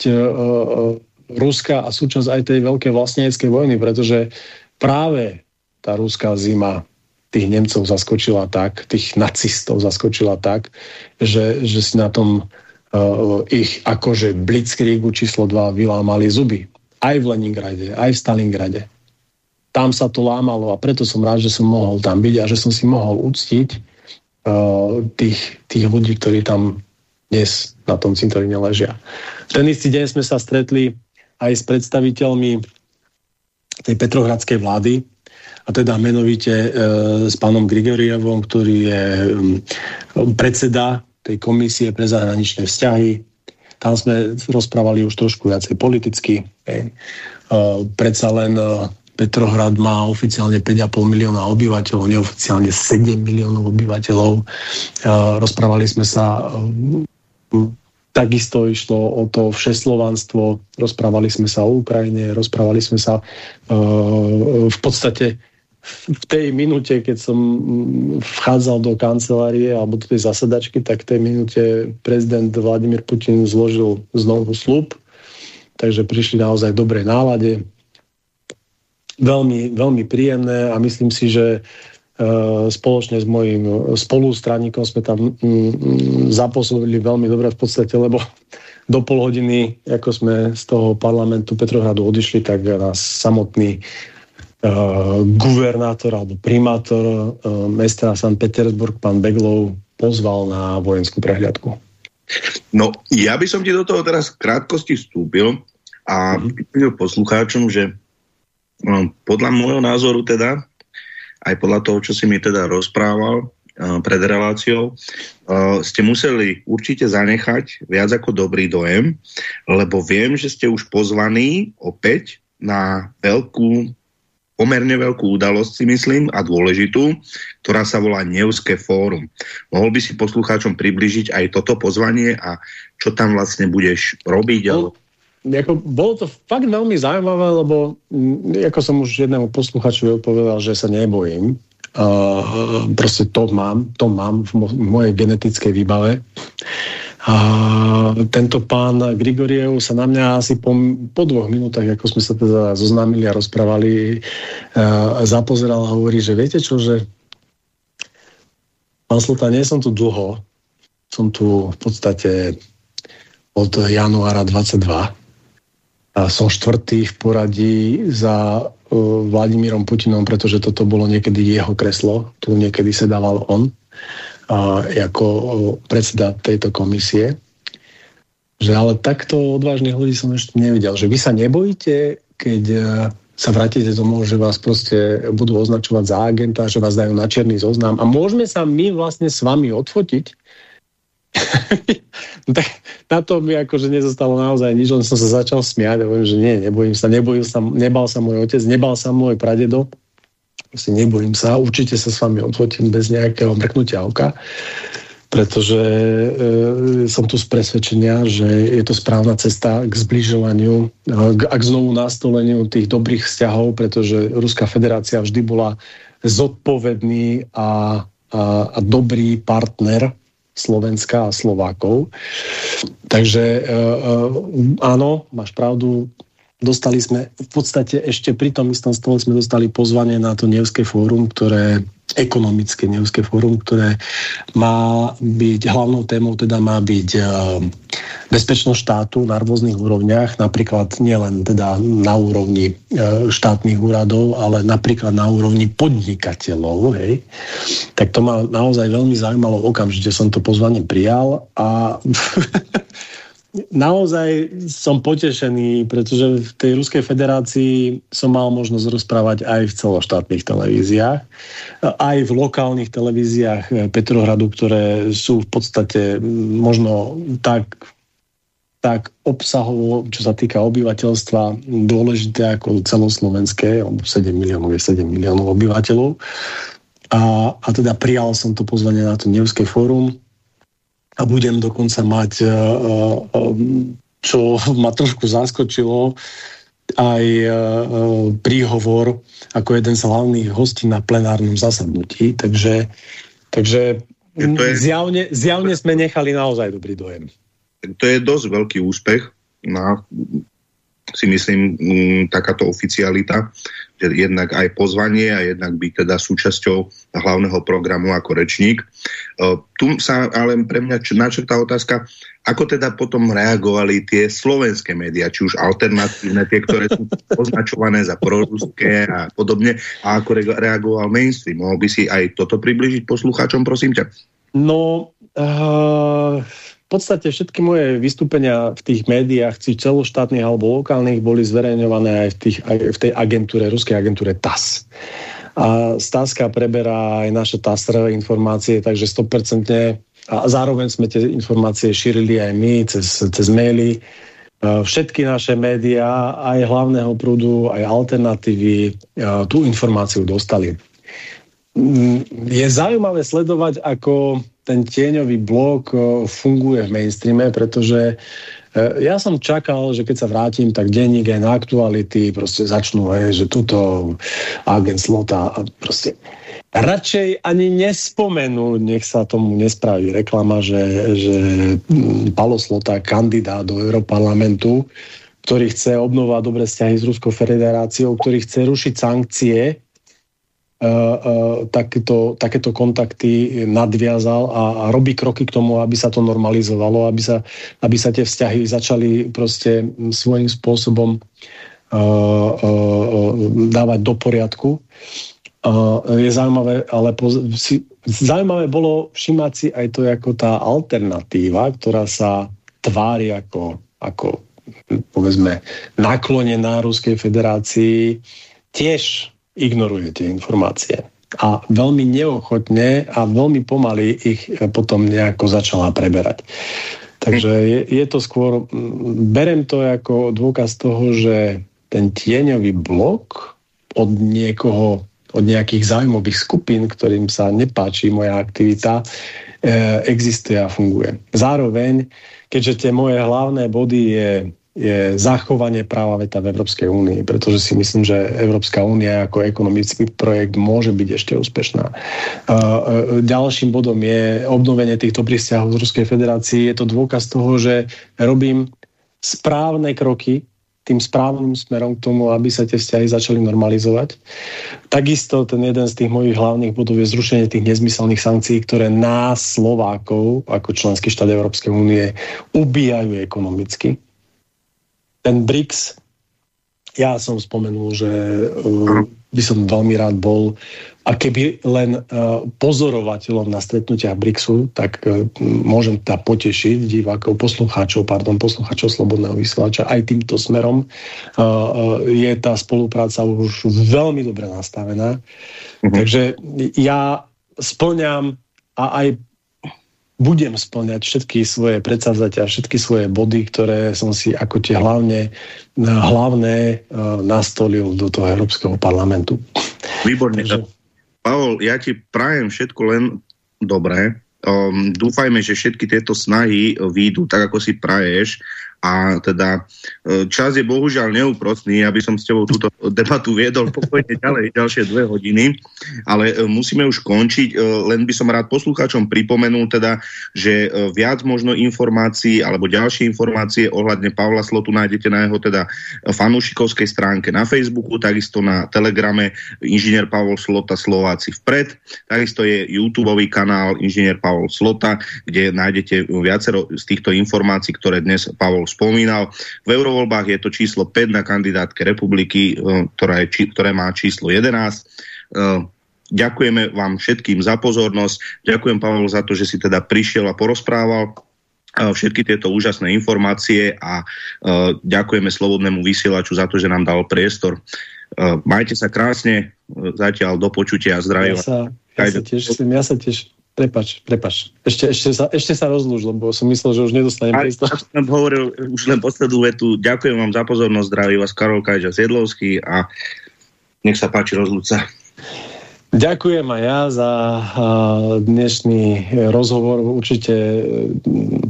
C: Ruska a súčasť aj tej veľkej vlastneneckej vojny, pretože práve tá ruská zima tých Nemcov zaskočila tak, tých nacistov zaskočila tak, že, že si na tom uh, ich akože blitzkriegu číslo 2 vylámali zuby. Aj v Leningrade, aj v Stalingrade. Tam sa to lámalo a preto som rád, že som mohol tam byť a že som si mohol uctiť uh, tých, tých ľudí, ktorí tam dnes na tom cintoríne ležia. Ten istý deň sme sa stretli aj s predstaviteľmi tej petrohradskej vlády, a teda menovite e, s pánom Grigorievom, ktorý je um, predseda tej komisie pre zahraničné vzťahy. Tam sme rozprávali už trošku viacej politicky. E, predsa len e, Petrohrad má oficiálne 5,5 milióna obyvateľov, neoficiálne 7 miliónov obyvateľov. E, rozprávali sme sa e, Takisto išlo o to všeslovanstvo, rozprávali sme sa o Ukrajine, rozprávali sme sa v podstate v tej minúte, keď som vchádzal do kancelárie alebo do tej zasedačky, tak v tej minúte prezident Vladimír Putin zložil znovu slub, takže prišli naozaj v dobrej nálade. Veľmi, veľmi príjemné a myslím si, že e, spoločne s mojím spolustraníkom sme tam zapôsobili veľmi dobre v podstate, lebo do pol hodiny, ako sme z toho parlamentu Petrohradu odišli, tak nás samotný guvernátor alebo primátor uh, mesta St. Petersburg, pán Beglov, pozval na vojenskú prehľadku.
B: No, ja by som ti do toho teraz v krátkosti vstúpil a mm-hmm. poslucháčom, že no, podľa môjho názoru teda, aj podľa toho, čo si mi teda rozprával uh, pred reláciou, uh, ste museli určite zanechať viac ako dobrý dojem, lebo viem, že ste už pozvaní opäť na veľkú pomerne veľkú udalosť si myslím a dôležitú, ktorá sa volá Neuské fórum. Mohol by si poslucháčom približiť aj toto pozvanie a čo tam vlastne budeš robiť? No,
C: ako, bolo to fakt veľmi zaujímavé, lebo mm, ako som už jednému posluchačovi odpovedal, že sa nebojím. Uh, proste to mám, to mám v, mo- v mojej genetickej výbave. A tento pán Grigoriev sa na mňa asi po, po dvoch minútach, ako sme sa teda zoznámili a rozprávali, uh, zapozeral a hovorí, že viete čo, že pán Slota, nie som tu dlho, som tu v podstate od januára 22 a som štvrtý v poradí za uh, Vladimírom Putinom, pretože toto bolo niekedy jeho kreslo, tu niekedy sedával on ako predseda tejto komisie, že ale takto odvážnych ľudí som ešte nevidel, že vy sa nebojíte, keď e, sa vrátite domov, že vás proste budú označovať za agenta, že vás dajú na černý zoznam a môžeme sa my vlastne s vami odfotiť. no tak na to mi akože nezostalo naozaj nič, len som sa začal smiať a hovorím, že nie, nebojím sa, nebojil sa, nebal sa môj otec, nebal sa môj pradedo, si nebojím sa, určite sa s vami odfotím bez nejakého mrknutia oka, pretože e, som tu z presvedčenia, že je to správna cesta k zbližovaniu, k, a k znovu nastoleniu tých dobrých vzťahov, pretože Ruská federácia vždy bola zodpovedný a, a, a dobrý partner Slovenska a Slovákov. Takže e, e, áno, máš pravdu, dostali sme v podstate ešte pri tom istom stole sme dostali pozvanie na to Nevské fórum, ktoré ekonomické Nevské fórum, ktoré má byť, hlavnou témou teda má byť uh, bezpečnosť štátu na rôznych úrovniach, napríklad nielen teda na úrovni uh, štátnych úradov, ale napríklad na úrovni podnikateľov, hej. Tak to ma naozaj veľmi zaujímalo, okamžite som to pozvanie prijal a naozaj som potešený, pretože v tej Ruskej federácii som mal možnosť rozprávať aj v celoštátnych televíziách, aj v lokálnych televíziách Petrohradu, ktoré sú v podstate možno tak tak obsahovo, čo sa týka obyvateľstva, dôležité ako celoslovenské, 7 miliónov je 7 miliónov obyvateľov. A, a teda prijal som to pozvanie na to Nevské fórum, a budem dokonca mať, e, e, čo ma trošku zaskočilo, aj príhovor ako jeden z hlavných hostí na plenárnom zasadnutí, takže, takže to je, zjavne, zjavne sme nechali naozaj dobrý dojem.
B: To je dosť veľký úspech na si myslím, takáto oficialita, že jednak aj pozvanie a jednak byť teda súčasťou hlavného programu ako rečník. E, tu sa ale pre mňa načrtá otázka, ako teda potom reagovali tie slovenské médiá, či už alternatívne, tie, ktoré sú označované za proruské a podobne, a ako reagoval mainstream. Mohol by si aj toto približiť poslucháčom, prosím ťa?
C: No, uh, podstate všetky moje vystúpenia v tých médiách, či celoštátnych alebo lokálnych, boli zverejňované aj v, tých, aj v tej agentúre, ruskej agentúre TAS. A Staska preberá aj naše TASR informácie, takže 100% a zároveň sme tie informácie šírili aj my cez, cez maily. Všetky naše médiá, aj hlavného prúdu, aj alternatívy tú informáciu dostali. Mm, je zaujímavé sledovať, ako ten tieňový blok funguje v mainstreame, pretože e, ja som čakal, že keď sa vrátim, tak denník aj na aktuality proste začnú, hej, že tuto agent Slota a proste radšej ani nespomenú, nech sa tomu nespraví reklama, že, že mm, Palo Slota, kandidát do Európarlamentu, ktorý chce obnovať dobré vzťahy s Ruskou federáciou, ktorý chce rušiť sankcie E, e, takéto, takéto kontakty nadviazal a, a robí kroky k tomu, aby sa to normalizovalo, aby sa, aby sa tie vzťahy začali proste svojím spôsobom uh, dávať do poriadku. Je zaujímavé, ale si, zaujímavé bolo všimať si aj to ako tá alternatíva, ktorá sa tvári ako, ako povedzme naklonená Ruskej federácii, tiež ignoruje tie informácie. A veľmi neochotne a veľmi pomaly ich potom nejako začala preberať. Takže je, je to skôr, berem to ako dôkaz toho, že ten tieňový blok od niekoho, od nejakých zájmových skupín, ktorým sa nepáči moja aktivita, e, existuje a funguje. Zároveň, keďže tie moje hlavné body je je zachovanie práva veta v Európskej únii, pretože si myslím, že Európska únia ako ekonomický projekt môže byť ešte úspešná. Ďalším bodom je obnovenie týchto prísťahov z Ruskej federácii. Je to dôkaz toho, že robím správne kroky tým správnym smerom k tomu, aby sa tie vzťahy začali normalizovať. Takisto ten jeden z tých mojich hlavných bodov je zrušenie tých nezmyselných sankcií, ktoré nás, Slovákov, ako členský štát Európskej únie, ubíjajú ekonomicky ten BRICS, ja som spomenul, že uh, by som veľmi rád bol a keby len uh, pozorovateľom na stretnutiach BRICSu, tak uh, môžem teda potešiť divákov, poslucháčov, pardon, poslucháčov Slobodného vysielača aj týmto smerom. Je tá spolupráca už veľmi dobre nastavená. Mhm. Takže ja splňam a aj budem splňať všetky svoje predsavzatia, všetky svoje body, ktoré som si ako tie hlavne, hlavné uh, nastolil do toho Európskeho parlamentu.
B: Výborne. Takže... Pavol, ja ti prajem všetko len dobré. Um, dúfajme, že všetky tieto snahy výjdu tak, ako si praješ a teda e, čas je bohužiaľ neúprostný, aby som s tebou túto debatu viedol pokojne ďalej, ďalšie dve hodiny, ale e, musíme už končiť, e, len by som rád poslucháčom pripomenul teda, že viac možno informácií alebo ďalšie informácie ohľadne Pavla Slotu nájdete na jeho teda fanúšikovskej stránke na Facebooku, takisto na Telegrame inžinier Pavol Slota Slováci vpred, takisto je YouTube kanál inžinier Pavol Slota, kde nájdete viacero z týchto informácií, ktoré dnes Pavol spomínal. V eurovoľbách je to číslo 5 na kandidátke republiky, eh, ktorá je, ktoré má číslo 11. Eh, ďakujeme vám všetkým za pozornosť. Ďakujem, Pavel, za to, že si teda prišiel a porozprával eh, všetky tieto úžasné informácie a ďakujeme Slobodnému vysielaču za to, že nám dal priestor. Majte sa krásne, zatiaľ do počutia a zdravia.
C: Ja sa, ja sa tiež, ja sa tiež Prepač, prepač. Ešte, ešte, sa, ešte sa rozlúž, lebo som myslel, že už nedostanem priestor.
B: Ja som hovoril už len poslednú vetu. Ďakujem vám za pozornosť, zdraví vás Karol Kajža Siedlovský a nech sa páči rozlúca.
C: Ďakujem aj ja za dnešný rozhovor. Určite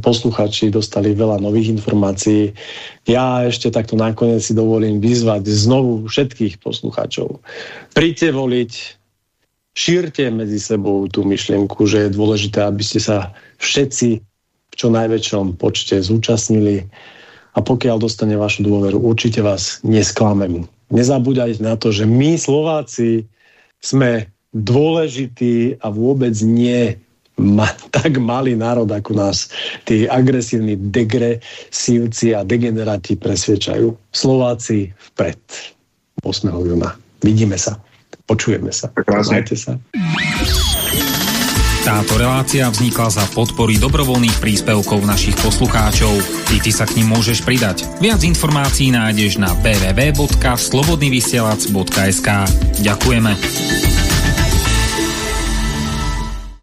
C: posluchači dostali veľa nových informácií. Ja ešte takto nakoniec si dovolím vyzvať znovu všetkých posluchačov. Príďte voliť, šírte medzi sebou tú myšlienku, že je dôležité, aby ste sa všetci v čo najväčšom počte zúčastnili a pokiaľ dostane vašu dôveru, určite vás nesklamem. Nezabúdajte na to, že my Slováci sme dôležitý a vôbec nie ma, tak malý národ ako nás tí agresívni degresívci a degeneráti presvedčajú. Slováci vpred 8. júna. Vidíme sa, počujeme sa. Majte sa.
A: Táto relácia vznikla za podpory dobrovoľných príspevkov našich poslucháčov. Ty, ty sa k ním môžeš pridať. Viac informácií nájdeš na www.slobodnyvysielac.sk Ďakujeme.